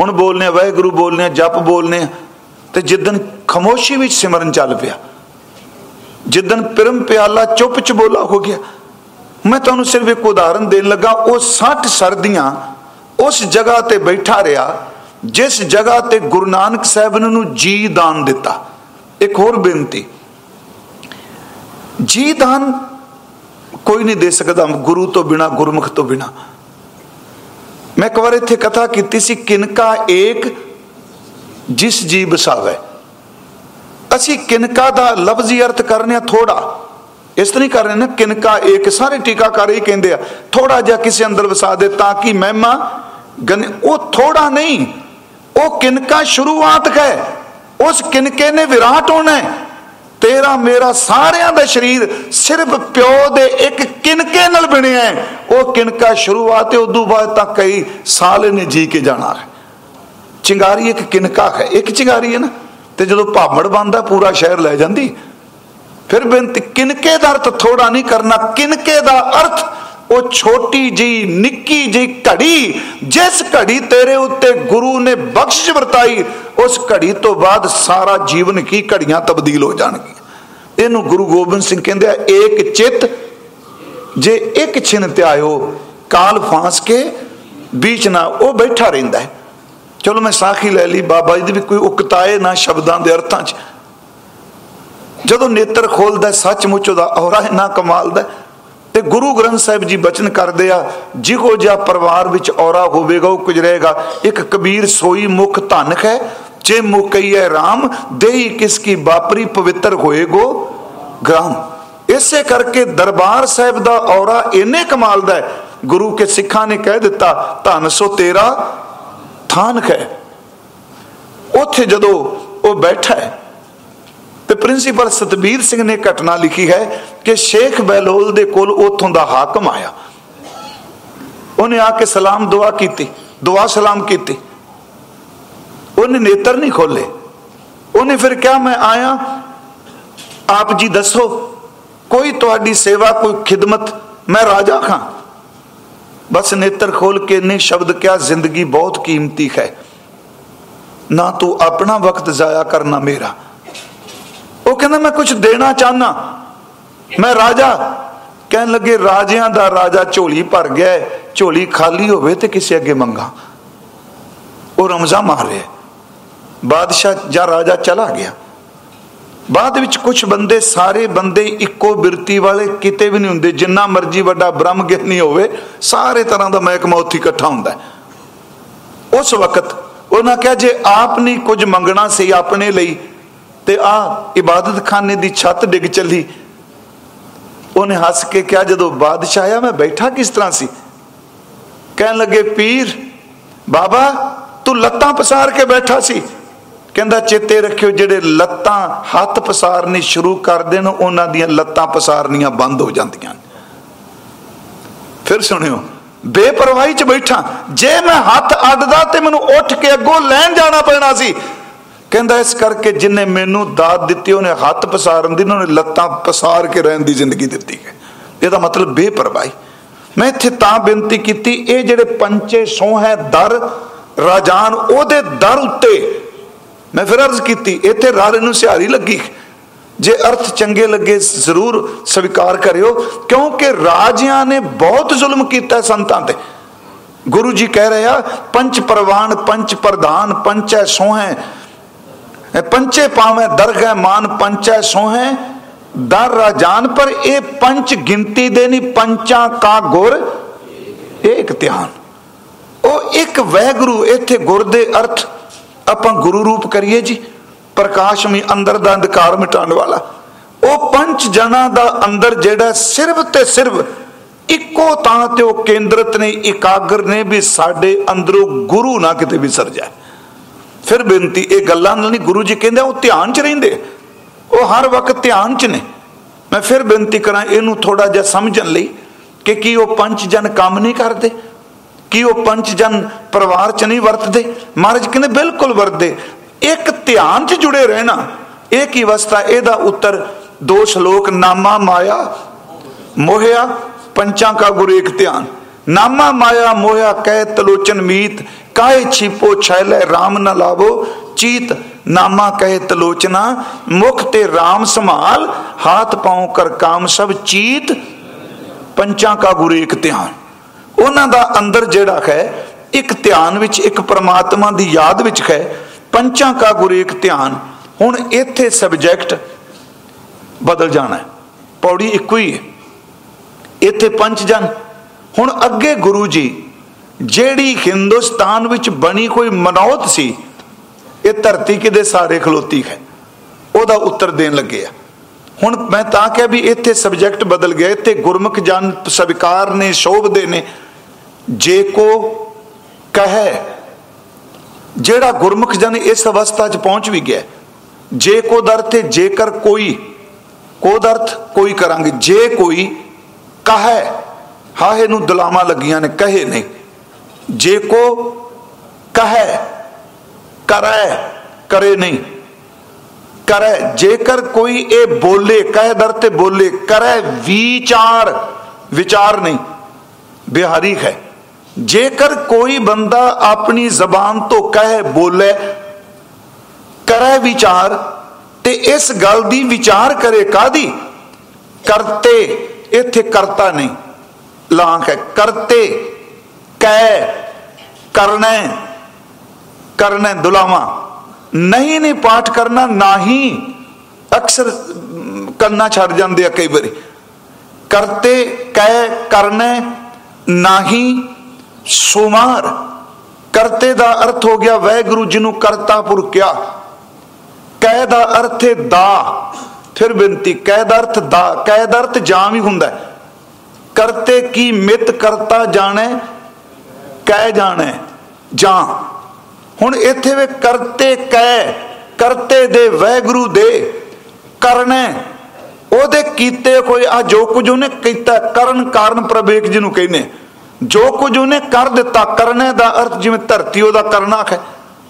ਹੁਣ ਬੋਲਨੇ ਵਾਹਿਗੁਰੂ ਬੋਲਨੇ ਜਪ ਬੋਲਨੇ ਤੇ ਜਿੱਦਣ ਖਮੋਸ਼ੀ ਵਿੱਚ ਸਿਮਰਨ ਚੱਲ ਪਿਆ, ਜਿੱਦਣ ਪਰਮ ਪਿਆਲਾ ਚੁੱਪ ਚ ਬੋਲਾ ਹੋ ਗਿਆ, ਮੈਂ ਤੁਹਾਨੂੰ ਸਿਰਫ ਇੱਕ ਉਦਾਹਰਨ ਦੇਣ ਲੱਗਾ, ਉਹ 60 ਸਰਦੀਆਂ ਉਸ ਜਗ੍ਹਾ ਤੇ ਬੈਠਾ ਰਿਹਾ, ਜਿਸ ਜਗ੍ਹਾ ਤੇ ਗੁਰੂ ਨਾਨਕ ਸਾਹਿਬ ਨੂੰ ਜੀ ਦਾਨ ਦਿੱਤਾ। ਇੱਕ ਹੋਰ ਬੇਨਤੀ। ਜੀ ਦਾਨ ਕੋਈ ਨਹੀਂ ਦੇ ਸਕਦਾ ਗੁਰੂ ਤੋਂ ਬਿਨਾ, ਗੁਰਮੁਖ ਤੋਂ ਬਿਨਾ। ਮੈਂ ਇੱਕ ਵਾਰ ਇੱਥੇ ਕਥਾ ਕੀਤੀ ਸੀ, ਕਿਨਕਾ ਏਕ ਜਿਸ ਜੀ ਬਸਾਵੇ ਅਸੀਂ ਕਿਨਕਾ ਦਾ ਲਫ਼ਜ਼ੀ ਅਰਥ ਕਰਨੇ ਆ ਥੋੜਾ ਇਸ ਤਰ੍ਹਾਂ ਕਰ ਰਹੇ ਨੇ, ਕਿਨਕਾ ਇੱਕ ਸਾਰੇ ਟੀਕਾਕਾਰ ਹੀ ਕਹਿੰਦੇ ਆ ਥੋੜਾ ਜਿਹਾ ਕਿਸੇ ਅੰਦਰ ਵਸਾ ਦੇ ਤਾਂ ਕਿ ਮਹਿਮਾ ਉਹ ਥੋੜਾ ਨਹੀਂ, ਉਹ ਕਿਨਕਾ ਸ਼ੁਰੂਆਤ ਹੈ, ਉਸ ਕਿਨਕੇ ਨੇ ਵਿਰਾਟ ਹੋਣਾ ਹੈ, ਤੇਰਾ ਮੇਰਾ ਸਾਰਿਆਂ ਦਾ ਸਰੀਰ ਸਿਰਫ ਪਿਓ ਦੇ ਇੱਕ ਕਿਨਕੇ ਨਾਲ ਬਣਿਆ ਹੈ, ਉਹ ਕਿਨਕਾ ਸ਼ੁਰੂਆਤ ਹੈ, ਉਦੋਂ ਬਾਅਦ ਤਾਂ ਕਈ ਸਾਲ ਨੇ ਜੀ ਕੇ ਜਾਣਾ ਹੈ। ਚਿੰਗਾਰੀ ਇੱਕ ਕਿਨਕਾ ਹੈ, ਇੱਕ ਚਿੰਗਾਰੀ ਹੈ ਨਾ, ਤੇ ਜਦੋਂ ਭਾਮੜ ਬੰਦਾ ਪੂਰਾ ਸ਼ਹਿਰ ਲੈ ਜਾਂਦੀ ਫਿਰ ਬੇਨਤੀ, ਕਿਨਕੇ ਦਾ ਅਰਥ ਥੋੜਾ ਨਹੀਂ ਕਰਨਾ, ਕਿਨਕੇ ਦਾ ਅਰਥ, ਉਹ ਛੋਟੀ ਜੀ ਨਿੱਕੀ ਜੀ ਘੜੀ, ਜਿਸ ਘੜੀ ਤੇਰੇ ਉੱਤੇ ਗੁਰੂ ਨੇ ਬਖਸ਼ਿਸ਼ ਵਰਤਾਈ, ਉਸ ਘੜੀ ਤੋਂ ਬਾਅਦ ਸਾਰਾ ਜੀਵਨ ਕੀ ਘੜੀਆਂ ਤਬਦੀਲ ਹੋ ਜਾਣਗੀਆਂ। ਇਹਨੂੰ ਗੁਰੂ ਗੋਬਿੰਦ ਸਿੰਘ ਕਹਿੰਦੇ ਆ, ਏਕ ਚਿੱਤ, ਜੇ ਇੱਕ ਛਿਨ ਤੇ ਆਇਓ, ਕਾਲ ਫਾਂਸ ਕੇ ਵਿੱਚ ਨਾ, ਉਹ ਬੈਠਾ ਰਹਿੰਦਾ ਹੈ। ਚਲੋ ਮੈਂ ਸਾਖੀ ਲੈ ਲਈ, ਬਾਬਾ ਜੀ ਦੀ ਵੀ ਕੋਈ ਉਕਤਾਏ ਨਾ ਸ਼ਬਦਾਂ ਦੇ ਅਰਥਾਂ 'ਚ। ਜਦੋਂ ਨੇਤਰ ਖੋਲਦਾ ਸੱਚਮੁੱਚ ਉਹਦਾ ਔਰਾ ਨਾ ਕਮਾਲ ਦਾ ਤੇ ਗੁਰੂ ਗ੍ਰੰਥ ਸਾਹਿਬ ਜੀ ਬਚਨ ਕਰਦੇ ਆ, ਜਿਹੋ ਜਿਹਾ ਪਰਿਵਾਰ ਵਿੱਚ ਔਰਾ ਹੋਵੇਗਾ, ਉਹ ਕੁਝ ਇੱਕ ਕਬੀਰ ਸੋਈ ਮੁਖ ਧਨ ਹੈ ਜੇ ਮੁਕਈਏ RAM ਦੇਹੀ ਕਿਸ ਕੀ ਬਾਪਰੀ ਪਵਿੱਤਰ ਹੋਏਗੋ ਗ੍ਰਾਮ। ਇਸੇ ਕਰਕੇ ਦਰਬਾਰ ਸਾਹਿਬ ਦਾ ਔਰਾ ਇੰਨੇ ਕਮਾਲ ਦਾ ਹੈ। ਗੁਰੂ ਕੇ ਸਿੱਖਾਂ ਨੇ ਕਹਿ ਦਿੱਤਾ, ਧਨ ਸੋ ਤੇਰਾ ਥਾਨ ਹੈ ਉੱਥੇ ਜਦੋਂ ਉਹ ਬੈਠਾ ਹੈ ਤੇ ਪ੍ਰਿੰਸੀਪਲ ਸਤਬੀਰ ਸਿੰਘ ਨੇ ਘਟਨਾ ਲਿਖੀ ਹੈ ਕਿ ਸ਼ੇਖ ਬਹਿਲੋਲ ਦੇ ਕੋਲ ਉਥੋਂ ਦਾ ਹਾਕਮ ਆਇਆ। ਉਹਨੇ ਆ ਕੇ ਸਲਾਮ ਦੁਆ ਕੀਤੀ, ਦੁਆ ਸਲਾਮ ਕੀਤੀ। ਉਹਨੇ ਨੇਤਰ ਨਹੀਂ ਖੋਲੇ ਉਹਨੇ ਫਿਰ ਕਿਹਾ, ਮੈਂ ਆਇਆ। ਆਪ ਜੀ ਦੱਸੋ, ਕੋਈ ਤੁਹਾਡੀ ਸੇਵਾ, ਕੋਈ ਖਿਦਮਤ? ਮੈਂ ਰਾਜਾ ਖਾਂ। ਬਸ ਨੇਤਰ ਖੋਲ ਕੇ ਨੇ ਸ਼ਬਦ ਕਿਹਾ, ਜ਼ਿੰਦਗੀ ਬਹੁਤ ਕੀਮਤੀ ਹੈ। ਨਾ ਤੂੰ ਆਪਣਾ ਵਕਤ ਜ਼ਾਇਆ ਕਰਨਾ ਮੇਰਾ ਕਹਿੰਦਾ, ਮੈਂ ਕੁਝ ਦੇਣਾ ਚਾਹਨਾ ਮੈਂ ਰਾਜਾ ਕਹਿਣ ਲੱਗੇ, ਰਾਜਿਆਂ ਦਾ ਰਾਜਾ ਝੋਲੀ ਭਰ ਗਿਆ ਝੋਲੀ ਖਾਲੀ ਹੋਵੇ ਤੇ ਕਿਸੇ ਅੱਗੇ ਮੰਗਾ। ਉਹ ਰਮਜ਼ਾ ਮਾਰ ਰਿਹਾ ਬਾਦਸ਼ਾਹ ਜਾਂ ਰਾਜਾ ਚਲਾ ਗਿਆ। ਬਾਅਦ ਵਿੱਚ ਕੁਝ ਬੰਦੇ, ਸਾਰੇ ਬੰਦੇ ਇੱਕੋ ਬਿਰਤੀ ਵਾਲੇ, ਕਿਤੇ ਵੀ ਨਹੀਂ ਹੁੰਦੇ। ਜਿੰਨਾ ਮਰਜ਼ੀ ਵੱਡਾ ਬ੍ਰਹਮ ਗਿਆਨੀ ਹੋਵੇ, ਸਾਰੇ ਤਰ੍ਹਾਂ ਦਾ ਮਹਿਕਮਾ ਉੱਥੇ ਇਕੱਠਾ ਹੁੰਦਾ ਉਸ ਵਕਤ ਉਹਨਾਂ ਕਿਹਾ, ਜੇ ਆਪ ਨਹੀਂ ਕੁਝ ਮੰਗਣਾ ਸੀ ਆਪਣੇ ਲਈ ਤੇ ਆ ਇਬਾਦਤ ਖਾਨੇ ਦੀ ਛੱਤ ਡਿੱਗ ਚੱਲੀ। ਉਹਨੇ ਹੱਸ ਕੇ ਕਿਹਾ, ਜਦੋਂ ਬਾਦਸ਼ਾਹ ਆਇਆ, ਮੈਂ ਬੈਠਾ ਕਿਸ ਤਰ੍ਹਾਂ ਸੀ? ਕਹਿਣ ਲੱਗੇ, ਪੀਰ, ਬਾਬਾ, ਤੂੰ ਲੱਤਾਂ ਪਸਾਰ ਕੇ ਬੈਠਾ ਸੀ। ਕਹਿੰਦਾ, ਚੇਤੇ ਰੱਖਿਓ, ਜਿਹੜੇ ਲੱਤਾਂ ਹੱਥ ਪਸਾਰਨੀ ਸ਼ੁਰੂ ਕਰ ਦੇਣ ਉਹਨਾਂ ਦੀਆਂ ਲੱਤਾਂ ਪਸਾਰਨੀਆਂ ਬੰਦ ਹੋ ਜਾਂਦੀਆਂ ਫਿਰ ਸੁਣਿਓ, ਬੇਪਰਵਾਹੀ 'ਚ ਬੈਠਾ, ਜੇ ਮੈਂ ਹੱਥ ਅੱਡਦਾ ਤੇ ਮੈਨੂੰ ਉੱਠ ਕੇ ਅੱਗੋਂ ਲੈਣ ਜਾਣਾ ਪੈਣਾ ਸੀ ਕਹਿੰਦਾ ਇਸ ਕਰਕੇ ਜਿਨੇ ਮੈਨੂੰ ਦਾਤ ਦਿੱਤੀ, ਉਹਨੇ ਹੱਥ ਪਸਾਰਨ ਦੀ, ਉਹਨੇ ਲੱਤਾਂ ਪਸਾਰ ਕੇ ਰਹਿਣ ਦੀ ਜ਼ਿੰਦਗੀ ਦਿੱਤੀ ਹੈ। ਇਹਦਾ ਮਤਲਬ ਬੇਪਰਵਾਹੀ। ਮੈਂ ਇੱਥੇ ਤਾਂ ਬੇਨਤੀ ਕੀਤੀ, ਇਹ ਜਿਹੜੇ ਪੰਚੇ ਸੋ ਹੈ ਦਰ, ਰਾਜਾਨ, ਉਹਦੇ ਦਰ ਉੱਤੇ ਮੈਂ ਫਿਰ ਅਰਜ਼ ਕੀਤੀ, ਇੱਥੇ ਰਾਰੇ ਨੂੰ ਸਿਹਾਰੀ ਲੱਗੀ ਜੇ ਅਰਥ ਚੰਗੇ ਲੱਗੇ, ਜ਼ਰੂਰ ਸਵੀਕਾਰ ਕਰਿਓ, ਕਿਉਂਕਿ ਰਾਜਿਆਂ ਨੇ ਬਹੁਤ ਜ਼ੁਲਮ ਕੀਤਾ ਸੰਤਾਂ ਤੇ। ਗੁਰੂ ਜੀ ਕਹਿ ਰਹੇ ਆ, ਪੰਚ ਪ੍ਰਵਾਨ, ਪੰਚ ਪ੍ਰਧਾਨ, ਪੰਚੈ ਸੋਹੈ ਪੰਚੇ ਪਾਵੇਂ ਦਰਗਹਿ ਮਾਨ ਪੰਚੈ ਸੋਹੈ। ਦਰ ਰਾਜਾਨ ਪਰ ਇਹ ਪੰਚ ਗਿਣਤੀ ਦੇ ਨਹੀਂ, ਪੰਚਾਂ ਕਾ ਗੁਰ ਇਹ ਇੱਕ ਧਿਆਨ। ਉਹ ਇੱਕ ਵੈਗੁਰੂ ਇੱਥੇ ਗੁਰ ਦੇ ਅਰਥ ਆਪਾਂ ਗੁਰੂ ਰੂਪ ਕਰੀਏ ਜੀ। ਪ੍ਰਕਾਸ਼ਮੀ ਅੰਦਰ ਦਾ ਅੰਧਕਾਰ ਮਿਟਾਉਣ ਵਾਲਾ। ਉਹ ਪੰਜ ਜਨਾਂ ਦਾ ਅੰਦਰ ਜਿਹੜਾ ਸਿਰਫ ਤੇ ਸਿਰਫ ਇੱਕੋ ਤਾਂ ਤੇ ਉਹ ਕੇਂਦਰਿਤ ਨੇ, ਇਕਾਗਰ ਨੇ ਵੀ ਸਾਡੇ ਅੰਦਰੋਂ ਗੁਰੂ ਨਾ ਕਿਤੇ ਵਿਸਰ ਜਾਏ। ਫਿਰ ਬੇਨਤੀ, ਇਹ ਗੱਲਾਂ ਨਾਲ ਨਹੀਂ ਗੁਰੂ ਜੀ ਕਹਿੰਦੇ, ਉਹ ਧਿਆਨ 'ਚ ਰਹਿੰਦੇ। ਉਹ ਹਰ ਵਕਤ ਧਿਆਨ 'ਚ ਨੇ। ਮੈਂ ਫਿਰ ਬੇਨਤੀ ਕਰਾਂ, ਇਹਨੂੰ ਥੋੜਾ ਜਿਹਾ ਸਮਝਣ ਲਈ ਕਿ ਕੀ ਉਹ ਪੰਜ ਜਨ ਕੰਮ ਨਹੀਂ ਕਰਦੇ, ਕੀ ਉਹ ਪੰਜ ਜਨ ਪਰਿਵਾਰ 'ਚ ਨਹੀਂ ਵਰਤਦੇ। ਮਹਾਰਾਜ ਕਹਿੰਦੇ, ਬਿਲਕੁਲ ਵਰਤਦੇ। ਇੱਕ ਧਿਆਨ 'ਚ ਜੁੜੇ ਰਹਿਣਾ, ਇਹ ਕੀ ਅਵਸਥਾ, ਇਹਦਾ ਉੱਤਰ ਦੋ ਸ਼ਲੋਕ, ਨਾਮਾ ਮਾਇਆ, ਮੋਹਿਆ, ਪੰਚਾਂ ਕਾ ਗੁਰੂ ਇੱਕ ਧਿਆਨ। ਨਾਮਾ ਮਾਇਆ ਮੋਇਆ ਕਹਿ ਤਲੋਚਨ ਮੀਤ ਕਾਏ ਛਿਪੋ ਛੈਲੇ RAM ਨ ਲਾਵੋ ਚੀਤ। ਨਾਮਾ ਕਹੇ ਤਲੋਚਨਾ, ਮੁਖ ਤੇ RAM ਸੰਭਾਲ, ਹਾਥ ਪਾਉ ਕਰ ਕਾਮ ਸਭ ਚੀਤ। ਪੰਚਾਂ ਕਾ ਗੁਰੂ ਇੱਕ ਧਿਆਨ। ਉਹਨਾਂ ਦਾ ਅੰਦਰ ਜਿਹੜਾ ਹੈ, ਇੱਕ ਧਿਆਨ ਵਿੱਚ, ਇੱਕ ਪ੍ਰਮਾਤਮਾ ਦੀ ਯਾਦ ਵਿੱਚ ਹੈ, ਪੰਚਾਂ ਕਾ ਗੁਰੂ ਇੱਕ ਧਿਆਨ। ਹੁਣ ਇੱਥੇ ਸਬਜੈਕਟ ਬਦਲ ਜਾਣਾ ਪੌੜੀ ਇੱਕੋ ਹੀ ਹੈ। ਇੱਥੇ ਪੰਜ ਜਨ। ਹੁਣ ਅੱਗੇ ਗੁਰੂ ਜੀ, ਜਿਹੜੀ ਹਿੰਦੁਸਤਾਨ ਵਿੱਚ ਬਣੀ ਕੋਈ ਮਨੌਤ ਸੀ, ਇਹ ਧਰਤੀ ਕਿਦੇ ਸਾਰੇ ਖਲੋਤੀ ਹੈ। ਉਹਦਾ ਉੱਤਰ ਦੇਣ ਲੱਗੇ ਆ। ਹੁਣ ਮੈਂ ਤਾਂ ਕਿਹਾ ਵੀ ਇੱਥੇ ਸਬਜੈਕਟ ਬਦਲ ਗਿਆ, ਇੱਥੇ ਗੁਰਮੁਖ ਜਨ ਸਵੀਕਾਰ ਨੇ ਸ਼ੋਭਦੇ ਨੇ। ਜੇ ਕੋ ਕਹੇ, ਜਿਹੜਾ ਗੁਰਮੁਖ ਜਨ ਇਸ ਅਵਸਥਾ 'ਚ ਪਹੁੰਚ ਵੀ ਗਿਆ, ਜੇ ਕੋ ਦਰ ਤੇ ਜੇਕਰ ਕੋਈ, ਕੋ ਦਰਥ ਕੋਈ ਕਰਾਂਗੇ, ਜੇ ਕੋਈ ਕਹੇ ਹਾਹੇ ਨੂੰ ਦਲਾਵਾਂ ਲੱਗੀਆਂ ਨੇ, ਕਹੇ ਨਹੀਂ ਜੇ ਕੋ ਕਹੇ, ਕਰੇ ਕਰੇ ਨਹੀਂ। ਕਰੈ, ਜੇਕਰ ਕੋਈ ਇਹ ਬੋਲੇ, ਕਹਿ ਦਰ ਤੇ ਬੋਲੇ, ਕਰੈ ਵਿਚਾਰ ਵਿਚਾਰ ਨਹੀਂ। ਬਿਹਾਰੀ ਹੈ। ਜੇਕਰ ਕੋਈ ਬੰਦਾ ਆਪਣੀ ਜ਼ਬਾਨ ਤੋਂ ਕਹਿ, ਬੋਲੇ, ਕਰੈ ਵਿਚਾਰ ਤੇ ਇਸ ਗੱਲ ਦੀ ਵਿਚਾਰ ਕਰੇ ਕਾਦੀ ਕਰਤੇ, ਇੱਥੇ ਕਰਤਾ ਨਹੀਂ। ਲਾਂਕ ਹੈ। ਕਰਤੇ ਕੈ ਕਰਨਾ ਕਰਨਾ ਦੁਲਾਵਾ। ਨਹੀਂ ਨਹੀਂ ਪਾਠ ਕਰਨਾ ਨਹੀਂ ਅਕਸਰ ਕਰਨਾ ਛੱਡ ਜਾਂਦੇ ਆ ਕਈ ਵਾਰੀ। ਕਰਤੇ ਕੈ ਕਰਨੇ ਨਹੀਂ ਸੁਮਾਰ। ਕਰਤੇ ਦਾ ਅਰਥ ਹੋ ਗਿਆ, ਵੈਗੁਰੂ ਜਿਹਨੂੰ ਕਰਤਾ ਪੁਰ ਕਿਆ ਕੈ ਦਾ ਅਰਥ ਹੈ ਦਾ। ਫਿਰ ਬੇਨਤੀ ਕੈ ਦਾ ਅਰਥ ਦਾ ਕੈ ਦਾ ਅਰਥ ਜਾਂ ਵੀ ਹੁੰਦਾ ਕਰਤੇ ਕੀ ਮਿਤ ਕਰਤਾ ਜਾਣੇ, ਕਹਿ ਜਾਣੇ, ਜਾਂ। ਹੁਣ ਇੱਥੇ ਵੇ ਕਰਤੇ ਕਹਿ, ਕਰਤੇ ਦੇ ਵੈਗੁਰੂ ਦੇ ਕਰਨੇ। ਉਹਦੇ ਕੀਤੇ ਕੋਈ ਆ ਜੋ ਕੁਝ ਉਹਨੇ ਕੀਤਾ, ਕਰਨ ਕਾਰਨ ਪ੍ਰਵੇਕ ਨੂੰ ਕਹਿੰਦੇ ਜੋ ਕੁਝ ਉਹਨੇ ਕਰ ਦਿੱਤਾ, ਕਰਨੇ ਦਾ ਅਰਥ ਜਿਵੇਂ ਧਰਤੀ ਉਹਦਾ ਕਰਨਾ ਹੈ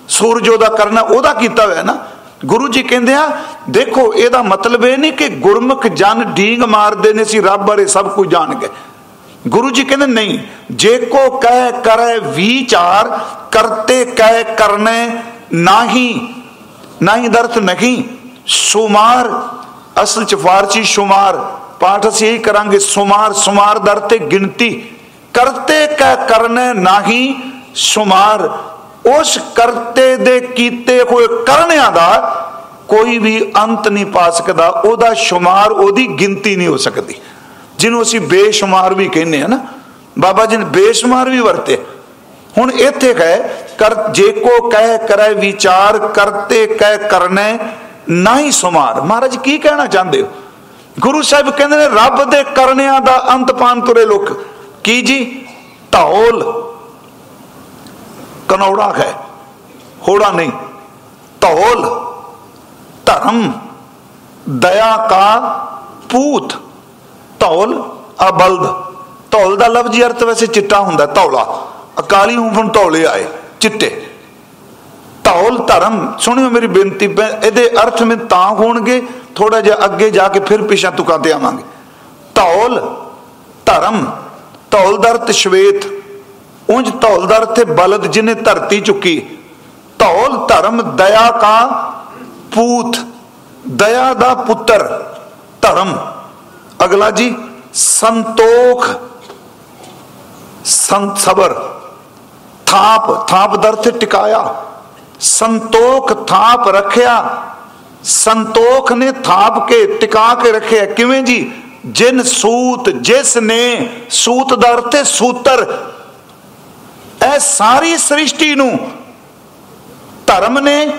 ਸੂਰਜ ਉਹਦਾ ਕਰਨਾ, ਉਹਦਾ ਕੀਤਾ ਹੋਇਆ ਨਾ। ਗੁਰੂ ਜੀ ਕਹਿੰਦੇ ਆ, ਦੇਖੋ, ਇਹਦਾ ਮਤਲਬ ਇਹ ਨਹੀਂ ਕਿ ਗੁਰਮੁਖ ਜਨ ਢੀਂਗ ਮਾਰਦੇ ਨੇ ਸੀ, ਰੱਬ ਬਾਰੇ ਸਭ ਕੁਝ ਜਾਣ ਗਏ ਗੁਰੂ ਜੀ ਕਹਿੰਦੇ, ਨਹੀਂ, ਜੇ ਕੋ ਕਹਿ ਕਰੇ ਵਿਚਾਰ, ਕਰਤੇ ਕਹਿ ਕਰਨੇ ਨਹੀਂ ਨਹੀਂ ਦਰਤ ਨਹੀਂ, ਸੁਮਾਰ, ਅਸਲ ਚ ਫਾਰਸੀ ਸ਼ੁਮਾਰ, ਪਾਠ ਅਸੀਂ ਇਹੀ ਕਰਾਂਗੇ, ਸੁਮਾਰ ਸੁਮਾਰ ਦਰ ਤੇ ਗਿਣਤੀ। ਕਰਤੇ ਕਹਿ ਕਰਨੇ ਨਹੀਂ, ਸੁਮਾਰ ਉਸ ਕਰਤੇ ਦੇ ਕੀਤੇ ਹੋਏ ਕਰਨਿਆਂ ਦਾ ਕੋਈ ਵੀ ਅੰਤ ਨਹੀਂ ਪਾ ਸਕਦਾ, ਉਹਦਾ ਸ਼ੁਮਾਰ, ਉਹਦੀ ਗਿਣਤੀ ਨਹੀਂ ਹੋ ਸਕਦੀ। ਜਿਹਨੂੰ ਅਸੀਂ ਬੇਸ਼ੁਮਾਰ ਵੀ ਕਹਿੰਦੇ ਆ ਨਾ, ਬਾਬਾ ਜੀ ਨੇ ਬੇਸ਼ੁਮਾਰ ਵੀ ਵਰਤੇ। ਹੁਣ ਇੱਥੇ ਕਹੇ, ਕਰ, ਜੇ ਕੋ ਕਹਿ ਕਰੇ ਵਿਚਾਰ, ਕਰਤੇ ਕਹਿ ਕਰਨੇ, ਨਹੀਂ ਸੁਮਾਰ। ਮਹਾਰਾਜ ਕੀ ਕਹਿਣਾ ਚਾਹੁੰਦੇ ਹੋ? ਗੁਰੂ ਸਾਹਿਬ ਕਹਿੰਦੇ ਨੇ, ਰੱਬ ਦੇ ਕਰਨਿਆਂ ਦਾ ਅੰਤ ਪਾਨ ਤੁਰੇ ਲੋਕ। ਕੀ ਜੀ? ਧੌਲ। ਕਨੌੜਾ ਹੈ। ਹੋੜਾ ਨਹੀਂ। ਧੌਲ, ਧਰਮ, ਦਇਆ ਕਾ ਪੂਤ। ਧੌਲ, ਅਬਲਦ। ਧੌਲ ਦਾ ਲਫ਼ਜ਼ੀ ਅਰਥ ਵੈਸੇ ਚਿੱਟਾ ਹੁੰਦਾ, ਧੌਲਾ। ਅਕਾਲੀ ਹੂਫਨ ਧੌਲੇ ਆਏ, ਚਿੱਟੇ। ਧੌਲ, ਧਰਮ, ਸੁਣਿਓ ਮੇਰੀ ਬੇਨਤੀ ਇਹਦੇ ਅਰਥ ਮੈਂ ਤਾਂ ਹੋਣਗੇ ਥੋੜਾ ਜਿਹਾ ਅੱਗੇ ਜਾ ਕੇ ਫਿਰ ਪਿਛਾ ਤੁਕਾਂ ਤੇ ਆਵਾਂਗੇ। ਧੌਲ, ਧਰਮ ਧੌਲਦਰ ਤੇ ਸ਼ਵੇਤ। ਉੰਜ ਧੌਲਦਰ ਤੇ ਬਲਦ ਜਿਨੇ ਧਰਤੀ ਚੁੱਕੀ। ਧੌਲ ਧਰਮ ਦਇਆ ਕਾ ਪੂਤ, ਦਇਆ ਦਾ ਪੁੱਤਰ ਧਰਮ। ਅਗਲਾ ਜੀ, ਸੰਤੋਖ, ਸੰਤ ਸਬਰ। ਥਾਪ ਥਾਪ ਦਰ ਤੇ ਟਿਕਾਇਆ। ਸੰਤੋਖ ਥਾਪ ਰੱਖਿਆ। ਸੰਤੋਖ ਨੇ ਥਾਪ ਕੇ, ਟਿਕਾ ਕੇ ਰੱਖਿਆ। ਕਿਵੇਂ ਜੀ? ਜਿਨ ਸੂਤ, ਜਿਸ ਨੇ ਸੂਤ ਦਰ ਤੇ ਸੂਤਰ ਇਹ ਸਾਰੀ ਸ੍ਰਿਸ਼ਟੀ ਨੂੰ ਧਰਮ ਨੇ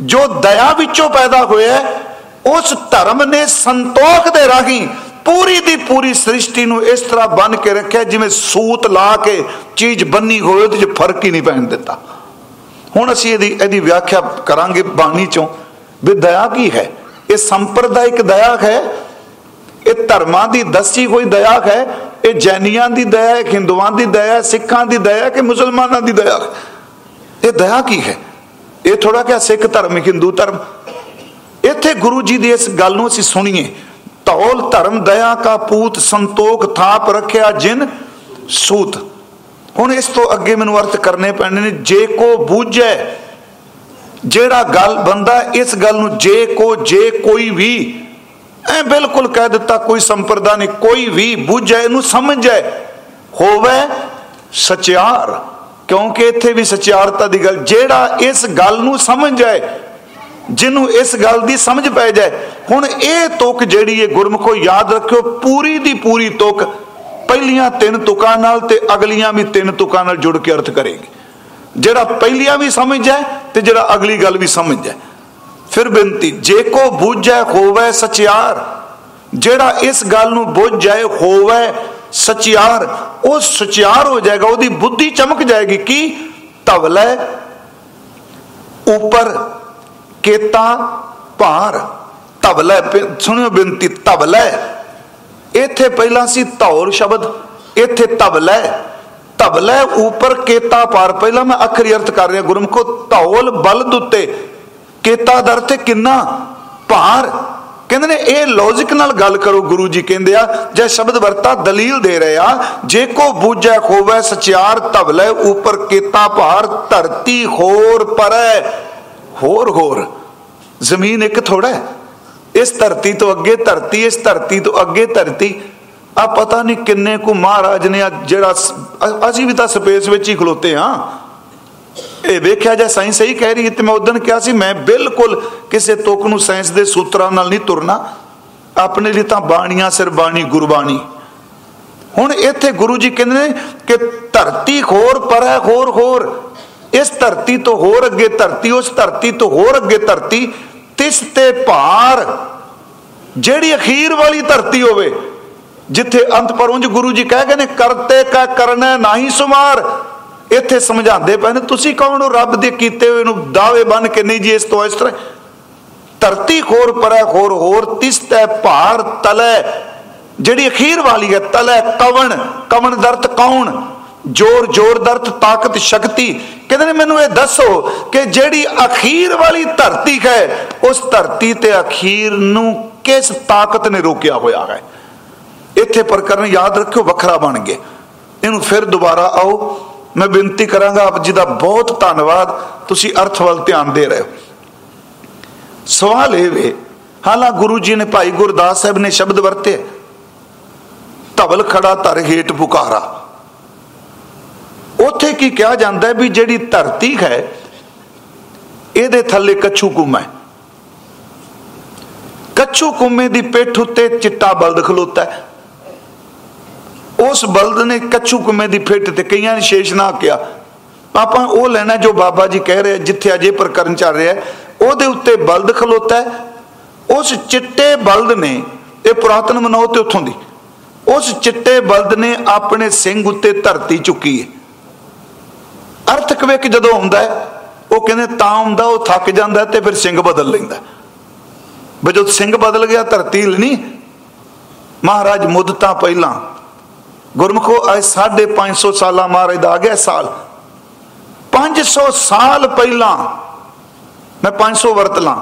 ਜੋ ਦਇਆ ਵਿੱਚੋਂ ਪੈਦਾ ਹੋਇਆ ਉਸ ਧਰਮ ਨੇ ਸੰਤੋਖ ਦੇ ਰਾਹੀਂ ਪੂਰੀ ਦੀ ਪੂਰੀ ਸ੍ਰਿਸ਼ਟੀ ਨੂੰ ਇਸ ਤਰ੍ਹਾਂ ਬੰਨ ਕੇ ਰੱਖਿਆ, ਜਿਵੇਂ ਸੂਤ ਲਾ ਕੇ ਚੀਜ਼ ਬੰਨੀ ਹੋਵੇ, ਉਹਦੇ 'ਚ ਫ਼ਰਕ ਹੀ ਨਹੀਂ ਪੈਣ ਦਿੱਤਾ। ਹੁਣ ਅਸੀਂ ਇਹਦੀ ਇਹਦੀ ਵਿਆਖਿਆ ਕਰਾਂਗੇ ਬਾਣੀ ਚੋਂ ਵੀ ਦਇਆ ਕੀ ਹੈ? ਇਹ ਸੰਪਰਦਾਇਕ ਦਇਆ ਹੈ, ਇਹ ਧਰਮਾਂ ਦੀ ਦੱਸੀ ਹੋਈ ਦਇਆ ਹੈ ਇਹ ਜੈਨੀਆਂ ਦੀ ਦਇਆ ਹੈ ਹਿੰਦੂਆਂ ਦੀ ਦਇਆ ਹੈ ਸਿੱਖਾਂ ਦੀ ਦਇਆ ਹੈ ਕਿ ਮੁਸਲਮਾਨਾਂ ਦੀ ਦਇਆ? ਇਹ ਦਇਆ ਕੀ ਹੈ? ਇਹ ਥੋੜਾ ਕਿ ਸਿੱਖ ਧਰਮ, ਹਿੰਦੂ ਧਰਮ। ਇੱਥੇ ਗੁਰੂ ਜੀ ਦੀ ਇਸ ਗੱਲ ਨੂੰ ਅਸੀਂ ਸੁਣੀਏ। ਧੌਲ ਧਰਮ, ਦਇਆ ਕਾ ਪੂਤ, ਸੰਤੋਖ ਥਾਪ ਰੱਖਿਆ ਜਿਨ ਸੂਤ। ਹੁਣ ਇਸ ਤੋਂ ਅੱਗੇ ਮੈਨੂੰ ਅਰਥ ਕਰਨੇ ਪੈਣੇ ਨੇ, ਜੇ ਕੋ ਬੂਝੈ, ਜਿਹੜਾ ਗੱਲ ਬੰਦਾ ਇਸ ਗੱਲ ਨੂੰ ਜੇ ਕੋ, ਜੇ ਕੋਈ ਵੀ ਐ ਬਿਲਕੁਲ ਕਹਿ ਦਿੱਤਾ ਕੋਈ ਸੰਪਰਦਾ ਨਹੀਂ ਕੋਈ ਵੀ ਬੂਝੈ ਇਹਨੂੰ ਸਮਝ ਸਮਝੈ ਹੋਵੇ ਸਚਿਆਰ, ਕਿਉਂਕਿ ਇੱਥੇ ਵੀ ਸਚਿਆਰਤਾ ਦੀ ਗੱਲ, ਜਿਹੜਾ ਇਸ ਗੱਲ ਨੂੰ ਸਮਝ ਜਾਏ ਜਿਹਨੂੰ ਇਸ ਗੱਲ ਦੀ ਸਮਝ ਪੈ ਜਾਏ, ਹੁਣ ਇਹ ਤੁਕ ਜਿਹੜੀ ਹੈ ਗੁਰਮਖੋ ਯਾਦ ਰੱਖਿਓ, ਪੂਰੀ ਦੀ ਪੂਰੀ ਤੁਕ ਪਹਿਲੀਆਂ ਤਿੰਨ ਤੁਕਾਂ ਨਾਲ ਤੇ ਅਗਲੀਆਂ ਵੀ ਤਿੰਨ ਤੁਕਾਂ ਨਾਲ ਜੁੜ ਕੇ ਅਰਥ ਕਰੇਗੀ। ਜਿਹੜਾ ਪਹਿਲੀਆਂ ਵੀ ਸਮਝ ਜਾਏ ਤੇ ਜਿਹੜਾ ਅਗਲੀ ਗੱਲ ਵੀ ਸਮਝ ਜਾਏ ਫਿਰ ਬੇਨਤੀ, ਜੇ ਕੋ ਬੁੱਝੈ ਹੋਵੇ ਸਚਿਆਰ। ਜਿਹੜਾ ਇਸ ਗੱਲ ਨੂੰ ਬੁੱਝ ਜਾਏ ਹੋਵੇ ਸਚਿਆਰ। ਉਹ ਸਚਿਆਰ ਹੋ ਜਾਏਗਾ, ਉਹਦੀ ਬੁੱਧੀ ਚਮਕ ਜਾਏਗੀ। ਕੀ? ਤਵਲੇ ਉੱਪਰ ਕੇਤਾ, ਭਾਰ। ਤਵਲੇ ਸੁਣਿਓ ਬੇਨਤੀ ਤਵਲੇ ਇੱਥੇ ਪਹਿਲਾਂ ਸੀ ਧੌਰ ਸ਼ਬਦ, ਇੱਥੇ ਤਵਲੇ ਤਵਲੇ ਉੱਪਰ ਕੇਤਾ ਪਾਰ ਪਹਿਲਾਂ ਮੈਂ ਅਖਰੀ ਅਰਥ ਕਰ ਰਿਹਾ, ਗੁਰਮਖੋ, ਧੌਲ ਬਲਦ ਉੱਤੇ। ਕੇਤਾ ਦਰ ਤੇ ਕਿੰਨਾ ਭਾਰ। ਕਹਿੰਦੇ ਨੇ, ਇਹ ਲੌਜੀਕ ਨਾਲ ਗੱਲ ਕਰੋ, ਗੁਰੂ ਜੀ ਕਹਿੰਦੇ ਆ, ਜੇ ਸ਼ਬਦ ਵਰਤਾ ਦਲੀਲ ਦੇ ਰਹੇ ਆ, ਜੇ ਕੋ ਬੂਝੈ ਖੋਵੇ, ਸਚਿਆਰ ਤਵਲੇ ਉੱਪਰ ਕੀਤਾ ਭਾਰ, ਧਰਤੀ ਹੋਰ ਪਰੈ। ਹੋਰ ਹੋਰ। ਜ਼ਮੀਨ ਇੱਕ ਥੋੜਾ ਇਸ ਧਰਤੀ ਤੋਂ ਅੱਗੇ ਧਰਤੀ, ਇਸ ਧਰਤੀ ਤੋਂ ਅੱਗੇ ਧਰਤੀ। ਆ ਪਤਾ ਨਹੀਂ ਕਿੰਨੇ ਕੁ ਮਹਾਰਾਜ ਨੇ ਜਿਹੜਾ ਅਸੀਂ ਵੀ ਤਾਂ ਸਪੇਸ ਵਿੱਚ ਹੀ ਖਲੋਤੇ ਹਾਂ। ਇਹ ਵੇਖਿਆ ਜੇ ਸਾਇੰਸ ਸਹੀ ਕਹਿ ਰਹੀ ਤੇ ਮੈਂ ਉਦੋਂ ਕਿਹਾ ਸੀ, ਮੈਂ ਬਿਲਕੁਲ ਕਿਸੇ ਤੁਕ ਨੂੰ ਸਾਇੰਸ ਦੇ ਸੂਤਰਾਂ ਨਾਲ ਨਹੀਂ ਤੁਰਨਾ। ਆਪਣੇ ਲਈ ਤਾਂ ਬਾਣੀਆਂ ਸਿਰ ਬਾਣੀ, ਗੁਰਬਾਣੀ। ਹੁਣ ਇੱਥੇ ਗੁਰੂ ਜੀ ਕਹਿੰਦੇ ਨੇ ਕਿ ਧਰਤੀ ਖੋਰ ਪਰ ਹੋਰ ਹੋਰ ਇਸ ਧਰਤੀ ਤੋਂ ਹੋਰ ਅੱਗੇ ਧਰਤੀ, ਉਸ ਧਰਤੀ ਤੋਂ ਹੋਰ ਅੱਗੇ ਧਰਤੀ, ਤਿਸ ਤੇ ਭਾਰ। ਜਿਹੜੀ ਅਖੀਰ ਵਾਲੀ ਧਰਤੀ ਹੋਵੇ, ਜਿੱਥੇ ਅੰਤ ਪਰ ਗੁਰੂ ਜੀ ਕਹਿ ਗਏ ਨੇ, ਕਰਤੇ ਕਾ ਕਰਨਾ ਨਹੀਂ ਸੁਮਾਰ। ਇੱਥੇ ਸਮਝਾਉਂਦੇ ਪਏ ਨੇ, ਤੁਸੀਂ ਕੌਣ ਹੋ? ਰੱਬ ਦੇ ਕੀਤੇ ਹੋਏ ਨੂੰ ਦਾਵੇ ਬਨ ਕੇ ਨਹੀਂ ਜੀ ਇਸ ਤੋਂ ਇਸ ਤਰ੍ਹਾਂ। ਧਰਤੀ ਖੋਰ ਪਰੈ ਖੋਰ, ਹੋਰ ਤਿਸਤੈ ਭਾਰ ਤਲੇ। ਜਿਹੜੀ ਅਖੀਰ ਵਾਲੀ ਹੈ, ਤਲੇ ਕਵਣ ਕਵਣ ਦਰਤ ਕੌਣ? ਜੋਰ ਜੋਰ ਦਰਤ ਤਾਕਤ ਸ਼ਕਤੀ। ਕਹਿੰਦੇ ਨੇ, ਮੈਨੂੰ ਇਹ ਦੱਸੋ ਕਿ ਜਿਹੜੀ ਅਖੀਰ ਵਾਲੀ ਧਰਤੀ ਹੈ, ਉਸ ਧਰਤੀ ਤੇ ਅਖੀਰ ਨੂੰ ਕਿਸ ਤਾਕਤ ਨੇ ਰੋਕਿਆ ਹੋਇਆ ਹੈ? ਇੱਥੇ ਪ੍ਰਕਰਨ ਯਾਦ ਰੱਖਿਓ, ਵੱਖਰਾ ਬਣ ਗਏ। ਇਹਨੂੰ ਫਿਰ ਦੁਬਾਰਾ ਆਓ। ਮੈਂ ਬੇਨਤੀ ਕਰਾਂਗਾ ਆਪ ਜੀ ਦਾ ਬਹੁਤ ਧੰਨਵਾਦ, ਤੁਸੀਂ ਅਰਥ ਵੱਲ ਧਿਆਨ ਦੇ ਰਹੇ ਹੋ। ਸਵਾਲ ਇਹ ਵੇ, ਹਾਲਾ ਗੁਰੂ ਜੀ ਨੇ ਭਾਈ ਗੁਰਦਾਸ ਸਾਹਿਬ ਨੇ ਸ਼ਬਦ ਵਰਤੇ, ਧਵਲ ਖੜਾ ਧਰ ਹੇਠ ਪੁਕਾਰਾ। ਉੱਥੇ ਕੀ ਕਿਹਾ ਜਾਂਦਾ ਵੀ ਜਿਹੜੀ ਧਰਤੀ ਹੈ, ਇਹਦੇ ਥੱਲੇ ਕੱਛੂ ਕੁਮਾ ਹੈ। ਕੱਛੂ ਕੁਮੇ ਦੀ ਪਿੱਠ ਉੱਤੇ ਚਿੱਟਾ ਬਲਦ ਖਲੋਤਾ ਹੈ। ਉਸ ਬਲਦ ਨੇ ਕੱਛੂ ਕੁਮੇ ਦੀ ਫਿੱਟ ਤੇ ਕਈਆਂ ਨੇ ਸ਼ੇਸ਼ਨਾ ਕਿਹਾ। ਆਪਾਂ ਉਹ ਲੈਣਾ ਜੋ ਬਾਬਾ ਜੀ ਕਹਿ ਰਹੇ ਜਿੱਥੇ ਅਜੇ ਪ੍ਰਕਰਨ ਚੱਲ ਰਿਹਾ ਉਹਦੇ ਉੱਤੇ ਬਲਦ ਖਲੋਤਾ ਉਸ ਚਿੱਟੇ ਬਲਦ ਨੇ, ਇਹ ਪੁਰਾਤਨ ਮਨੋਤ ਤੇ ਉੱਥੋਂ ਦੀ, ਉਸ ਚਿੱਟੇ ਬਲਦ ਨੇ ਆਪਣੇ ਸਿੰਘ ਉੱਤੇ ਧਰਤੀ ਚੁੱਕੀ ਹੈ। ਅਰਥਕ ਵੇਖ ਜਦੋਂ ਹੁੰਦਾ ਉਹ ਕਹਿੰਦੇ ਤਾਂ ਹੁੰਦਾ ਉਹ ਥੱਕ ਜਾਂਦਾ ਤੇ ਫਿਰ ਸਿੰਘ ਬਦਲ ਲੈਂਦਾ ਬਜੋ ਸਿੰਘ ਬਦਲ ਗਿਆ, ਧਰਤੀ ਨਹੀਂ ਮਹਾਰਾਜ ਮੁੱਦਤਾਂ ਪਹਿਲਾਂ ਗੁਰਮਖੋ, ਅੱਜ 550 ਸਾਲਾਂ ਮਹਾਰਾਜ ਦਾ ਆ ਗਿਆ ਸਾਲ। 500 ਸਾਲ ਪਹਿਲਾਂ ਮੈਂ 500 ਵਰਤ ਲਾਂ।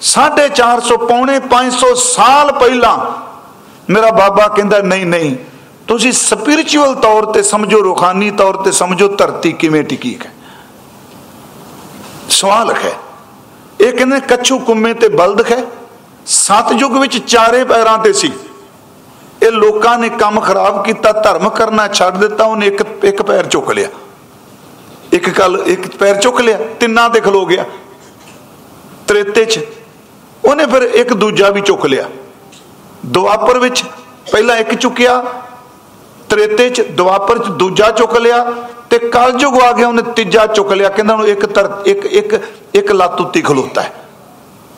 450 ਪੌਣੇ 500 ਸਾਲ ਪਹਿਲਾਂ ਮੇਰਾ ਬਾਬਾ ਕਹਿੰਦਾ, ਨਹੀਂ ਨਹੀਂ, ਤੁਸੀਂ ਸਪਿਰਚੁਅਲ ਤੌਰ ਤੇ ਸਮਝੋ, ਰੂਹਾਨੀ ਤੌਰ ਤੇ ਸਮਝੋ, ਧਰਤੀ ਕਿਵੇਂ ਟਿਕੀ ਹੈ? ਸਵਾਲ ਹੈ। ਇਹ ਕਹਿੰਦੇ ਕੱਛੂ ਕੁੰਮੇ ਤੇ ਬਲਦ ਹੈ। ਸਤਜੁਗ ਵਿੱਚ ਚਾਰੇ ਪੈਰਾਂ ਤੇ ਸੀ। ਇਹ ਲੋਕਾਂ ਨੇ ਕੰਮ ਖਰਾਬ ਕੀਤਾ, ਧਰਮ ਕਰਨਾ ਛੱਡ ਦਿੱਤਾ, ਉਹਨੇ ਇੱਕ ਇੱਕ ਪੈਰ ਚੁੱਕ ਲਿਆ। ਇੱਕ ਕੱਲ ਇੱਕ ਪੈਰ ਚੁੱਕ ਲਿਆ, ਤਿੰਨਾਂ ਤੇ ਖਲੋ ਗਿਆ। ਤ੍ਰੇਤੇ 'ਚ। ਉਹਨੇ ਫਿਰ ਇੱਕ ਦੂਜਾ ਵੀ ਚੁੱਕ ਲਿਆ। ਦੁਆਪਰ ਵਿੱਚ ਪਹਿਲਾਂ ਇੱਕ ਚੁੱਕਿਆ, ਤ੍ਰੇਤੇ 'ਚ ਦੁਆਪਰ 'ਚ ਦੂਜਾ ਚੁੱਕ ਲਿਆ ਤੇ ਕਲਯੁਗ ਆ ਗਿਆ, ਉਹਨੇ ਤੀਜਾ ਚੁੱਕ ਲਿਆ। ਕਹਿੰਦਾ ਉਹਨੂੰ ਇੱਕ ਇੱਕ ਇੱਕ ਇੱਕ ਲੱਤ ਉੱਤੇ ਖਲੋਤਾ ਹੈ।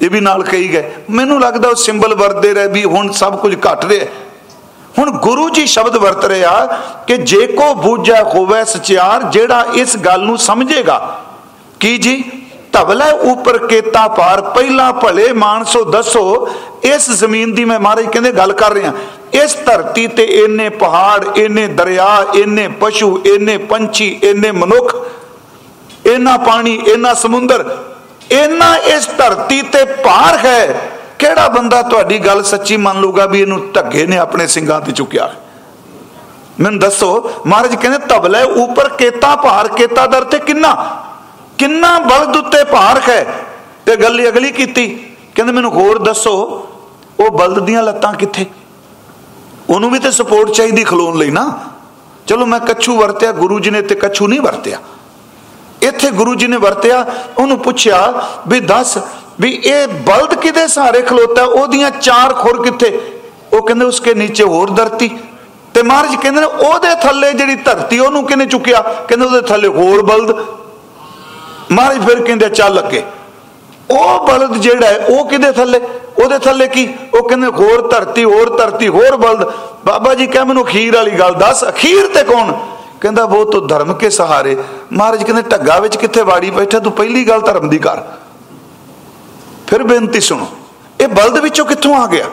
ਇਹ ਵੀ ਨਾਲ ਕਹੀ ਗਏ। ਮੈਨੂੰ ਲੱਗਦਾ ਉਹ ਸਿੰਬਲ ਵਰਦੇ ਰਹੇ ਵੀ ਹੁਣ ਸਭ ਕੁਝ ਘਟ ਰਿਹਾ ਹੁਣ ਗੁਰੂ ਜੀ ਸ਼ਬਦ ਵਰਤ ਰਿਹਾ ਕਿ ਜੇ ਕੋ ਬੂਝੈ ਹੋਵੇ ਸਚਿਆਰ, ਜਿਹੜਾ ਇਸ ਗੱਲ ਨੂੰ ਸਮਝੇਗਾ। ਕੀ ਜੀ? ਧਵਲੇ ਉੱਪਰ ਕੇਤਾ ਪਾਰ ਪਹਿਲਾ ਭਲੇ ਮਾਨਸੋ ਦੱਸੋ, ਇਸ ਜ਼ਮੀਨ ਦੀ ਮੈਂ ਮਹਾਰਾਜ ਕਹਿੰਦੇ ਗੱਲ ਕਰ ਰਿਹਾ। ਇਸ ਧਰਤੀ ਤੇ ਇੰਨੇ ਪਹਾੜ, ਇੰਨੇ ਦਰਿਆ, ਇੰਨੇ ਪਸ਼ੂ, ਇੰਨੇ ਪੰਛੀ, ਇੰਨੇ ਮਨੁੱਖ, ਇੰਨਾ ਪਾਣੀ, ਇੰਨਾ ਸਮੁੰਦਰ, ਇੰਨਾ ਇਸ ਧਰਤੀ ਤੇ ਭਾਰ ਹੈ। ਕਿਹੜਾ ਬੰਦਾ ਤੁਹਾਡੀ ਗੱਲ ਸੱਚੀ ਮੰਨ ਲੂਗਾ ਵੀ ਇਹਨੂੰ ਧੱਗੇ ਨੇ ਆਪਣੇ ਸਿੰਘਾਂ ਤੇ ਚੁੱਕਿਆ? ਮੈਨੂੰ ਦੱਸੋ, ਮਹਾਰਾਜ ਕਹਿੰਦੇ ਤਬਲੇ ਉੱਪਰ ਕੇਤਾ ਭਾਰ, ਕੇਤਾ ਦਰ ਤੇ ਕਿੰਨਾ? ਕਿੰਨਾ ਬਲਦ ਉੱਤੇ ਭਾਰ ਹੈ? ਤੇ ਗੱਲ ਅਗਲੀ ਕੀਤੀ। ਕਹਿੰਦੇ ਮੈਨੂੰ ਹੋਰ ਦੱਸੋ, ਉਹ ਬਲਦ ਦੀਆਂ ਲੱਤਾਂ ਕਿੱਥੇ? ਉਹਨੂੰ ਵੀ ਤੇ ਸਪੋਰਟ ਚਾਹੀਦੀ ਖਲੋਣ ਲਈ ਨਾ। ਚਲੋ ਮੈਂ ਕੱਛੂ ਵਰਤਿਆ, ਗੁਰੂ ਜੀ ਨੇ ਤੇ ਕੱਛੂ ਨਹੀਂ ਵਰਤਿਆ। ਇੱਥੇ ਗੁਰੂ ਜੀ ਨੇ ਵਰਤਿਆ, ਉਹਨੂੰ ਪੁੱਛਿਆ ਵੀ ਦੱਸ ਵੀ ਇਹ ਬਲਦ ਕਿਦੇ ਸਹਾਰੇ ਖਲੋਤਾ? ਉਹਦੀਆਂ ਚਾਰ ਖੁਰ ਕਿੱਥੇ? ਉਹ ਕਹਿੰਦੇ ਉਸਕੇ ਨੀਚੇ ਹੋਰ ਧਰਤੀ। ਤੇ ਮਹਾਰਾਜ ਕਹਿੰਦੇ ਨੇ, ਉਹਦੇ ਥੱਲੇ ਜਿਹੜੀ ਧਰਤੀ, ਉਹਨੂੰ ਕਿਨੇ ਚੁੱਕਿਆ? ਕਹਿੰਦੇ ਉਹਦੇ ਥੱਲੇ ਹੋਰ ਬਲਦ। ਮਹਾਰਾਜ ਫਿਰ ਕਹਿੰਦੇ, ਚੱਲ ਅੱਗੇ। ਉਹ ਬਲਦ ਜਿਹੜਾ ਹੈ, ਉਹ ਕਿਦੇ ਥੱਲੇ? ਉਹਦੇ ਥੱਲੇ ਕੀ? ਉਹ ਕਹਿੰਦੇ, ਹੋਰ ਧਰਤੀ ਹੋਰ ਧਰਤੀ, ਹੋਰ ਬਲਦ। ਬਾਬਾ ਜੀ ਕਹ ਮੈਨੂੰ ਅਖੀਰ ਵਾਲੀ ਗੱਲ ਦੱਸ। ਅਖੀਰ ਤੇ ਕੌਣ? ਕਹਿੰਦਾ ਉਹ ਤੋਂ ਧਰਮ ਕੇ ਸਹਾਰੇ। ਮਹਾਰਾਜ ਕਹਿੰਦੇ, ਢੱਗਾ ਵਿੱਚ ਕਿੱਥੇ ਵਾੜੀ ਬੈਠਾ? ਤੂੰ ਪਹਿਲੀ ਗੱਲ ਧਰਮ ਦੀ ਕਰ। ਫਿਰ ਬੇਨਤੀ ਸੁਣੋ, ਇਹ ਬਲਦ ਵਿੱਚੋਂ ਕਿੱਥੋਂ ਆ ਗਿਆ?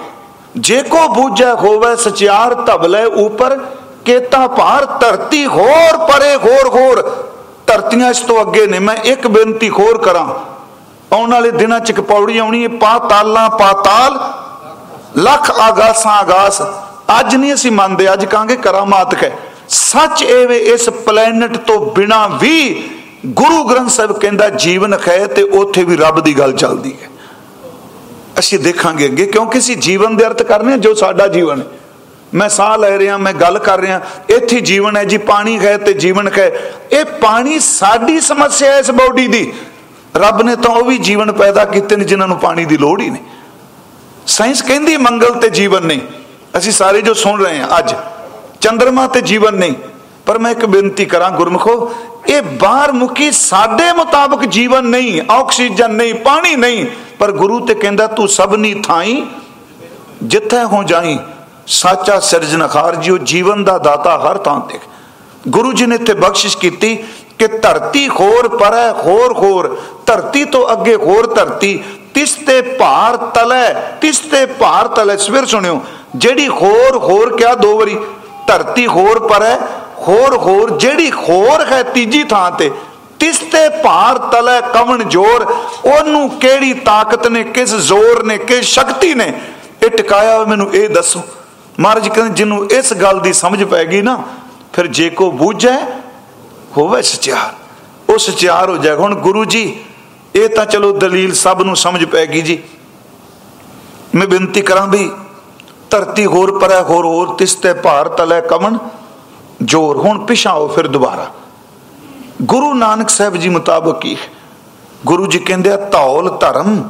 ਜੇ ਕੋ ਬੂਝੈ ਹੋਵੇ ਸਚਿਆਰ ਧਬਲੇ ਉਪਰ ਕੇਤਾ ਭਾਰ ਧਰਤੀ ਹੋਰ ਪਰੇ ਹੋਰ ਹੋਰ ਧਰਤੀਆਂ ਇਸ ਤੋਂ ਅੱਗੇ ਨੇ, ਮੈਂ ਇੱਕ ਬੇਨਤੀ ਹੋਰ ਕਰਾਂ। ਆਉਣ ਵਾਲੇ ਦਿਨਾਂ ਚ ਇੱਕ ਪੌੜੀ ਆਉਣੀ ਹੈ ਪਾਤਾਲਾਂ ਪਾਤਾਲ ਲੱਖ ਆਗਾਸਾਂ, ਆਗਾਸ। ਅੱਜ ਨਹੀਂ ਅਸੀਂ ਮੰਨਦੇ, ਅੱਜ ਕਹਾਂਗੇ ਕਰਾਮਾਤ ਹੈ ਸੱਚ ਐਵੇਂ ਇਸ ਪਲੈਨਟ ਤੋਂ ਬਿਨਾ ਵੀ ਗੁਰੂ ਗ੍ਰੰਥ ਸਾਹਿਬ ਕਹਿੰਦਾ ਜੀਵਨ ਹੈ ਤੇ ਉੱਥੇ ਵੀ ਰੱਬ ਦੀ ਗੱਲ ਚੱਲਦੀ ਹੈ। ਅਸੀਂ ਦੇਖਾਂਗੇ ਅੱਗੇ, ਕਿਉਂਕਿ ਅਸੀਂ ਜੀਵਨ ਦੇ ਅਰਥ ਕਰਨੇ ਜੋ ਸਾਡਾ ਜੀਵਨ ਹੈ। ਮੈਂ ਸਾਹ ਲੈ ਰਿਹਾ, ਮੈਂ ਗੱਲ ਕਰ ਰਿਹਾ, ਇੱਥੇ ਜੀਵਨ ਹੈ ਜੀ, ਪਾਣੀ ਹੈ ਤੇ ਜੀਵਨ ਹੈ। ਇਹ ਪਾਣੀ ਸਾਡੀ ਸਮੱਸਿਆ ਇਸ ਬਾਡੀ ਦੀ। ਰੱਬ ਨੇ ਤਾਂ ਉਹ ਵੀ ਜੀਵਨ ਪੈਦਾ ਕੀਤੇ ਨੇ ਜਿਨ੍ਹਾਂ ਨੂੰ ਪਾਣੀ ਦੀ ਲੋੜ ਹੀ ਨਹੀਂ। ਸਾਇੰਸ ਕਹਿੰਦੀ ਮੰਗਲ ਤੇ ਜੀਵਨ ਨਹੀਂ। ਅਸੀਂ ਸਾਰੇ ਜੋ ਸੁਣ ਰਹੇ ਹਾਂ ਅੱਜ ਚੰ드ਰਮਾ ਤੇ ਜੀਵਨ ਨਹੀਂ। ਪਰ ਮੈਂ ਇੱਕ ਬੇਨਤੀ ਕਰਾਂ ਗੁਰਮਖੋ, ਇਹ ਬਾਹਰ ਮੁਕੀ ਸਾਡੇ ਮੁਤਾਬਕ ਜੀਵਨ ਨਹੀਂ, ਆਕਸੀਜਨ ਨਹੀਂ, ਪਾਣੀ ਨਹੀਂ। ਪਰ ਗੁਰੂ ਤੇ ਕਹਿੰਦਾ, ਤੂੰ ਸਭਨੀ ਥਾਈ, ਜਿੱਥੇ ਹੋ ਜਾਈ, ਸਾਚਾ ਸਿਰਜਣਹਾਰ ਜਿਉ, ਜੀਵਨ ਦਾ ਦਾਤਾ ਹਰ ਥਾਂ ਤੇ। ਗੁਰੂ ਜੀ ਨੇ ਇੱਥੇ ਬਖਸ਼ਿਸ਼ ਕੀਤੀ ਕਿ ਧਰਤੀ ਹੋਰ ਪਰੈ, ਹੋਰ ਹੋਰ, ਧਰਤੀ ਤੋਂ ਅੱਗੇ ਹੋਰ ਧਰਤੀ, ਤਿਸ ਤੇ ਭਾਰ ਤਲੈ, ਤਿਸ ਤੇ ਭਾਰ ਤਲੈ। ਸਵੇਰ ਸੁਣਿਓ, ਜਿਹੜੀ ਹੋਰ ਹੋਰ ਕਿਹਾ ਦੋ ਵਾਰੀ ਧਰਤੀ ਹੋਰ ਪਰੈ ਹੋਰ ਹੋਰ, ਜਿਹੜੀ ਹੋਰ ਹੈ ਤੀਜੀ ਥਾਂ ਤੇ, ਤਿਸ ਭਾਰ ਤਲੇ ਕਵਣ ਜੋਰ, ਉਹਨੂੰ ਕਿਹੜੀ ਤਾਕਤ ਨੇ, ਕਿਸ ਜ਼ੋਰ ਨੇ, ਕਿਸ ਸ਼ਕਤੀ ਨੇ? ਇਹ ਟਿਕਾਇਆ ਮੈਨੂੰ ਇਹ ਦੱਸੋ। ਮਹਾਰਾਜ ਕਹਿੰਦੇ, ਜਿਹਨੂੰ ਇਸ ਗੱਲ ਦੀ ਸਮਝ ਪੈ ਗਈ ਨਾ, ਫਿਰ ਜੇ ਕੋ ਬੂਝੈ, ਹੋਵੇ ਸਚਿਆਰ। ਉਹ ਸਚਿਆਰ ਹੋ ਜਾਏਗਾ ਹੁਣ ਗੁਰੂ ਜੀ, ਇਹ ਤਾਂ ਚਲੋ ਦਲੀਲ ਸਭ ਨੂੰ ਸਮਝ ਪੈ ਗਈ ਜੀ। ਮੈਂ ਬੇਨਤੀ ਕਰਾਂ ਵੀ ਧਰਤੀ ਹੋਰ ਪਰੈ ਹੋਰ ਹੋਰ ਤਿਸ ਤੇ ਭਾਰ ਤਲੇ ਕਵਣ? ਜੋਰ, ਹੁਣ ਪਿਛਾਓ ਫਿਰ ਦੁਬਾਰਾ। ਗੁਰੂ ਨਾਨਕ ਸਾਹਿਬ ਜੀ ਮੁਤਾਬਕ ਕੀ ਗੁਰੂ ਜੀ ਕਹਿੰਦੇ ਆ, ਧੌਲ ਧਰਮ,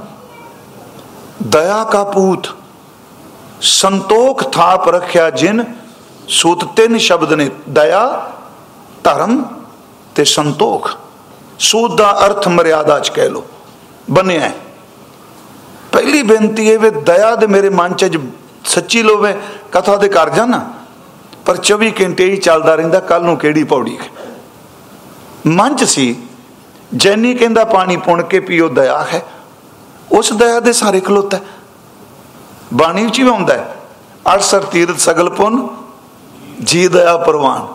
ਦਇਆ ਕਾ ਪੂਤ, ਸੰਤੋਖ ਥਾਪ ਰੱਖਿਆ ਜਿਨ, ਸੂਤ ਤਿੰਨ ਸ਼ਬਦ ਨੇ, ਦਇਆ, ਧਰਮ ਤੇ ਸੰਤੋਖ। ਸੂਤ ਦਾ ਅਰਥ ਮਰਿਆਦਾ ਚ ਕਹਿ ਲੋ ਬਣਿਆ ਪਹਿਲੀ ਬੇਨਤੀ ਇਹ ਵੀ ਦਇਆ ਦੇ ਮੇਰੇ ਮਨ ਚ ਸੱਚੀ ਲੋਵੇ, ਕਥਾ ਦੇ ਕਰ ਜਾਣਾ ਪਰ 24 ਘੰਟੇ ਹੀ ਚੱਲਦਾ ਰਹਿੰਦਾ ਕੱਲ ਨੂੰ ਕਿਹੜੀ ਪੌੜੀ ਮਨ ਚ ਸੀ, ਜੈਨੀ ਕਹਿੰਦਾ ਪਾਣੀ ਪੁਣ ਕੇ ਪੀਓ ਦਇਆ ਹੈ। ਉਸ ਦਇਆ ਦੇ ਸਾਰੇ ਖਲੋਤਾ ਬਾਣੀ ਵਿੱਚ ਹੀ ਆਉਂਦਾ ਹੈ, ਅਰਸਰ ਤੀਰਤ ਸਗਲ ਪੁੰਨ, ਜੀ ਦਇਆ ਪ੍ਰਵਾਨ।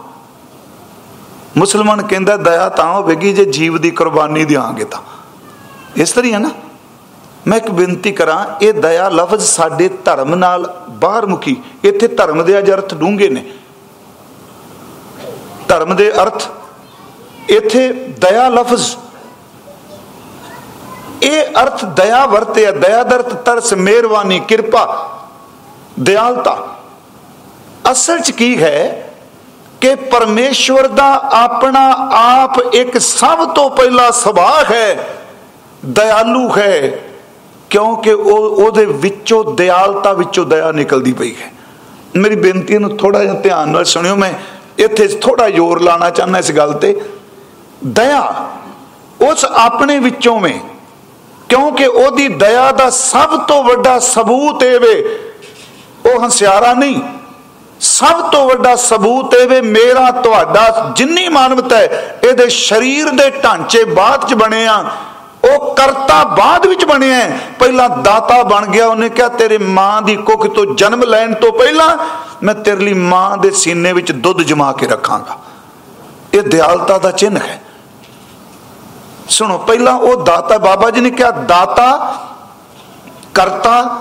ਮੁਸਲਮਾਨ ਕਹਿੰਦਾ, ਦਇਆ ਤਾਂ ਹੋਵੇਗੀ ਜੇ ਜੀਵ ਦੀ ਕੁਰਬਾਨੀ ਦਿਆਂਗੇ ਤਾਂ। ਇਸ ਤਰ੍ਹਾਂ ਹੈ ਨਾ? ਮੈਂ ਇੱਕ ਬੇਨਤੀ ਕਰਾਂ, ਇਹ ਦਇਆ ਲਫ਼ਜ਼ ਸਾਡੇ ਧਰਮ ਨਾਲ ਬਾਹਰ ਮੁਕੀ ਇੱਥੇ ਧਰਮ ਦੇ ਅਰਥ ਡੂੰਘੇ ਨੇ। ਧਰਮ ਦੇ ਅਰਥ, ਇੱਥੇ ਦਇਆ ਲਫ਼ਜ਼। ਇਹ ਅਰਥ ਦਇਆ ਵਰਤਿਆ ਦਇਆ ਦਰਤ ਤਰਸ, ਮਿਹਰਬਾਨੀ, ਕਿਰਪਾ, ਦਿਆਲਤਾ। ਅਸਲ 'ਚ ਕੀ ਹੈ ਕਿ ਪਰਮੇਸ਼ਵਰ ਦਾ ਆਪਣਾ ਆਪ ਇੱਕ ਸਭ ਤੋਂ ਪਹਿਲਾ ਸੁਭਾਅ ਹੈ, ਦਇਆਲੂ ਹੈ। ਕਿਉਂਕਿ ਉਹ ਉਹਦੇ ਵਿੱਚੋਂ ਦਿਆਲਤਾ ਵਿੱਚੋਂ ਦਇਆ ਨਿਕਲਦੀ ਪਈ ਹੈ। ਮੇਰੀ ਬੇਨਤੀ ਨੂੰ ਥੋੜਾ ਜਿਹਾ ਧਿਆਨ ਨਾਲ ਸੁਣਿਓ। ਮੈਂ ਇੱਥੇ ਥੋੜਾ ਜ਼ੋਰ ਲਾਣਾ ਚਾਹੁੰਦਾ ਇਸ ਗੱਲ ਤੇ। ਦਇਆ ਉਸ ਆਪਣੇ ਵਿੱਚੋਂ ਮੈਂ ਕਿਉਂਕਿ ਉਹਦੀ ਦਇਆ ਦਾ ਸਭ ਤੋਂ ਵੱਡਾ ਸਬੂਤ ਇਹ ਵੇ, ਉਹ ਹੰਸਿਆਰਾ ਨਹੀਂ। ਸਭ ਤੋਂ ਵੱਡਾ ਸਬੂਤ ਇਹ ਵੇ, ਮੇਰਾ ਤੁਹਾਡਾ ਜਿੰਨੀ ਮਾਨਵਤਾ ਹੈ, ਇਹਦੇ ਸਰੀਰ ਦੇ ਢਾਂਚੇ ਬਾਅਦ ਚ ਬਣੇ ਆ। ਉਹ ਕਰਤਾ ਬਾਅਦ ਵਿੱਚ ਬਣਿਆ ਪਹਿਲਾਂ ਦਾਤਾ ਬਣ ਗਿਆ, ਉਹਨੇ ਕਿਹਾ, ਤੇਰੇ ਮਾਂ ਦੀ ਕੁੱਖ ਤੋਂ ਜਨਮ ਲੈਣ ਤੋਂ ਪਹਿਲਾਂ ਮੈਂ ਤੇਰੇ ਲਈ ਮਾਂ ਦੇ ਸੀਨੇ ਵਿੱਚ ਦੁੱਧ ਜਮਾ ਕੇ ਰੱਖਾਂਗਾ। ਇਹ ਦਿਆਲਤਾ ਦਾ ਚਿੰਨ ਹੈ। ਸੁਣੋ, ਪਹਿਲਾਂ ਉਹ ਦਾਤਾ, ਬਾਬਾ ਜੀ ਨੇ ਕਿਹਾ, ਦਾਤਾ, ਕਰਤਾ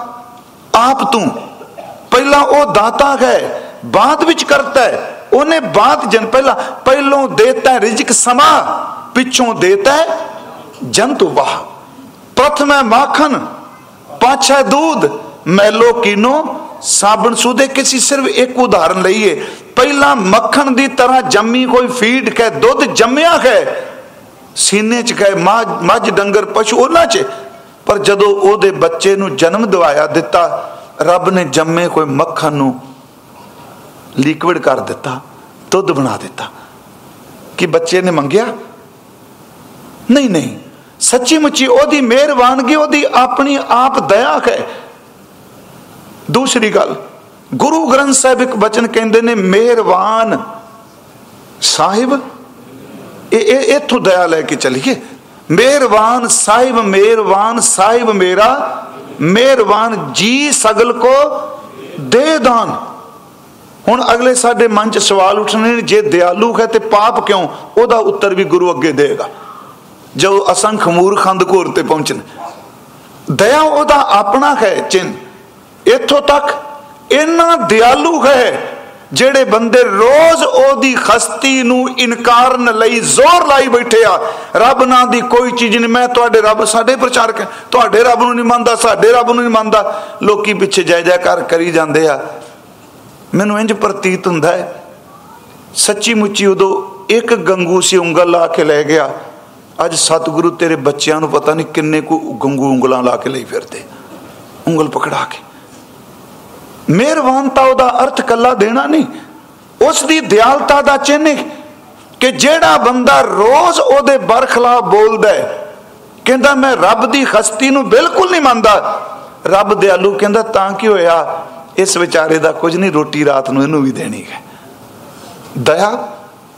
ਆਪ ਤੂੰ। ਪਹਿਲਾਂ ਉਹ ਦਾਤਾ ਹੈ, ਬਾਅਦ ਵਿੱਚ ਕਰਤਾ ਹੈ। ਉਹਨੇ ਬਾਅਦ ਜਨ ਪਹਿਲਾਂ ਪਹਿਲੋਂ ਦੇਤਾ ਰਿਜਕ ਸਮਾ, ਪਿੱਛੋਂ ਦੇਤਾ ਜੰਤੂ ਵਾਹ। ਪ੍ਰਥਮੇ ਮਾਖਨ ਪਾਛੇ दूध ਮੈਲੋ ਕਿਨੋ ਸਾਬਣ ਸੁਦੇ ਕਿਸੇ ਸਿਰਫ ਇੱਕ ਉਦਾਹਰਨ ਲਈਏ। ਪਹਿਲਾਂ ਮੱਖਣ ਦੀ ਤਰ੍ਹਾਂ ਜੰਮੀ ਕੋਈ ਫੀਡ ਕਹੇ ਦੁੱਧ ਜੰਮਿਆ ਹੈ ਸੀਨੇ 'ਚ ਕਹੇ ਮੱਝ ਡੰਗਰ ਪਸ਼ੂ ਉਹਨਾਂ 'ਚ। ਪਰ ਜਦੋਂ ਉਹਦੇ ਬੱਚੇ ਨੂੰ ਜਨਮ ਦਿਵਾਇਆ ਦਿੱਤਾ, ਰੱਬ ਨੇ ਜੰਮੇ ਕੋਈ ਮੱਖਣ ਨੂੰ ਲਿਕਵਿਡ ਕਰ ਦਿੱਤਾ, ਦੁੱਧ ਬਣਾ ਦਿੱਤਾ। ਕਿ ਬੱਚੇ ਨੇ ਮੰਗਿਆ? ਨਹੀਂ ਨਹੀਂ। ਸੱਚੀ ਮੁੱਚੀ ਉਹਦੀ ਮਿਹਰਬਾਨਗੀ, ਉਹਦੀ ਆਪਣੀ ਆਪ ਦਇਆ ਹੈ। ਦੂਸਰੀ ਗੱਲ, ਗੁਰੂ ਗ੍ਰੰਥ ਸਾਹਿਬ ਇੱਕ ਬਚਨ ਕਹਿੰਦੇ ਨੇ, ਮਿਹਰਬਾਨ ਸਾਹਿਬ। ਇਹ ਇਹ ਇਥੋਂ ਦਇਆ ਲੈ ਕੇ ਚਲੀਏ। ਮਿਹਰਬਾਨ ਸਾਹਿਬ ਮਿਹਰਬਾਨ ਸਾਹਿਬ ਮੇਰਾ, ਮਿਹਰਬਾਨ ਜੀ ਸਗਲ ਕੋ ਦੇ ਦਾਨ। ਹੁਣ ਅਗਲੇ ਸਾਡੇ ਮਨ 'ਚ ਸਵਾਲ ਉੱਠਣੇ ਨੇ, ਜੇ ਦਿਆਲੂ ਹੈ ਤੇ ਪਾਪ ਕਿਉਂ? ਉਹਦਾ ਉੱਤਰ ਵੀ ਗੁਰੂ ਅੱਗੇ ਦੇਗਾ। ਜੋ ਅਸੰਖ ਮੂਰਖੰਦ ਕੋਰ ਤੇ ਪਹੁੰਚਣ। ਦਇਆ ਉਹਦਾ ਆਪਣਾ ਹੈ ਚਿੰਨ। ਇੱਥੋਂ ਤੱਕ ਇੰਨਾ ਦਿਆਲੂ ਹੈ ਜਿਹੜੇ ਬੰਦੇ ਰੋਜ਼ ਉਹਦੀ ਖਸਤੀ ਨੂੰ ਇਨਕਾਰਨ ਲਈ ਜ਼ੋਰ ਲਾਈ ਬੈਠੇ ਆ। ਰੱਬ ਨਾਂ ਦੀ ਕੋਈ ਚੀਜ਼ ਨਹੀਂ। ਮੈਂ ਤੁਹਾਡੇ ਰੱਬ, ਸਾਡੇ ਪ੍ਰਚਾਰਕ ਤੁਹਾਡੇ ਰੱਬ ਨੂੰ ਨਹੀਂ ਮੰਨਦਾ, ਸਾਡੇ ਰੱਬ ਨੂੰ ਨਹੀਂ ਮੰਨਦਾ। ਲੋਕੀ ਪਿੱਛੇ ਜੈ ਜੈਕਾਰ ਕਰੀ ਜਾਂਦੇ ਆ। ਮੈਨੂੰ ਇੰਜ ਪ੍ਰਤੀਤ ਹੁੰਦਾ ਹੈ। ਸੱਚੀ ਮੁੱਚੀ ਉਦੋਂ ਇੱਕ ਗੰਗੂ ਸੀ, ਉਂਗਲ ਲਾ ਕੇ ਲੈ ਗਿਆ। ਅੱਜ ਸਤਿਗੁਰੂ ਤੇਰੇ ਬੱਚਿਆਂ ਨੂੰ ਪਤਾ ਨਹੀਂ ਕਿੰਨੇ ਕੋ ਗੰਗੂ ਉਂਗਲਾਂ ਲਾ ਕੇ ਲਈ ਫਿਰਦੇ। ਉਂਗਲ ਪਕੜਾ ਕੇ। ਮਿਹਰਬਾਨਤਾ ਉਹਦਾ ਅਰਥ ਕੱਲਾ ਦੇਣਾ ਨਹੀਂ। ਉਸ ਦੀ ਦਿਆਲਤਾ ਦਾ ਚਿੰਨ੍ਹ ਕਿ ਜਿਹੜਾ ਬੰਦਾ ਰੋਜ਼ ਉਹਦੇ ਬਰਖਲਾਫ ਬੋਲਦਾ ਕਹਿੰਦਾ ਮੈਂ ਰੱਬ ਦੀ ਖਸਤੀ ਨੂੰ ਬਿਲਕੁਲ ਨਹੀਂ ਮੰਨਦਾ। ਰੱਬ ਦਿਆਲੂ ਕਹਿੰਦਾ, ਤਾਂ ਕੀ ਹੋਇਆ? ਇਸ ਵਿਚਾਰੇ ਦਾ ਕੁਝ ਨਹੀਂ, ਰੋਟੀ ਰਾਤ ਨੂੰ ਇਹਨੂੰ ਵੀ ਦੇਣੀ ਹੈ। ਦਇਆ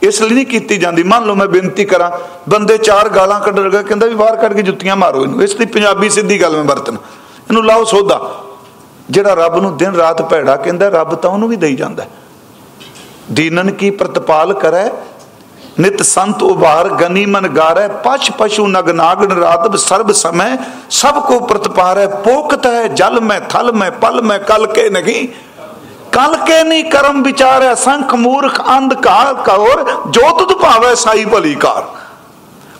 ਇਸ ਲਈ ਨਹੀਂ ਕੀਤੀ ਜਾਂਦੀ। ਮੰਨ ਲਓ ਮੈਂ ਬੇਨਤੀ ਕਰਾਂ, ਬੰਦੇ ਚਾਰ ਗਾਲਾਂ ਕੱਢ ਲਗਾ, ਕਹਿੰਦਾ ਵੀ ਬਾਹਰ ਕੱਢ ਕੇ ਜੁੱਤੀਆਂ ਮਾਰੋ ਇਹਨੂੰ। ਇਸ ਲਈ ਪੰਜਾਬੀ ਸਿੱਧੀ ਗੱਲ ਮੈਂ ਵਰਤਨ ਇਹਨੂੰ ਲਾਓ ਸੋਧਾ ਜਿਹੜਾ ਰੱਬ ਨੂੰ ਦਿਨ ਰਾਤ ਭੈੜਾ ਕਹਿੰਦਾ, ਰੱਬ ਤਾਂ ਉਹਨੂੰ ਵੀ ਦੇਈ ਜਾਂਦਾ। ਦੀਨਨ ਕੀ ਪ੍ਰਤਪਾਲ ਕਰੈ? ਨਿਤ ਸੰਤ ਉਭਾਰ, ਗਨੀ ਮਨ ਗਾਰੈ। ਪਛ ਪਸ਼ੂ ਨਗ ਨਾਗਣ ਰਾਤ ਸਰਬ ਸਮੈ। ਸਭ ਕੋ ਪ੍ਰਤਪਾਰੈ, ਪੋਕਤ ਹੈ ਜਲ ਮੈਂ, ਥਲ ਮੈਂ, ਪਲ ਮੈਂ, ਕਲ ਕੇ ਨਹੀਂ। ਕਲ ਕੇ ਨਹੀਂ ਕਰਮ ਵਿਚਾਰੈ ਸੰਖ ਮੂਰਖ ਅੰਧਕਾਰ ਕੌਰ, ਜੋ ਤੁਧ ਭਾਵੈ ਸਾਈ ਭਲੀ ਕਾਰ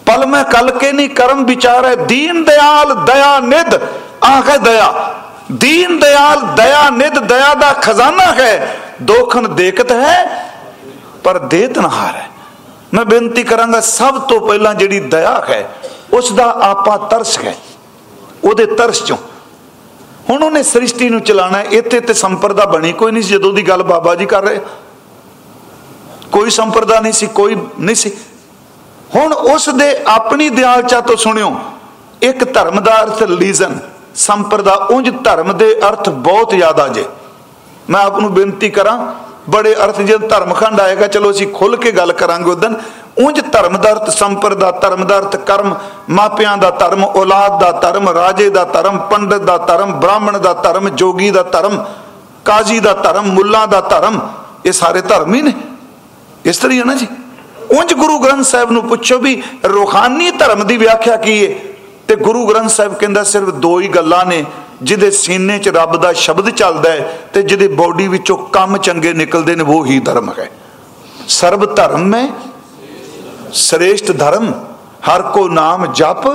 ਪਲ ਮੈਂ ਕਲ ਕੇ ਨਹੀਂ ਕਰਮ ਵਿਚਾਰੈ ਦੀਨ ਦਿਆਲ ਦਇਆ ਨਿਧ, ਆਖੇ ਦਇਆ। ਦੀਨ ਦਿਆਲ ਦਇਆ ਨਿਧ, ਦਇਆ ਦਾ ਖਜ਼ਾਨਾ ਹੈ ਦੋਖਨ ਦੇਖਤ ਹੈ, ਪਰ ਦੇਤ ਨਹਾਰ ਹੈ ਮੈਂ ਬੇਨਤੀ ਕਰਾਂਗਾ, ਸਭ ਤੋਂ ਪਹਿਲਾਂ ਜਿਹੜੀ ਦਇਆ ਹੈ, ਉਸ ਦਾ ਆਪਾ ਤਰਸ ਹੈ, ਉਹਦੇ ਤਰਸ ਚੋਂ ਹੁਣ ਉਹਨੇ ਸ੍ਰਿਸ਼ਟੀ ਨੂੰ ਚਲਾਣਾ ਇੱਥੇ ਤੇ ਸੰਪਰਦਾ ਬਣੀ ਕੋਈ ਨਹੀਂ ਜਦੋਂ ਦੀ ਗੱਲ ਬਾਬਾ ਜੀ ਕਰ ਰਹੇ। ਕੋਈ ਸੰਪਰਦਾ ਨਹੀਂ ਸੀ, ਕੋਈ ਨਹੀਂ ਸੀ। ਹੁਣ ਉਸ ਦੇ ਆਪਣੀ ਦਿਆਲਚਾ ਤੋਂ ਸੁਣਿਓ, ਇੱਕ ਧਰਮ ਦਾ ਅਰਥ ਰਿਲੀਜਨ ਸੰਪਰਦਾ, ਉਂਝ ਧਰਮ ਦੇ ਅਰਥ ਬਹੁਤ ਜ਼ਿਆਦਾ ਜੇ। ਮੈਂ ਆਪ ਨੂੰ ਬੇਨਤੀ ਕਰਾਂ ਬੜੇ ਅਰਥ ਜੇ ਧਰਮਖੰਡ ਆਏਗਾ, ਚਲੋ ਅਸੀਂ ਖੁੱਲ ਕੇ ਗੱਲ ਕਰਾਂਗੇ ਉਦੋਂ ਉਂਝ ਧਰਮ ਦਾ ਅਰਥ ਸੰਪਰਦਾ ਧਰਮ ਦਾ ਅਰਥ ਕਰਮ। ਮਾਪਿਆਂ ਦਾ ਧਰਮ, ਔਲਾਦ ਦਾ ਧਰਮ, ਰਾਜੇ ਦਾ ਧਰਮ, ਪੰਡਤ ਦਾ ਧਰਮ, ਬ੍ਰਾਹਮਣ ਦਾ ਧਰਮ, ਜੋਗੀ ਦਾ ਧਰਮ, ਕਾਜ਼ੀ ਦਾ ਧਰਮ, ਮੁੱਲਾ ਦਾ ਧਰਮ, ਇਹ ਸਾਰੇ ਧਰਮ ਹੀ ਨੇ। ਇਸ ਤਰ੍ਹਾਂ ਨਾ ਜੀ। ਉਂਝ ਗੁਰੂ ਗ੍ਰੰਥ ਸਾਹਿਬ ਨੂੰ ਪੁੱਛੋ ਵੀ ਰੋਖਾਨੀ ਧਰਮ ਦੀ ਵਿਆਖਿਆ ਕੀ ਹੈ ਤੇ ਗੁਰੂ ਗ੍ਰੰਥ ਸਾਹਿਬ ਕਹਿੰਦਾ ਸਿਰਫ ਦੋ ਹੀ ਗੱਲਾਂ ਨੇ। ਜਿਹਦੇ ਸੀਨੇ 'ਚ ਰੱਬ ਦਾ ਸ਼ਬਦ ਚੱਲਦਾ ਹੈ ਤੇ ਜਿਹਦੇ ਬਾਡੀ ਵਿੱਚੋਂ ਕੰਮ ਚੰਗੇ ਨਿਕਲਦੇ ਨੇ, ਉਹ ਹੀ ਧਰਮ ਹੈ। ਸਰਬ ਧਰਮ ਮੈਂ ਸ੍ਰੇਸ਼ਟ ਧਰਮ, ਹਰ ਕੋ ਨਾਮ ਜਪ,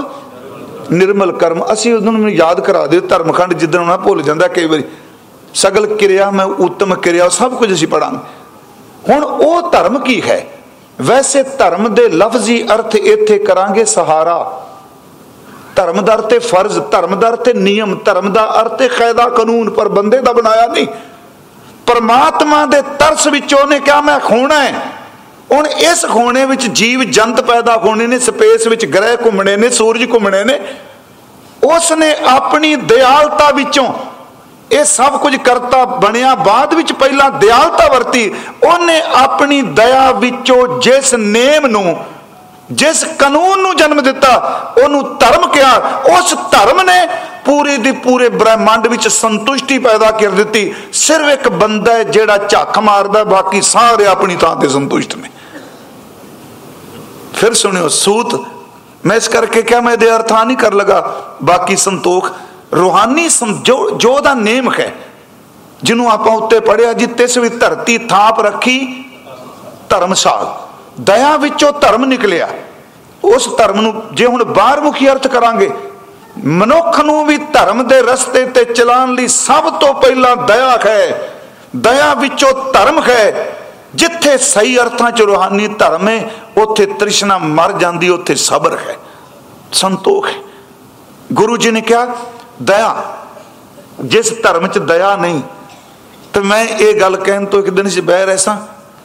ਨਿਰਮਲ ਕਰਮ। ਅਸੀਂ ਉਹਨਾਂ ਨੂੰ ਯਾਦ ਕਰਾ ਦਿਓ, ਧਰਮਖੰਡ ਜਿੱਦਣ ਉਹਨਾਂ ਭੁੱਲ ਜਾਂਦਾ ਕਈ ਵਾਰੀ। ਸਗਲ ਕਿਰਿਆ, ਮੈਂ ਉਤਮ ਕਿਰਿਆ, ਸਭ ਕੁਝ ਅਸੀਂ ਪੜਾਂਗੇ ਹੁਣ ਉਹ ਧਰਮ ਕੀ ਹੈ? ਵੈਸੇ ਧਰਮ ਦੇ ਲਫ਼ਜ਼ੀ ਅਰਥ ਇੱਥੇ ਕਰਾਂਗੇ ਸਹਾਰਾ। ਧਰਮ ਦਰ ਤੇ ਫਰਜ਼ ਧਰਮ ਦਾ ਅਰਥ ਨਿਯਮ ਧਰਮ ਦਾ ਅਰਥ ਕਾਇਦਾ ਕਾਨੂੰਨ, ਪਰ ਬੰਦੇ ਦਾ ਬਣਾਇਆ ਨਹੀਂ। ਪਰਮਾਤਮਾ ਦੇ ਤਰਸ ਵਿੱਚ ਉਹਨੇ ਕਿਹਾ, ਮੈਂ ਖੋਣਾ ਹੈ। ਹੁਣ ਇਸ ਖੋਣੇ ਵਿੱਚ ਜੀਵ ਜੰਤ ਪੈਦਾ ਹੋਣੇ ਨੇ, ਸਪੇਸ ਵਿੱਚ ਗ੍ਰਹਿ ਘੁੰਮਣੇ ਨੇ, ਸੂਰਜ ਘੁੰਮਣੇ ਨੇ। ਉਸ ਨੇ ਆਪਣੀ ਦਿਆਲਤਾ ਵਿੱਚੋਂ ਇਹ ਸਭ ਕੁਝ ਕਰਤਾ, ਬਣਿਆ। ਬਾਅਦ ਵਿੱਚ ਪਹਿਲਾਂ ਦਿਆਲਤਾ ਵਰਤੀ। ਉਹਨੇ ਆਪਣੀ ਦਇਆ ਵਿੱਚੋਂ ਜਿਸ ਨੇਮ ਨੂੰ ਜਿਸ ਕਾਨੂੰਨ ਨੂੰ ਜਨਮ ਦਿੱਤਾ, ਉਹਨੂੰ ਧਰਮ ਕਿਹਾ। ਉਸ ਧਰਮ ਨੇ ਪੂਰੇ ਦੀ ਪੂਰੇ ਬ੍ਰਹਿਮੰਡ ਵਿੱਚ ਸੰਤੁਸ਼ਟੀ ਪੈਦਾ ਕਰ ਦਿੱਤੀ। ਸਿਰਫ ਇੱਕ ਬੰਦਾ ਹੈ ਜਿਹੜਾ ਝੱਖ ਮਾਰਦਾ ਬਾਕੀ ਸਾਰੇ ਆਪਣੀ ਥਾਂ ਤੇ ਸੰਤੁਸ਼ਟ ਨੇ। ਫਿਰ ਸੁਣਿਓ, ਸੂਤ, ਮੈਂ ਇਸ ਕਰਕੇ ਕਿਹਾ ਮੈਂ ਇਹਦੇ ਅਰਥਾਂ ਨਹੀਂ ਕਰ ਲਗਾ। ਬਾਕੀ ਸੰਤੋਖ, ਰੂਹਾਨੀ ਜੋ ਜੋ ਦਾ ਨੇਮ ਹੈ, ਜਿਹਨੂੰ ਆਪਾਂ ਉੱਤੇ ਪੜਿਆ ਜੀ ਤਿਸ ਵੀ ਧਰਤੀ ਥਾਪ ਰੱਖੀ, ਧਰਮਸਾਲ। ਦਇਆ ਵਿੱਚੋਂ ਧਰਮ ਨਿਕਲਿਆ। ਉਸ ਧਰਮ ਨੂੰ ਜੇ ਹੁਣ ਬਾਹਰ ਮੁਖੀ ਅਰਥ ਕਰਾਂਗੇ, ਮਨੁੱਖ ਨੂੰ ਵੀ ਧਰਮ ਦੇ ਰਸਤੇ ਤੇ ਚਲਾਉਣ ਲਈ ਸਭ ਤੋਂ ਪਹਿਲਾਂ ਦਇਆ ਹੈ। ਦਇਆ ਵਿੱਚੋਂ ਧਰਮ ਹੈ। ਜਿੱਥੇ ਸਹੀ ਅਰਥਾਂ 'ਚ ਰੂਹਾਨੀ ਧਰਮ ਹੈ, ਉੱਥੇ ਤ੍ਰਿਸ਼ਨਾ ਮਰ ਜਾਂਦੀ, ਉੱਥੇ ਸਬਰ ਹੈ। ਸੰਤੋਖ ਹੈ। ਗੁਰੂ ਜੀ ਨੇ ਕਿਹਾ, ਦਇਆ, ਜਿਸ ਧਰਮ 'ਚ ਦਇਆ ਨਹੀਂ, ਤੇ ਮੈਂ ਇਹ ਗੱਲ ਕਹਿਣ ਤੋਂ ਇੱਕ ਦਿਨ ਸੀ ਬਹਿ ਰਹਿਸਾਂ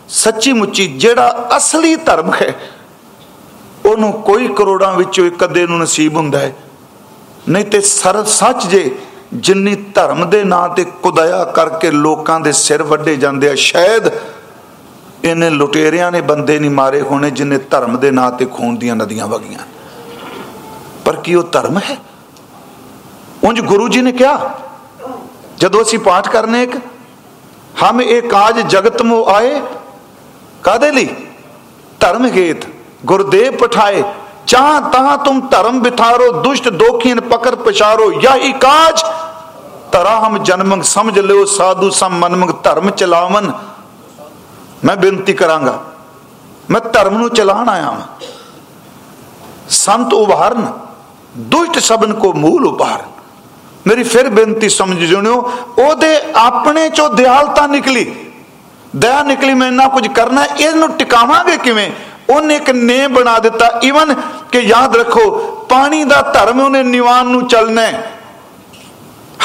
ਸੱਚੀ ਮੁੱਚੀ ਜਿਹੜਾ ਅਸਲੀ ਧਰਮ ਹੈ, ਉਹਨੂੰ ਕੋਈ ਕਰੋੜਾਂ ਵਿੱਚੋਂ ਇੱਕ ਅੱਧੇ ਨੂੰ ਨਸੀਬ ਹੁੰਦਾ ਹੈ। ਨਹੀਂ ਤੇ ਸਰ ਸੱਚ ਜੇ ਜਿੰਨੀ ਧਰਮ ਦੇ ਨਾਂ ਤੇ ਕੁਦਇਆ ਕਰਕੇ ਲੋਕਾਂ ਦੇ ਸਿਰ ਵੱਡੇ ਜਾਂਦੇ ਆ, ਸ਼ਾਇਦ ਇਹਨੇ ਲੁਟੇਰਿਆਂ ਨੇ ਬੰਦੇ ਨਹੀਂ ਮਾਰੇ ਹੋਣੇ ਜਿੰਨੇ ਧਰਮ ਦੇ ਨਾਂ ਤੇ ਖੂਨ ਦੀਆਂ ਨਦੀਆਂ ਵਗੀਆਂ। ਪਰ ਕੀ ਉਹ ਧਰਮ ਹੈ? ਉਂਝ ਗੁਰੂ ਜੀ ਨੇ ਕਿਹਾ, ਜਦੋਂ ਅਸੀਂ ਪਾਠ ਕਰਨੇ ਇੱਕ, ਹਮ ਇਹ ਕਾਜ ਜਗਤ ਮੋ ਆਏ ਕਾਦੇ ਲਈ? ਧਰਮ ਹੇਤ। ਗੁਰਦੇਵ ਪਠਾਏ, ਚਾਹ ਤਾਂ ਤੁਮ ਧਰਮ ਬਿਥਾਰੋ ਦੁਸ਼ਟ ਦੋਖੀਨ ਪਕੜ ਪਛਾਰੋ ਯਹੀ ਕਾਜ? ਤਰਾ ਹਮ ਜਨਮੰਗ ਸਮਝ ਲਿਓ, ਸਾਧੂ ਸਮ ਮਨਮੰਗ ਧਰਮ ਚਲਾਵਨ। ਮੈਂ ਬੇਨਤੀ ਕਰਾਂਗਾ, ਮੈਂ ਧਰਮ ਨੂੰ ਚਲਾਣ ਆਇਆ ਹਾਂ ਸੰਤ ਉਭਾਰਨ, ਦੁਸ਼ਟ ਸਬਨ ਕੋ ਮੂਲ ਉਭਾਰਨ। ਮੇਰੀ ਫਿਰ ਬੇਨਤੀ ਸਮਝ ਜੁਣਿਓ, ਉਹਦੇ ਆਪਣੇ ਚੋਂ ਦਿਆਲਤਾ ਨਿਕਲੀ। ਦਇਆ ਨਿਕਲੀ, ਮੈਂ ਇੰਨਾ ਕੁਝ ਕਰਨਾ ਇਹਨੂੰ ਟਿਕਾਵਾਂਗੇ ਕਿਵੇਂ? ਉਹਨੇ ਇੱਕ ਨੇ ਬਣਾ ਦਿੱਤਾ ਇਵਨ ਕਿ ਯਾਦ ਰੱਖੋ, ਪਾਣੀ ਦਾ ਧਰਮ ਉਹਨੇ ਨਿਵਾਨ ਨੂੰ ਚੱਲਣਾ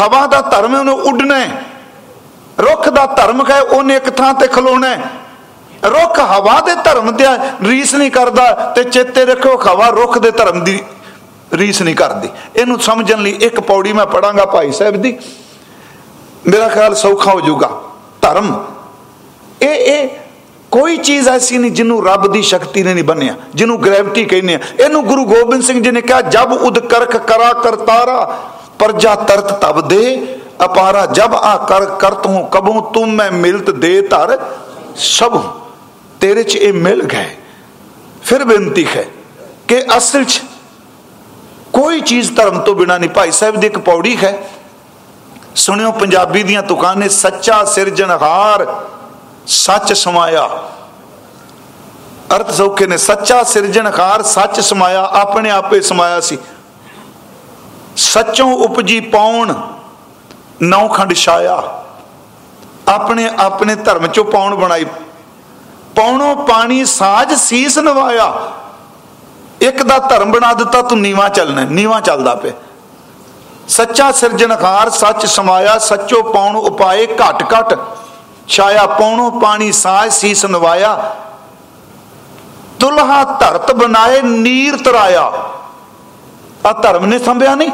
ਹਵਾ ਦਾ ਧਰਮ ਉਹਨੇ ਉੱਡਣਾ ਰੁੱਖ ਦਾ ਧਰਮ ਹੈ, ਉਹਨੇ ਇੱਕ ਥਾਂ ਤੇ ਖਲੋਣਾ ਰੁੱਖ ਹਵਾ ਦੇ ਧਰਮ ਤੇ ਰੀਸ ਨਹੀਂ ਕਰਦਾ, ਤੇ ਚੇਤੇ ਰੱਖੋ ਹਵਾ ਰੁੱਖ ਦੇ ਧਰਮ ਦੀ ਰੀਸ ਨਹੀਂ ਕਰਦੀ। ਇਹਨੂੰ ਸਮਝਣ ਲਈ ਇੱਕ ਪੌੜੀ ਮੈਂ ਪੜਾਂਗਾ ਭਾਈ ਸਾਹਿਬ ਦੀ। ਮੇਰਾ ਖਿਆਲ ਸੌਖਾ ਹੋ ਜਾਊਗਾ। ਧਰਮ ਇਹ ਇਹ ਕੋਈ ਚੀਜ਼ ਐਸੀ ਨਹੀਂ ਜਿਹਨੂੰ ਰੱਬ ਦੀ ਸ਼ਕਤੀ ਨੇ ਨਹੀਂ ਬੰਨਿਆ ਜਿਹਨੂੰ ਗ੍ਰੈਵਿਟੀ ਕਹਿੰਦੇ ਆ। ਇਹਨੂੰ ਗੁਰੂ ਗੋਬਿੰਦ ਸਿੰਘ ਜੀ ਨੇ ਕਿਹਾ, ਜਬ ਉਦ ਕਰਖ ਕਰਾ ਕਰਤਾਰਾ ਪਰਜਾ ਤਰਤ ਤਬ ਦੇ, ਅਪਾਰਾ ਜਬ ਆ ਕਰ ਕਰਤ ਹੂੰ ਕਬੂ ਤੁਮ ਮੈਂ ਮਿਲਤ ਦੇ ਧਰ, ਸਭ ਤੇਰੇ ਚ ਇਹ ਮਿਲ ਗਏ। ਫਿਰ ਬੇਨਤੀ ਹੈ ਕਿ ਅਸਲ ਚ ਕੋਈ ਚੀਜ਼ ਧਰਮ ਤੋਂ ਬਿਨਾ ਨਹੀਂ। ਭਾਈ ਸਾਹਿਬ ਦੀ ਇੱਕ ਪੌੜੀ ਹੈ। ਸੁਣਿਓ, ਪੰਜਾਬੀ ਦੀਆਂ ਤੁਕਾਂ ਸੱਚਾ ਸਿਰਜਣਹਾਰ ਸੱਚ ਸਮਾਇਆ। ਅਰਥ ਸੌਖੇ ਨੇ ਸੱਚਾ ਸਿਰਜਣਹਾਰ ਸੱਚ ਸਮਾਇਆ, ਆਪਣੇ ਆਪੇ ਸਮਾਇਆ ਸੀ। ਸੱਚੋਂ ਉਪਜੀ ਪਾਉਣ ਨੌ ਖੰਡ ਛਾਇਆ। ਆਪਣੇ ਆਪਣੇ ਧਰਮ ਚੋਂ ਪਾਉਣ ਬਣਾਈ। ਪੌਣੋ ਪਾਣੀ ਸਾਜ ਸੀਸ ਨਵਾਇਆ। ਇੱਕ ਦਾ ਧਰਮ ਬਣਾ ਦਿੱਤਾ, ਤੂੰ ਨੀਵਾ ਚੱਲਣਾ, ਨੀਵਾ ਚੱਲਦਾ ਪਿਆ। ਸੱਚਾ ਸਿਰਜਣਹਾਰ ਸੱਚ ਸਮਾਇਆ, ਸੱਚੋ ਪਾਉਣ ਉਪਾਏ ਘਟ ਘਟ। ਛਾਇਆ ਪੌਣੋ ਪਾਣੀ ਸਾਜ ਸੀਸ ਨਵਾਇਆ ਦੁਲਹਾ ਧਰਤ ਬਣਾਏ, ਨੀਰ ਤਰਾਇਆ। ਆ ਧਰਮ ਨੇ ਸੰਭਿਆ ਨਹੀਂ।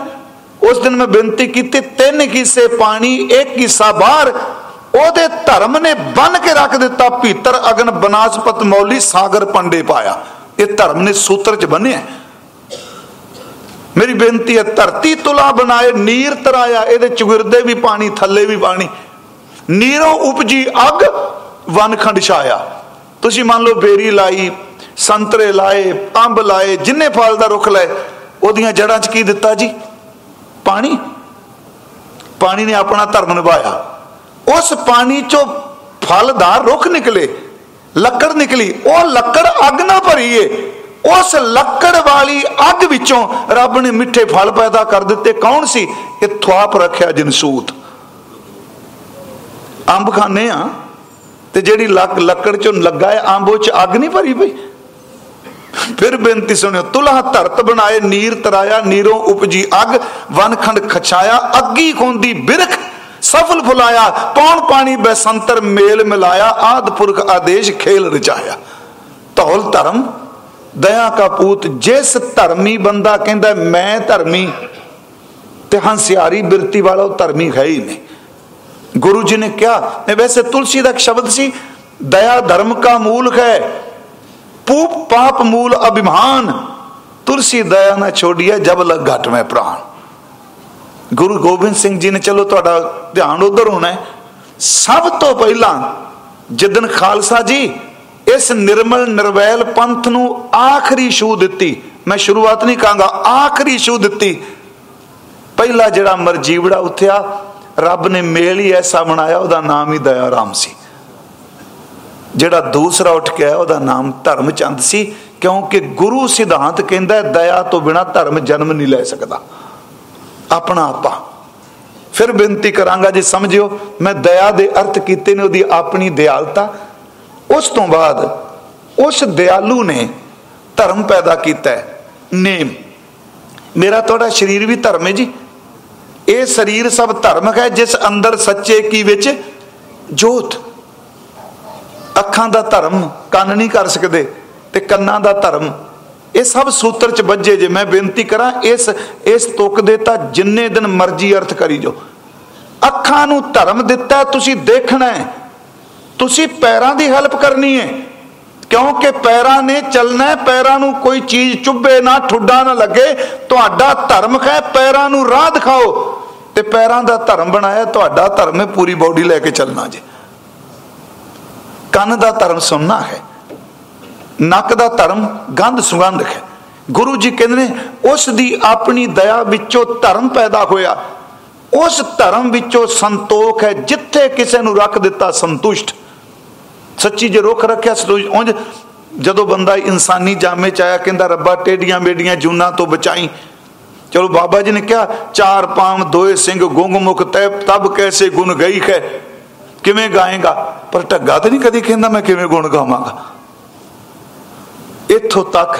ਉਸ ਦਿਨ ਮੈਂ ਬੇਨਤੀ ਕੀਤੀ, ਤਿੰਨ ਕਿੱਸੇ ਪਾਣੀ, ਇੱਕ ਕਿੱਸਾ ਬਾਹਰ। ਉਹਦੇ ਧਰਮ ਨੇ ਬੰਨ ਕੇ ਰੱਖ ਦਿੱਤਾ, ਭੀਤਰ ਅਗਨ ਬਨਾਸਪਤ ਮੌਲੀ ਸਾਗਰ ਪੰਡੇ ਪਾਇਆ। ਇਹ ਧਰਮ ਨੇ ਸੂਤਰ ਚ ਬੰਨਿਆ। ਮੇਰੀ ਬੇਨਤੀ ਹੈ, ਧਰਤੀ ਤੁਲਾ ਬਣਾਏ, ਨੀਰ ਤਰਾਇਆ। ਇਹਦੇ ਚੁਗਰਦੇ ਵੀ ਪਾਣੀ, ਥੱਲੇ ਵੀ ਪਾਣੀ। ਨੀਰੋਂ ਉਪਜੀ ਅਗ ਵਨਖੰਡ ਛਾਇਆ। ਤੁਸੀਂ ਮੰਨ ਲਓ ਬੇਰੀ ਲਾਈ, ਸੰਤਰੇ ਲਾਏ, ਅੰਬ ਲਾਏ, ਜਿੰਨੇ ਫਲ ਦਾ ਰੁੱਖ ਲਾਏ, ਉਹਦੀਆਂ ਜੜਾਂ 'ਚ ਕੀ ਦਿੱਤਾ ਜੀ? ਪਾਣੀ। ਪਾਣੀ ਨੇ ਆਪਣਾ ਧਰਮ ਨਿਭਾਇਆ। ਉਸ ਪਾਣੀ 'ਚੋਂ ਫਲਦਾਰ ਰੁੱਖ ਨਿਕਲੇ, ਲੱਕੜ ਨਿਕਲੀ, ਉਹ ਲੱਕੜ ਅੱਗ ਨਾ ਭਰੀਏ। ਉਸ ਲੱਕੜ ਵਾਲੀ ਅੱਗ ਵਿੱਚੋਂ ਰੱਬ ਨੇ ਮਿੱਠੇ ਫਲ ਪੈਦਾ ਕਰ ਦਿੱਤੇ। ਕੌਣ ਸੀ? ਇਹ ਥਵਾਪ ਰੱਖਿਆ ਜਨਸੂਤ ਅੰਬ ਖਾਣੇ ਆ ਤੇ ਜਿਹੜੀ ਲੱਕ ਲੱਕੜ ਚੋਂ ਲੱਗਾ ਹੈ ਅੰਬ, ਉਹ ਚ ਅੱਗ ਨਹੀਂ ਭਰੀ ਪਈ? ਫਿਰ ਬੇਨਤੀ ਸੁਣਿਓ ਤੁਲਹ ਧਰਤ ਬਣਾਏ, ਨੀਰ ਤਰਾਇਆ, ਨੀਰੋਂ ਉਪਜੀ ਅੱਗ, ਵਨਖੰਡ ਖਛਾਇਆ, ਅੱਗੀ ਖੋਂਦੀ ਬਿਰਖ, ਸਫਲ ਫੁਲਾਇਆ ਪੌਣ ਪਾਣੀ ਬੈਸੰਤਰ ਮੇਲ ਮਿਲਾਇਆ, ਆਦ ਪੁਰਖ ਆਦੇਸ਼ ਖੇਲ ਰਚਾਇਆ। ਧੌਲ ਧਰਮ, ਦਇਆ ਕਾ ਪੂਤ, ਜਿਸ ਧਰਮੀ ਬੰਦਾ ਕਹਿੰਦਾ, ਮੈਂ ਧਰਮੀ ਤੇ ਹੰਸਿਆਰੀ ਬਿਰਤੀ ਵਾਲਾ ਉਹ ਧਰਮੀ ਹੈ ਹੀ ਨਹੀਂ। ਗੁਰੂ ਜੀ ਨੇ ਕਿਹਾ, ਇਹ ਵੈਸੇ ਤੁਲਸੀ ਦਾ ਇੱਕ ਸ਼ਬਦ ਸੀ, ਦਇਆ ਧਰਮ ਕਾ ਮੂਲ ਹੈ, ਪੂਪ ਪਾਪ ਮੂਲ ਅਭਿਮਾਨ, ਤੁਲਸੀ ਦਇਆ ਨਾ ਛੋੜੀਏ, ਜਬ ਲਗ ਘਟ ਗੁਰੂ ਗੋਬਿੰਦ ਸਿੰਘ ਜੀ ਨੇ, ਚਲੋ ਤੁਹਾਡਾ ਧਿਆਨ ਉਧਰ ਹੋਣਾ ਹੈ। ਸਭ ਤੋਂ ਪਹਿਲਾਂ ਜਿੱਦਨ ਖਾਲਸਾ ਜੀ ਇਸ ਨਿਰਮਲ ਨਿਰਵੈਲ ਪੰਥ ਨੂੰ ਆਖਰੀ ਛੂ ਦਿੱਤੀ, ਮੈਂ ਸ਼ੁਰੂਆਤ ਨਹੀਂ ਕਹਾਂਗਾ, ਆਖਰੀ ਛੂ ਦਿੱਤੀ। ਪਹਿਲਾ ਜਿਹੜਾ ਮਰਜੀਵੜਾ ਉੱਠਿਆ ਰੱਬ ਨੇ ਮੇਲ ਹੀ ਐਸਾ ਬਣਾਇਆ, ਉਹਦਾ ਨਾਮ ਹੀ ਦਇਆ ਰਾਮ ਸੀ। ਜਿਹੜਾ ਦੂਸਰਾ ਉੱਠ ਕੇ ਆਇਆ, ਉਹਦਾ ਨਾਮ ਧਰਮ ਚੰਦ ਸੀ, ਕਿਉਂਕਿ ਗੁਰੂ ਸਿਧਾਂਤ ਕਹਿੰਦਾ ਦਇਆ ਤੋਂ ਬਿਨਾ ਧਰਮ ਜਨਮ ਨਹੀਂ ਲੈ ਸਕਦਾ। ਆਪਣਾ ਆਪਾ। ਫਿਰ ਬੇਨਤੀ ਕਰਾਂਗਾ ਜੀ, ਸਮਝਿਓ, ਮੈਂ ਦਇਆ ਦੇ ਅਰਥ ਕੀਤੇ ਨੇ, ਉਹਦੀ ਆਪਣੀ ਦਿਆਲਤਾ। ਉਸ ਤੋਂ ਬਾਅਦ ਉਸ ਦਿਆਲੂ ਨੇ ਧਰਮ ਪੈਦਾ ਕੀਤਾ ਹੈ, ਨੇਮ। ਮੇਰਾ ਤੁਹਾਡਾ ਸਰੀਰ ਵੀ ਧਰਮ ਹੈ ਜੀ। ਇਹ ਸਰੀਰ ਸਭ ਧਰਮਕ ਹੈ, ਜਿਸ ਅੰਦਰ ਸੱਚੇ ਕੀ ਵਿੱਚ ਜੋਤ। ਅੱਖਾਂ ਦਾ ਧਰਮ ਕੰਨ ਨਹੀਂ ਕਰ ਸਕਦੇ ਤੇ ਕੰਨਾਂ ਦਾ ਧਰਮ। ਇਹ ਸਭ ਸੂਤਰ ਚ ਵੱਜੇ ਜੇ ਮੈਂ ਬੇਨਤੀ ਕਰਾਂ, ਇਸ ਇਸ ਤੁਕ ਦੇ ਤਾਂ ਜਿੰਨੇ ਦਿਨ ਮਰਜ਼ੀ ਅਰਥ ਕਰੀ ਜੋ ਅੱਖਾਂ ਨੂੰ ਧਰਮ ਦਿੱਤਾ, ਤੁਸੀਂ ਦੇਖਣਾ ਹੈ। ਤੁਸੀਂ ਪੈਰਾਂ ਦੀ ਹੈਲਪ ਕਰਨੀ ਹੈ। ਕਿਉਂਕਿ ਪੈਰਾਂ ਨੇ ਚੱਲਣਾ ਪੈਰਾਂ ਨੂੰ ਕੋਈ ਚੀਜ਼ ਚੁੱਭੇ ਨਾ, ਠੁੱਡਾ ਨਾ ਲੱਗੇ, ਤੁਹਾਡਾ ਧਰਮ ਹੈ, ਪੈਰਾਂ ਨੂੰ ਰਾਹ ਦਿਖਾਓ। ਤੇ ਪੈਰਾਂ ਦਾ ਧਰਮ ਬਣਾਇਆ, ਤੁਹਾਡਾ ਧਰਮ ਹੈ, ਪੂਰੀ ਬਾਡੀ ਲੈ ਕੇ ਚੱਲਣਾ ਜੇ। ਕੰਨ ਦਾ ਧਰਮ ਸੁਣਨਾ ਹੈ, ਨੱਕ ਦਾ ਧਰਮ ਗੰਧ ਸੁਗੰਧ ਹੈ। ਗੁਰੂ ਜੀ ਕਹਿੰਦੇ ਨੇ, ਉਸ ਦੀ ਆਪਣੀ ਦਇਆ ਵਿੱਚੋਂ ਧਰਮ ਪੈਦਾ ਹੋਇਆ। ਉਸ ਧਰਮ ਵਿੱਚੋਂ ਸੰਤੋਖ ਹੈ, ਜਿੱਥੇ ਕਿਸੇ ਨੂੰ ਰੱਖ ਦਿੱਤਾ ਸੰਤੁਸ਼ਟ। ਸੱਚੀ ਜੇ ਰੁੱਖ ਰੱਖਿਆ ਉਂਝ ਜਦੋਂ ਬੰਦਾ ਇਨਸਾਨੀ ਜਾਮੇ ਚ ਆਇਆ, ਕਹਿੰਦਾ ਰੱਬਾ ਟੇਡੀਆਂ ਮੇਡੀਆਂ ਜੂਨਾ ਤੋਂ ਬਚਾਈ। ਚਲੋ ਬਾਬਾ ਜੀ ਨੇ ਕਿਹਾ, ਚਾਰ ਪਾਮ ਦੋਏ ਸਿੰਘ ਗੁੰਗ ਮੁਖ ਤੈ, ਤਬ ਕੈਸੇ ਗੁਣ ਗਈ ਹੈ ਕਿਵੇਂ ਗਾਏਗਾ? ਪਰ ਢੱਗਾ ਤੇ ਨਹੀਂ ਕਦੀ ਕਹਿੰਦਾ ਮੈਂ ਕਿਵੇਂ ਗੁਣ ਗਾਵਾਂਗਾ। ਇੱਥੋਂ ਤੱਕ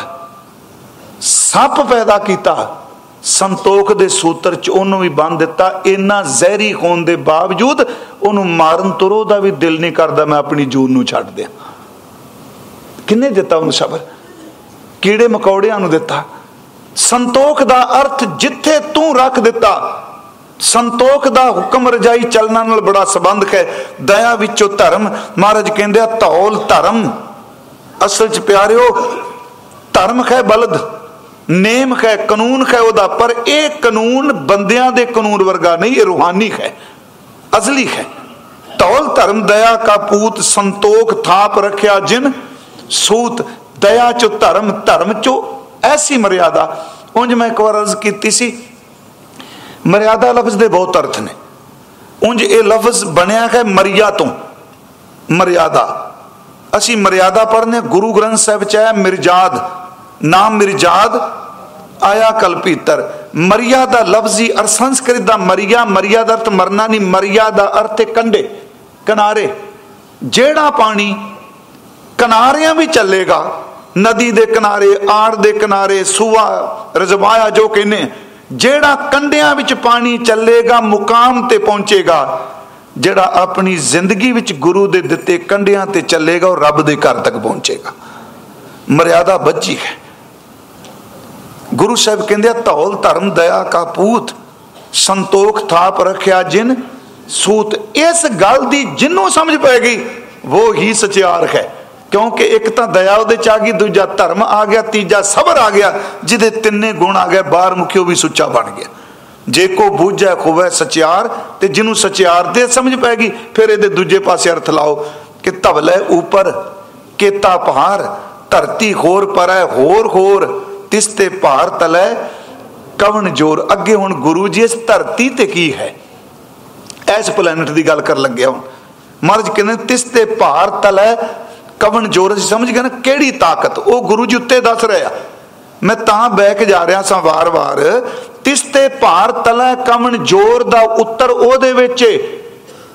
ਸੱਪ ਪੈਦਾ ਕੀਤਾ। ਸੰਤੋਖ ਦੇ ਸੂਤਰ ਚ ਉਹਨੂੰ ਵੀ ਬੰਨ ਦਿੱਤਾ। ਇੰਨਾ ਜ਼ਹਿਰੀ ਹੋਣ ਦੇ ਬਾਵਜੂਦ ਉਹਨੂੰ ਮਾਰਨ ਤੁਰੋ ਦਾ ਵੀ ਦਿਲ ਨਹੀਂ ਕਰਦਾ ਮੈਂ ਆਪਣੀ ਜੂਨ ਨੂੰ ਛੱਡ ਦਿਆਂ। ਕਿੰਨੇ ਦਿੱਤਾ ਉਹਨੂੰ ਸਬਰ? ਕੀੜੇ ਮਕੌੜਿਆਂ ਨੂੰ ਦਿੱਤਾ। ਸੰਤੋਖ ਦਾ ਅਰਥ ਜਿੱਥੇ ਤੂੰ ਰੱਖ ਦਿੱਤਾ, ਸੰਤੋਖ ਦਾ ਹੁਕਮ ਰਜਾਈ ਚੱਲਣਾ ਨਾਲ ਬੜਾ ਸੰਬੰਧ ਹੈ। ਦਇਆ ਵਿੱਚੋਂ ਧਰਮ, ਮਹਾਰਾਜ ਕਹਿੰਦੇ ਆ, ਧੌਲ ਧਰਮ। ਅਸਲ ਚ ਪਿਆਰਿਓ, ਧਰਮ ਹੈ ਬਲਦ। ਨੇਮ ਹੈ, ਕਾਨੂੰਨ ਹੈ ਉਹਦਾ, ਪਰ ਇਹ ਕਾਨੂੰਨ ਬੰਦਿਆਂ ਦੇ ਕਾਨੂੰਨ ਵਰਗਾ ਨਹੀਂ, ਇਹ ਰੂਹਾਨੀ ਹੈ, ਅਸਲੀ ਹੈ। ਤੌਲ ਧਰਮ, ਦਇਆ ਕਾ ਪੂਤ, ਸੰਤੋਖ, ਥਾਪ ਰੱਖਿਆ ਜਿਨ, ਸੂਤ, ਦਇਆ ਚ ਧਰਮ ਧਰਮ ਚੋ ਐਸੀ ਮਰਿਆਦਾ। ਉਂਝ ਮੈਂ ਇੱਕ ਵਾਰ ਅਰਜ਼ ਕੀਤੀ ਸੀ, ਮਰਿਆਦਾ ਲਫ਼ਜ਼ ਦੇ ਬਹੁਤ ਅਰਥ ਨੇ। ਉਂਝ ਇਹ ਲਫ਼ਜ਼ ਬਣਿਆ ਹੈ ਮਰਿਆ ਤੋਂ, ਮਰਿਆਦਾ। ਅਸੀਂ ਮਰਿਆਦਾ ਪੜ੍ਹਨੇ, ਗੁਰੂ ਗ੍ਰੰਥ ਸਾਹਿਬ ਚ ਹੈ, ਮਿਰਜਾਦ। ਨਾਮ ਮਿਰਜਾਦ ਆਇਆ ਕਲਪੀਤਰ ਮਰੀਆ ਦਾ ਲਫ਼ਜ਼ੀ ਅਰ ਸੰਸਕ੍ਰਿਤ ਦਾ ਮਰੀਆ, ਮਰਿਆ ਦਾ ਅਰਥ ਮਰਨਾ ਨਹੀਂ, ਮਰਿਆ ਦਾ ਅਰਥ ਹੈ ਕੰਢੇ, ਕਿਨਾਰੇ। ਜਿਹੜਾ ਪਾਣੀ ਕਿਨਾਰਿਆਂ ਵੀ ਚੱਲੇਗਾ, ਨਦੀ ਦੇ ਕਿਨਾਰੇ, ਆੜ ਦੇ ਕਿਨਾਰੇ, ਸੂਆ, ਰਜ਼ਵਾਇਆ ਜੋ ਕਹਿੰਨੇ ਜਿਹੜਾ ਕੰਢਿਆਂ ਵਿੱਚ ਪਾਣੀ ਚੱਲੇਗਾ, ਮੁਕਾਮ ਤੇ ਪਹੁੰਚੇਗਾ, ਜਿਹੜਾ ਆਪਣੀ ਜ਼ਿੰਦਗੀ ਵਿੱਚ ਗੁਰੂ ਦੇ ਦਿੱਤੇ ਕੰਢਿਆਂ ਤੇ ਚੱਲੇਗਾ, ਉਹ ਰੱਬ ਦੇ ਘਰ ਤੱਕ ਪਹੁੰਚੇਗਾ। ਮਰਿਆਦਾ ਬੱਚੀ ਹੈ। ਗੁਰੂ ਸਾਹਿਬ ਕਹਿੰਦੇ ਆ, ਧੌਲ ਧਰਮ ਦਇਆ ਕਾ ਪੂਤ, ਸੰਤੋਖ ਥਾਪ ਰੱਖਿਆ ਜਿਨ, ਸੂਤ ਇਸ ਗੱਲ ਦੀ ਜਿੰਨੂੰ ਸਮਝ ਪੈ ਗਈ ਉਹ ਹੀ ਸਚਿਆਰ ਹੈ। ਕਿਉਂਕਿ ਇੱਕ ਤਾਂ ਦਇਆ ਉਹਦੇ ਚ ਆ ਗਈ, ਦੂਜਾ ਧਰਮ ਆ ਗਿਆ, ਤੀਜਾ ਸਬਰ ਆ ਗਿਆ, ਜਿਹਦੇ ਤਿੰਨੇ ਗੁਣ ਆ ਗਏ ਬਾਹਰ ਮੁਖਿਓ ਵੀ ਸੁੱਚਾ ਬਣ ਗਿਆ। ਜੇ ਕੋ ਬੂਝੈ ਖੋਵੇ ਸਚਿਆਰ, ਤੇ ਜਿਹਨੂੰ ਸਚਿਆਰ ਦੇ ਸਮਝ ਪੈ ਗਈ ਫਿਰ ਇਹਦੇ ਦੂਜੇ ਪਾਸੇ ਅਰਥ ਲਾਓ ਕਿ ਧਵਲੇ ਉਪਰ, ਕੇਤਾ ਪਹਾਰ, ਧਰਤੀ ਹੋਰ ਪਰੈ ਹੋਰ ਹੋਰ ਤਿਸ ਤੇ ਭਾਰ ਤਲੈ, ਕਵਣ ਜੋਰ ਅੱਗੇ ਹੁਣ ਗੁਰੂ ਜੀ, ਇਸ ਧਰਤੀ ਤੇ ਕੀ ਹੈ? ਐਸ ਪਲੈਨਟ ਦੀ ਗੱਲ ਕਰਨ ਲੱਗਿਆ ਹੁਣ। ਮਹਾਰਾਜ ਕਹਿੰਦੇ ਤਿਸ ਤੇ ਭਾਰ ਤਲੇ ਕਵਨ ਜੋਰ, ਅਸੀਂ ਸਮਝ ਗਏ ਨਾ ਕਿਹੜੀ ਤਾਕਤ? ਉਹ ਗੁਰੂ ਜੀ ਉੱਤੇ ਦੱਸ ਰਿਹਾ ਮੈਂ ਤਾਂ ਬਹਿ ਕੇ ਜਾ ਰਿਹਾ ਸਾਂ ਵਾਰ-ਵਾਰ। ਤਿਸ ਤੇ ਭਾਰ ਤਲੈ, ਕਵਣ ਜੋਰ ਦਾ ਉੱਤਰ ਉਹਦੇ ਵਿੱਚ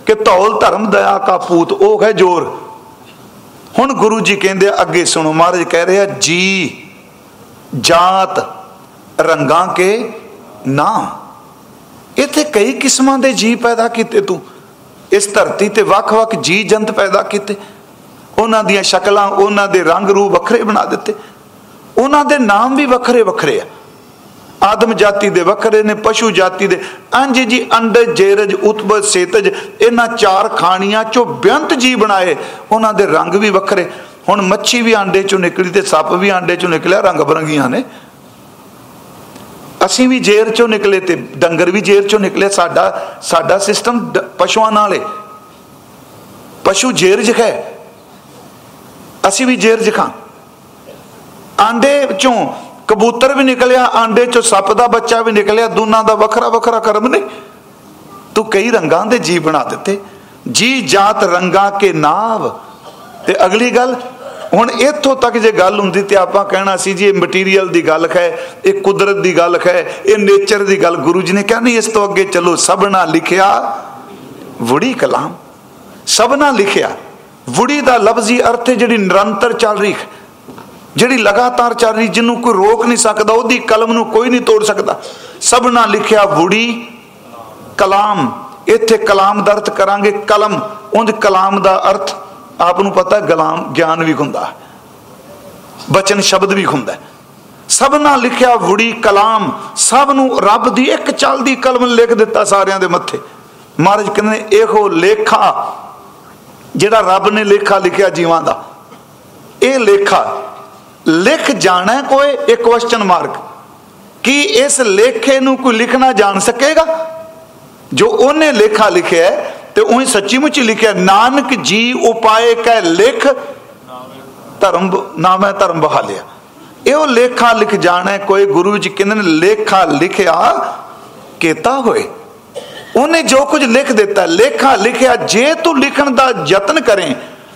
ਕਿ ਧੌਲ, ਧਰਮ, ਦਇਆ ਕਾ ਪੂਤ, ਉਹ ਹੈ ਜੋਰ। ਹੁਣ ਗੁਰੂ ਜੀ ਕਹਿੰਦੇ ਅੱਗੇ ਸੁਣੋ, ਮਹਾਰਾਜ ਕਹਿ ਰਿਹਾ ਜੀ ਜਾਤ ਰੰਗਾਂ ਕੇ ਨਾਮ ਇੱਥੇ ਕਈ ਕਿਸਮਾਂ ਦੇ ਜੀ ਪੈਦਾ ਕੀਤੇ ਤੂੰ। ਇਸ ਧਰਤੀ ਤੇ ਵੱਖ-ਵੱਖ ਜੀ ਜੰਤ ਪੈਦਾ ਕੀਤੇ। ਉਹਨਾਂ ਦੀਆਂ ਸ਼ਕਲਾਂ, ਉਹਨਾਂ ਦੇ ਰੰਗ ਰੂਪ ਵੱਖਰੇ ਬਣਾ ਦਿੱਤੇ। ਉਹਨਾਂ ਦੇ ਨਾਮ ਵੀ ਵੱਖਰੇ ਵੱਖਰੇ ਆ। ਆਦਮ ਜਾਤੀ ਦੇ ਵੱਖਰੇ ਨੇ, ਪਸ਼ੂ ਜਾਤੀ ਦੇ। ਅੰਜ ਜੀ ਅੰਡ ਜੇਰਜ ਉਤਬਦ ਸੇਤਜ, ਇਹਨਾਂ ਚਾਰ ਖਾਣੀਆਂ ਚੋਂ ਬੇਅੰਤ ਜੀ ਬਣਾਏ। ਉਹਨਾਂ ਦੇ ਰੰਗ ਵੀ ਵੱਖਰੇ। ਹੁਣ ਮੱਛੀ ਵੀ ਆਂਡੇ ਚੋਂ ਨਿਕਲੀ ਤੇ ਸੱਪ ਵੀ ਆਂਡੇ ਚੋਂ ਨਿਕਲਿਆ, ਰੰਗ ਬਰੰਗੀਆਂ ਨੇ। ਅਸੀਂ ਵੀ ਜੇਰ ਚੋਂ ਨਿਕਲੇ ਤੇ ਡੰਗਰ ਵੀ ਜੇਰ ਚੋਂ ਨਿਕਲੇ, ਸਾਡਾ ਸਾਡਾ ਸਿਸਟਮ ਪਸ਼ੂਆਂ ਨਾਲ ਹੈ ਪਸ਼ੂ ਜੇਰ ਜਖੈ ਅਸੀਂ ਵੀ ਜੇਰ ਜਖਾਂ ਆਂਡੇ ਚੋਂ ਕਬੂਤਰ ਵੀ ਨਿਕਲਿਆ, ਆਂਡੇ ਚੋਂ ਸੱਪ ਦਾ ਬੱਚਾ ਵੀ ਨਿਕਲਿਆ, ਦੋਨਾਂ ਦਾ ਵੱਖਰਾ ਵੱਖਰਾ ਕਰਮ ਨੇ। ਤੂੰ ਕਈ ਰੰਗਾਂ ਦੇ ਜੀ ਬਣਾ ਦਿੱਤੇ। ਜੀ ਜਾਤ ਰੰਗਾਂ ਕੇ ਨਾਵ ਤੇ ਅਗਲੀ ਗੱਲ, ਹੁਣ ਇੱਥੋਂ ਤੱਕ ਜੇ ਗੱਲ ਹੁੰਦੀ ਤੇ ਆਪਾਂ ਕਹਿਣਾ ਸੀ ਜੀ ਇਹ ਮਟੀਰੀਅਲ ਦੀ ਗੱਲ ਹੈ, ਇਹ ਕੁਦਰਤ ਦੀ ਗੱਲ ਹੈ, ਇਹ ਨੇਚਰ ਦੀ ਗੱਲ। ਗੁਰੂ ਜੀ ਨੇ ਕਿਹਾ, ਨਹੀਂ, ਇਸ ਤੋਂ ਅੱਗੇ ਚਲੋ, ਸਭਨਾ ਲਿਖਿਆ ਵੁੜੀ ਕਲਾਮ। ਸਭਨਾ ਲਿਖਿਆ ਵੁੜੀ ਦਾ ਲਫ਼ਜ਼ੀ ਅਰਥ ਹੈ ਜਿਹੜੀ ਨਿਰੰਤਰ ਚੱਲ ਰਹੀ ਹੈ, ਜਿਹੜੀ ਲਗਾਤਾਰ ਚੱਲ ਰਹੀ, ਜਿਹਨੂੰ ਕੋਈ ਰੋਕ ਨਹੀਂ ਸਕਦਾ, ਉਹਦੀ ਕਲਮ ਨੂੰ ਕੋਈ ਨਹੀਂ ਤੋੜ ਸਕਦਾ। ਸਭਨਾ ਲਿਖਿਆ ਵੁੜੀ ਕਲਾਮ। ਇੱਥੇ ਕਲਾਮ ਦਾ ਅਰਥ ਕਰਾਂਗੇ, ਕਲਮ। ਉਹਦੇ ਕਲਾਮ ਦਾ ਅਰਥ ਆਪ ਨੂੰ ਪਤਾ ਗੁਲਾਮ ਗਿਆਨ ਵੀ ਹੁੰਦਾ, ਬਚਨ ਸ਼ਬਦ ਵੀ ਹੁੰਦਾ। ਸਭ ਨਾਲ ਲਿਖਿਆ ਵੁੜੀ ਕਲਾਮ, ਸਭ ਨੂੰ ਰੱਬ ਦੀ ਇੱਕ ਚੱਲਦੀ ਕਲਮ ਲਿਖ ਦਿੱਤਾ ਸਾਰਿਆਂ ਦੇ ਮੱਥੇ। ਮਹਾਰਾਜ ਕਹਿੰਦੇ ਇਹੋ ਲੇਖਾ ਜਿਹੜਾ ਰੱਬ ਨੇ ਲੇਖਾ ਲਿਖਿਆ ਜੀਵਾਂ ਦਾ। ਇਹ ਲੇਖਾ, ਲਿਖ ਜਾਣਾ ਕੋਈ ਇੱਕ ਕੁਐਸਚਨ ਮਾਰਕ ਕੀ ਇਸ ਲੇਖੇ ਨੂੰ ਕੋਈ ਲਿਖਣਾ ਜਾਣ ਸਕੇਗਾ? ਜੋ ਉਹਨੇ ਲੇਖਾ ਲਿਖਿਆ ਤੇ ਉਹੀ ਸੱਚੀ ਮੁੱਚੀ ਲਿਖਿਆ, ਨਾਨਕ ਜੀ ਉਪਾਏ ਕੈ ਲਿਖ, ਧਰਮ ਨਾਮੈ ਧਰਮ ਬਹਾਲਿਆ ਇਹ ਲੇਖਾ ਲਿਖ ਜਾਣਾ, ਕੋਈ ਗੁਰੂ ਜੀ ਕਹਿੰਦੇ ਨੇ, ਲੇਖਾ ਲਿਖਿਆ, ਕੀਤਾ ਹੋਏ। ਉਹਨੇ ਜੋ ਕੁਝ ਲਿਖ ਦਿੱਤਾ, ਲੇਖਾ ਲਿਖਿਆ, ਜੇ ਤੂੰ ਲਿਖਣ ਦਾ ਯਤਨ ਕਰੇ,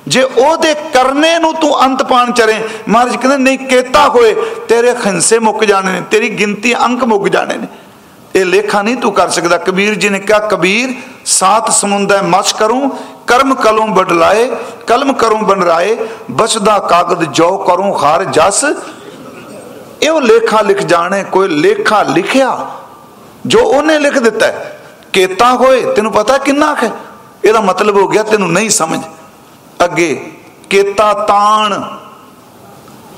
ਜੇ ਉਹਦੇ ਕਰਨੇ ਨੂੰ ਤੂੰ ਅੰਤ ਪਾਣ ਚਰੇ, ਮਹਾਰਾਜ ਕਹਿੰਦੇ ਨਹੀਂ, ਕੀਤਾ ਹੋਏ, ਤੇਰੇ ਖੰਸੇ ਮੁੱਕ ਜਾਣੇ ਨੇ, ਤੇਰੀ ਗਿਣਤੀ ਅੰਕ ਮੁੱਕ ਜਾਣੇ ਨੇ। ਇਹ ਲੇਖਾ ਨਹੀਂ ਤੂੰ ਕਰ ਸਕਦਾ। ਕਬੀਰ ਜੀ ਨੇ ਕਿਹਾ, ਕਬੀਰ, ਸਾਤ ਸਮੁੰਦਰ ਮਛ ਕਰੂੰ, ਕਰਮ ਕਲੋਂ ਬਦਲਾਏ ਕਲਮ ਕਰੂੰ ਬਨਰਾਏ ਬਸਦਾ ਕਾਗਦ ਜੋ ਕਰੂੰ ਖਾਰ ਜਸ। ਇਹ ਲੇਖਾ ਲਿਖ ਜਾਣੇ, ਕੋਈ ਲੇਖਾ ਲਿਖਿਆ ਜੋ ਉਹਨੇ ਲਿਖ ਦਿੱਤਾ ਕੀਤਾ ਹੋਏ, ਤੈਨੂੰ ਪਤਾ ਕਿੰਨਾ ਹੈ? ਇਹਦਾ ਮਤਲਬ ਹੋ ਗਿਆ ਤੈਨੂੰ ਨਹੀਂ ਸਮਝ। ਅੱਗੇ, ਕੇਤਾ ਤਾਣ।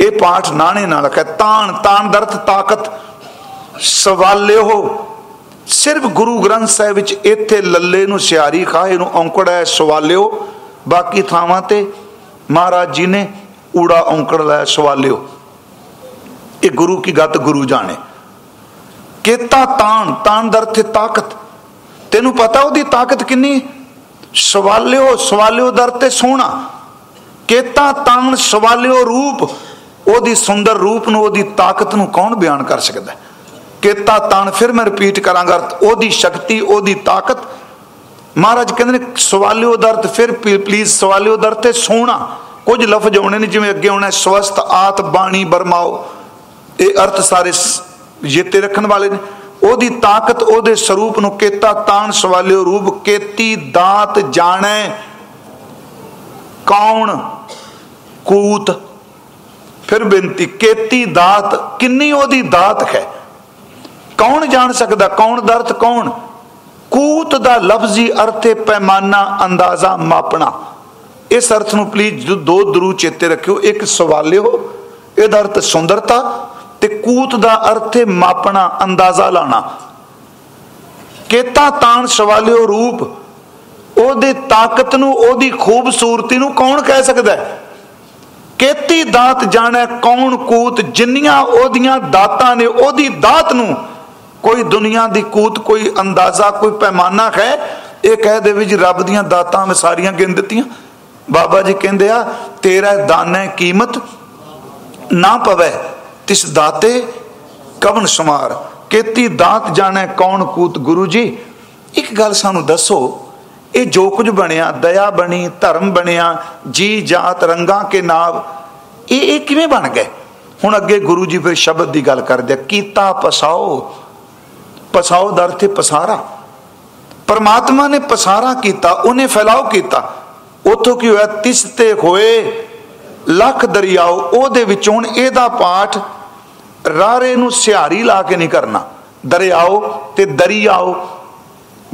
ਇਹ ਪਾਠ ਨਾਣੇ ਨਾਲ ਹੈ ਤਾਣ ਤਾਣ ਦਰਤ ਤਾਕਤ ਸਵਾਲਿਓ ਸਿਰਫ ਗੁਰੂ ਗ੍ਰੰਥ ਸਾਹਿਬ ਵਿੱਚ ਇੱਥੇ ਲੱਲੇ ਨੂੰ, ਸਿਆਰੀ ਖਾਏ ਨੂੰ ਔਂਕੜ ਹੈ, ਸਵਾਲਿਓ। ਬਾਕੀ ਥਾਵਾਂ ਤੇ ਮਹਾਰਾਜ ਜੀ ਨੇ ਊੜਾ ਔਂਕੜ ਲਾਇਆ, ਸਵਾਲਿਓ। ਇਹ ਗੁਰੂ ਕੀ ਗੱਤ ਗੁਰੂ ਜਾਣੇ। ਕੀਤਾ ਤਾਣ ਤਾਣ ਦਰ ਤੇ ਤਾਕਤ। ਤੈਨੂੰ ਪਤਾ ਉਹਦੀ ਤਾਕਤ ਕਿੰਨੀ? ਸਵਾਲਿਓ ਸਵਾਲਿਓ ਦਰ ਤੇ ਸੋਹਣਾ। ਕੀਤਾ ਤਾਣ, ਸਵਾਲਿਓ ਰੂਪ। ਉਹਦੀ ਸੁੰਦਰ ਰੂਪ ਨੂੰ, ਉਹਦੀ ਤਾਕਤ ਨੂੰ ਕੌਣ ਬਿਆਨ ਕਰ ਸਕਦਾ? ਹੈ ਕੀਤਾ ਤਣ, ਫਿਰ ਮੈਂ ਰਿਪੀਟ ਕਰਾਂਗਾ। ਉਹਦੀ ਸ਼ਕਤੀ, ਉਹਦੀ ਤਾਕਤ। ਮਹਾਰਾਜ ਕਹਿੰਦੇ ਨੇ, ਸਵਾਲਿਓ ਦਰਤ ਫਿਰ ਪਲੀਜ਼ ਸਵਾਲਿਓ ਦਰਤ ਤੇ ਸੋਣਾ। ਕੁਝ ਲਫ਼ਜ਼ ਆਉਣੇ ਨੇ, ਜਿਵੇਂ ਅੱਗੇ ਆਉਣਾ ਸਵਸਤ ਆਤ ਬਾਣੀ ਬਰਮਾਓ। ਇਹ ਅਰਥ ਸਾਰੇ ਜਿੱਤੇ ਰੱਖਣ ਵਾਲੇ ਨੇ। ਉਹਦੀ ਤਾਕਤ, ਉਹਦੇ ਸਰੂਪ ਨੂੰ ਕੇਤਾ ਤਾਣ, ਸਵਾਲਿਓ ਰੂਪ, ਕੇਤੀ ਦਾਤ ਜਾਣੈ। ਕੌਣ? ਕੂਤ। ਫਿਰ ਬੇਨਤੀ, ਕੇਤੀ ਦਾਤ, ਕਿੰਨੀ ਉਹਦੀ ਦਾਤ ਹੈ? ਕੌਣ ਜਾਣ ਸਕਦਾ? ਕੌਣ ਦਰਤ ਕੌਣ? ਕੂਤ ਦਾ ਲਫ਼ਜ਼ੀ ਅਰਥ ਪੈਮਾਨਾ, ਅੰਦਾਜ਼ਾ, ਮਾਪਣਾ। ਇਸ ਅਰਥ ਨੂੰ ਪਲੀਜ਼ ਦੋ ਦਰੂ ਚੇਤੇ ਰੱਖਿਓ, ਇੱਕ ਸਵਾਲਿਓ ਇਹਦਾ ਅਰਥ ਸੁੰਦਰਤਾ ਤੇ ਕੂਤ ਦਾ ਅਰਥ ਹੈ ਮਾਪਣਾ, ਅੰਦਾਜ਼ਾ ਲਾਣਾ ਕੇਤਾ ਤਾਣ ਸਵਾਲਿਓ ਰੂਪ, ਉਹਦੇ ਤਾਕਤ ਨੂੰ, ਉਹਦੀ ਖੂਬਸੂਰਤੀ ਨੂੰ ਕੌਣ ਕਹਿ ਸਕਦਾ ਹੈ? ਕੇਤੀ ਦਾਤ ਜਾਣੈ ਕੌਣ ਕੂਤ, ਜਿੰਨੀਆਂ ਉਹਦੀਆਂ ਦਾਤਾਂ ਨੇ, ਉਹਦੀ ਦਾਤ ਨੂੰ ਕੋਈ ਦੁਨੀਆ ਦੀ ਕੂਤ, ਕੋਈ ਅੰਦਾਜ਼ਾ, ਕੋਈ ਪੈਮਾਨਾ ਹੈ, ਇਹ ਕਹਿ ਦੇ ਵਿੱਚ ਰੱਬ ਦੀਆਂ ਦਾਤਾਂ ਮੈਂ ਸਾਰੀਆਂ ਗਿਣ ਦਿੱਤੀਆਂ। ਬਾਬਾ ਜੀ ਕਹਿੰਦੇ ਆ, ਤੇਰਾ ਦਾਨੇ ਕੀਮਤ ਨਾ ਪਵੇ, ਤਿਸ ਦਾਤੇ ਕਵਨ ਸਮਾਰ। ਕੀਤੀ ਦਾਤ ਜਾਣੇ ਕੌਣ ਕੂਤ ਗੁਰੂ ਜੀ। ਇੱਕ ਗੱਲ ਸਾਨੂੰ ਦੱਸੋ, ਇਹ ਜੋ ਕੁਝ ਬਣਿਆ, ਦਇਆ ਬਣੀ, ਧਰਮ ਬਣਿਆ, ਜੀ ਜਾਤ ਰੰਗਾਂ ਕੇ ਨਾਮ ਇਹ ਇਹ ਕਿਵੇਂ ਬਣ ਗਏ? ਹੁਣ ਅੱਗੇ ਗੁਰੂ ਜੀ ਫਿਰ ਸ਼ਬਦ ਦੀ ਗੱਲ ਕਰਦੇ ਕੀਤਾ ਪਸਾਓ ਪਸਾਓ ਦਰ ਤੇ ਪਸਾਰਾ। ਪਰਮਾਤਮਾ ਨੇ ਪਸਾਰਾ ਕੀਤਾ, ਉਹਨੇ ਫੈਲਾਓ ਕੀਤਾ। ਉਥੋਂ ਕੀ ਹੋਇਆ? ਤਿਸ ਤੇ ਹੋਏ ਲੱਖ ਦਰਿਆਓ, ਉਹਦੇ ਵਿੱਚੋਂ ਹੁਣ ਇਹਦਾ ਪਾਠ ਰਾਰੇ ਨੂੰ ਸਿਹਾਰੀ ਲਾ ਕੇ ਨਹੀਂ ਕਰਨਾ। ਦਰਿਆਓ ਤੇ ਦਰਿਆਓ।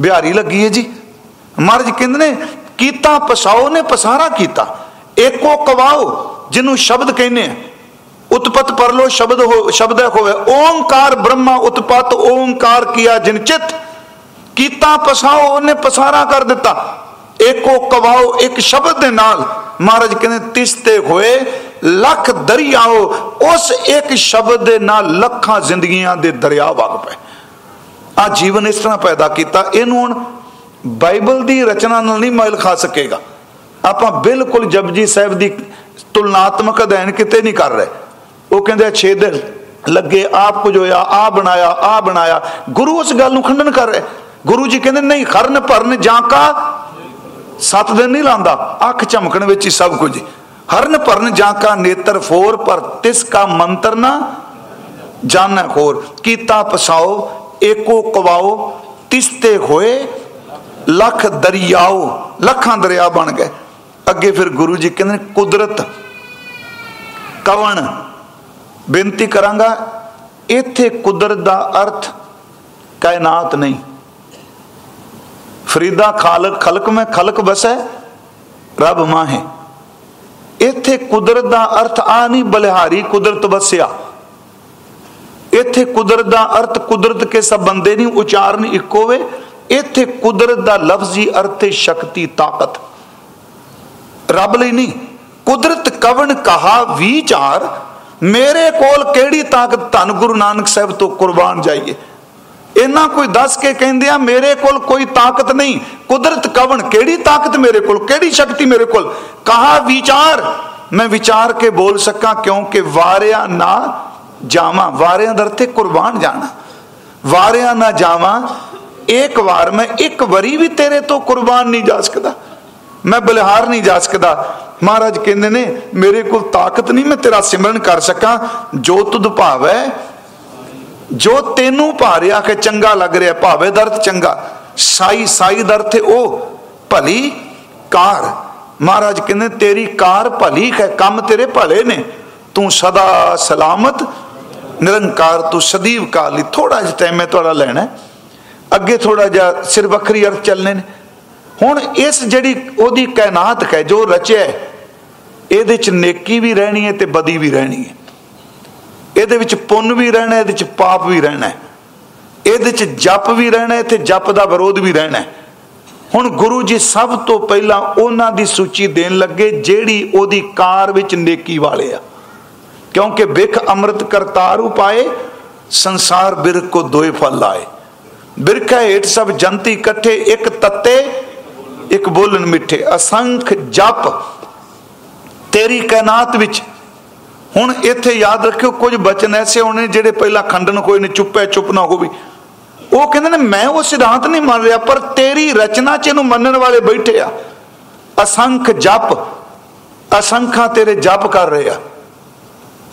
ਬਿਹਾਰੀ ਲੱਗੀ ਹੈ ਜੀ। ਮਹਾਰਾਜ ਕਹਿੰਦੇ ਨੇ, ਕੀਤਾ, ਪਸਾਓ ਨੇ ਪਸਾਰਾ ਕੀਤਾ। ਏਕੋ ਕਵਾਓ, ਜਿਹਨੂੰ ਸ਼ਬਦ ਕਹਿੰਦੇ ਆ। ਉਤਪਤ ਪਰਲੋ ਸ਼ਬਦ ਹੋ ਸ਼ਬਦ ਹੋਵੇ। ਓੰਕਾਰ ਬ੍ਰਹਮਾ ਉਤਪਤ, ਓੰਕਾਰ ਕੀਆ ਜਿਨਚਿਤ ਕੀਤਾ ਪਸਾਓ, ਉਹਨੇ ਪਸਾਰਾ ਕਰ ਦਿੱਤਾ। ਏਕੋ ਕਵਾਓ, ਇੱਕ ਸ਼ਬਦ ਦੇ ਨਾਲ। ਮਹਾਰਾਜ ਕਹਿੰਦੇ, ਤਿਸਤੇ ਹੋਏ, ਲੱਖ ਦਰਿਆਓ ਉਸ ਇੱਕ ਸ਼ਬਦ ਦੇ ਨਾਲ ਲੱਖਾਂ ਜ਼ਿੰਦਗੀਆਂ ਦੇ ਦਰਿਆ ਵਗ ਪਏ। ਆ ਜੀਵਨ ਇਸ ਤਰ੍ਹਾਂ ਪੈਦਾ ਕੀਤਾ। ਇਹਨੂੰ ਹੁਣ ਬਾਈਬਲ ਦੀ ਰਚਨਾ ਨਾਲ ਨਹੀਂ ਮਾਇਲ ਖਾ ਸਕੇਗਾ। ਆਪਾਂ ਬਿਲਕੁਲ ਜਪਜੀ ਸਾਹਿਬ ਦੀ ਤੁਲਨਾਤਮਕ ਅਧਿਐਨ ਕਿਤੇ ਨਹੀਂ ਕਰ ਰਹੇ। ਉਹ ਕਹਿੰਦੇ 6 ਦਿਨ ਲੱਗੇ, ਆਪ ਕੁਝ ਹੋਇਆ ਆ ਬਣਾਇਆ ਆ ਬਣਾਇਆ। ਗੁਰੂ ਉਸ ਗੱਲ ਨੂੰ ਖੰਡਨ ਕਰ ਰਿਹਾ। ਗੁਰੂ ਜੀ ਕਹਿੰਦੇ, ਨਹੀਂ, ਖਰਨ ਭਰਨ ਜਾਂ ਕਾ 7 ਦਿਨ ਨਹੀਂ ਲਾਂਦਾ। ਅੱਖ ਝਮਕਣ ਵਿੱਚ ਹੀ ਸਭ ਕੁਝ। ਹਰਨ ਭਰਨ ਜਾਂ ਕਾ ਨੇਤਰ ਫੋਰ, ਪਰ ਤਿਸ ਕਾ ਮੰਤਰ ਨਾ ਜਾਣੈ ਖੋਰ। ਕੀਤਾ ਪਸਾਓ, ਏਕੋ ਕਵਾਓ ਤਿਸਤੇ ਹੋਏ, ਲੱਖ ਦਰਿਆਓ। ਲੱਖਾਂ ਦਰਿਆ ਬਣ ਗਏ। ਅੱਗੇ ਫਿਰ ਗੁਰੂ ਜੀ ਕਹਿੰਦੇ ਕੁਦਰਤ, ਕਵਣ ਬੇਨਤੀ ਕਰਾਂਗਾ, ਇੱਥੇ ਕੁਦਰਤ ਦਾ ਅਰਥ ਕਾਇਨਾਤ ਨਹੀਂ। ਫਰੀਦਾ ਖਾਲਕ, ਖਲਕ ਮੈਂ ਖਲਕ ਬਸੈ ਰੱਬ ਮਾਹੇ। ਇੱਥੇ ਕੁਦਰਤ ਦਾ ਅਰਥ ਆ ਨਹੀਂ, ਬਲਿਹਾਰੀ ਕੁਦਰਤ ਵਸਿਆ। ਇੱਥੇ ਕੁਦਰਤ ਦਾ ਅਰਥ ਕੁਦਰਤ ਕੇ ਸਭ ਬੰਦੇ ਨਹੀਂ, ਉਚਾਰਨ ਇੱਕੋ ਵੇ। ਇੱਥੇ ਕੁਦਰਤ ਦਾ ਲਫ਼ਜ਼ੀ ਅਰਥ ਹੈ ਸ਼ਕਤੀ, ਤਾਕਤ। ਰੱਬ ਲਈ ਨਹੀਂ, ਕੁਦਰਤ ਕਵਣ ਕਹਾ ਵਿਚਾਰ ਮੇਰੇ ਕੋਲ ਕਿਹੜੀ ਤਾਕਤ? ਧੰਨ ਗੁਰੂ ਨਾਨਕ ਸਾਹਿਬ ਤੋਂ ਕੁਰਬਾਨ ਜਾਈਏ। ਇਹਨਾਂ ਕੋਈ ਦੱਸ ਕੇ ਕਹਿੰਦੇ ਆ, ਮੇਰੇ ਕੋਲ ਕੋਈ ਤਾਕਤ ਨਹੀਂ। ਕੁਦਰਤ ਕਵਣ, ਕਿਹੜੀ ਤਾਕਤ ਮੇਰੇ ਕੋਲ? ਕਿਹੜੀ ਸ਼ਕਤੀ ਮੇਰੇ ਕੋਲ? ਕਹਾ ਵਿਚਾਰ। ਮੈਂ ਵਿਚਾਰ ਕੇ ਬੋਲ ਸਕਾਂ, ਕਿਉਂਕਿ ਵਾਰਿਆ ਨਾ ਜਾਵਾਂ। ਵਾਰਿਆਂ ਦਰ ਤੇ ਕੁਰਬਾਨ ਜਾਣਾ। ਵਾਰਿਆਂ ਨਾ ਜਾਵਾਂ, ਇੱਕ ਵਾਰ ਮੈਂ ਇੱਕ ਵਾਰੀ ਵੀ ਤੇਰੇ ਤੋਂ ਕੁਰਬਾਨ ਨਹੀਂ ਜਾ ਸਕਦਾ। ਮੈਂ ਬਲਿਹਾਰ ਨਹੀਂ ਜਾ ਸਕਦਾ। ਮਹਾਰਾਜ ਕਹਿੰਦੇ ਨੇ, ਮੇਰੇ ਕੋਲ ਤਾਕਤ ਨਹੀਂ, ਮੈਂ ਤੇਰਾ ਸਿਮਰਨ ਕਰ ਸਕਾਂ। ਜੋ ਤੁਧ ਭਾਵੈ, ਜੋ ਤੈਨੂੰ ਭਾਰਿਆ ਕਿ ਚੰਗਾ ਲੱਗ ਰਿਹਾ, ਭਾਵੇਂ ਦਰਦ ਚੰਗਾ। ਸਾਈ ਸਾਈ ਦਰਦ ਉਹ ਭਲੀ ਕਾਰ। ਮਹਾਰਾਜ ਕਹਿੰਦੇ, ਤੇਰੀ ਕਾਰ ਭਲੀ ਹੈ, ਕੰਮ ਤੇਰੇ ਭਲੇ ਨੇ। ਤੂੰ ਸਦਾ ਸਲਾਮਤ, ਨਿਰੰਕਾਰ, ਤੂੰ ਸਦੀਵ ਕਾਲੀ। ਥੋੜਾ ਜਿਹਾ ਟਾਈਮ ਮੈਂ ਤੁਹਾਡਾ ਲੈਣਾ ਅੱਗੇ ਥੋੜਾ ਜਿਹਾ ਸਿਰ ਵੱਖਰੀ ਅਰਥ ਚੱਲਨੇ ਨੇ। ਹੁਣ ਇਸ ਜਿਹੜੀ ਉਹਦੀ ਕਾਇਨਾਤ ਹੈ ਜੋ ਰਚਿਆ ਇਹਦੇ ਚ ਨੇਕੀ ਵੀ ਰਹਿਣੀ ਹੈ ਤੇ ਬਦੀ ਵੀ ਰਹਿਣੀ ਹੈ। ਇਹਦੇ ਵਿੱਚ ਪੁੰਨ ਵੀ ਰਹਿਣਾ, ਇਹਦੇ ਵਿੱਚ ਪਾਪ ਵੀ ਰਹਿਣਾ ਇਹਦੇ ਵਿੱਚ ਜਪ ਵੀ ਰਹਿਣਾ ਤੇ ਜਪ ਦਾ ਵਿਰੋਧ ਵੀ ਰਹਿਣਾ ਹੁਣ ਗੁਰੂ ਜੀ ਸਭ ਤੋਂ ਪਹਿਲਾਂ ਉਹਨਾਂ ਦੀ ਸੂਚੀ ਦੇਣ ਲੱਗੇ ਜਿਹੜੀ ਉਹਦੀ ਕਾਰ ਵਿੱਚ ਨੇਕੀ ਵਾਲੇ ਆ। ਕਿਉਂਕਿ ਬਿਖ ਅੰਮ੍ਰਿਤ ਕਰਤਾਰ ਉਪਾਏ, ਸੰਸਾਰ ਬਿਰਖ ਕੋ ਦੋਏ ਫਲ ਆਏ ਬਿਰਖਾ ਹੇਠ ਸਭ ਜੰਤੀ ਇਕੱਠੇ, ਇੱਕ ਤੱਤੇ ਇੱਕ ਬੋਲਣ ਮਿੱਠੇ, ਅਸੰਖ ਜਪ ਤੇਰੀ ਕਾਇਨਾਤ ਵਿੱਚ। ਹੁਣ ਇੱਥੇ ਯਾਦ ਰੱਖਿਓ, ਕੁਝ ਬਚਨ ਐਸੇ ਹੋਣੇ ਜਿਹੜੇ ਪਹਿਲਾਂ ਖੰਡਨ ਕੋਈ ਨੇ ਚੁੱਪੇ ਚੁੱਪ ਨਾ ਹੋਵੇ। ਉਹ ਕਹਿੰਦੇ ਨੇ, ਮੈਂ ਉਹ ਸਿਧਾਂਤ ਨਹੀਂ ਮੰਨ ਰਿਹਾ, ਪਰ ਤੇਰੀ ਰਚਨਾ 'ਚ ਇਹਨੂੰ ਮੰਨਣ ਵਾਲੇ ਬੈਠੇ ਆ। ਅਸੰਖ ਜਪ, ਅਸੰਖਾਂ ਤੇਰੇ ਜਪ ਕਰ ਰਹੇ ਆ।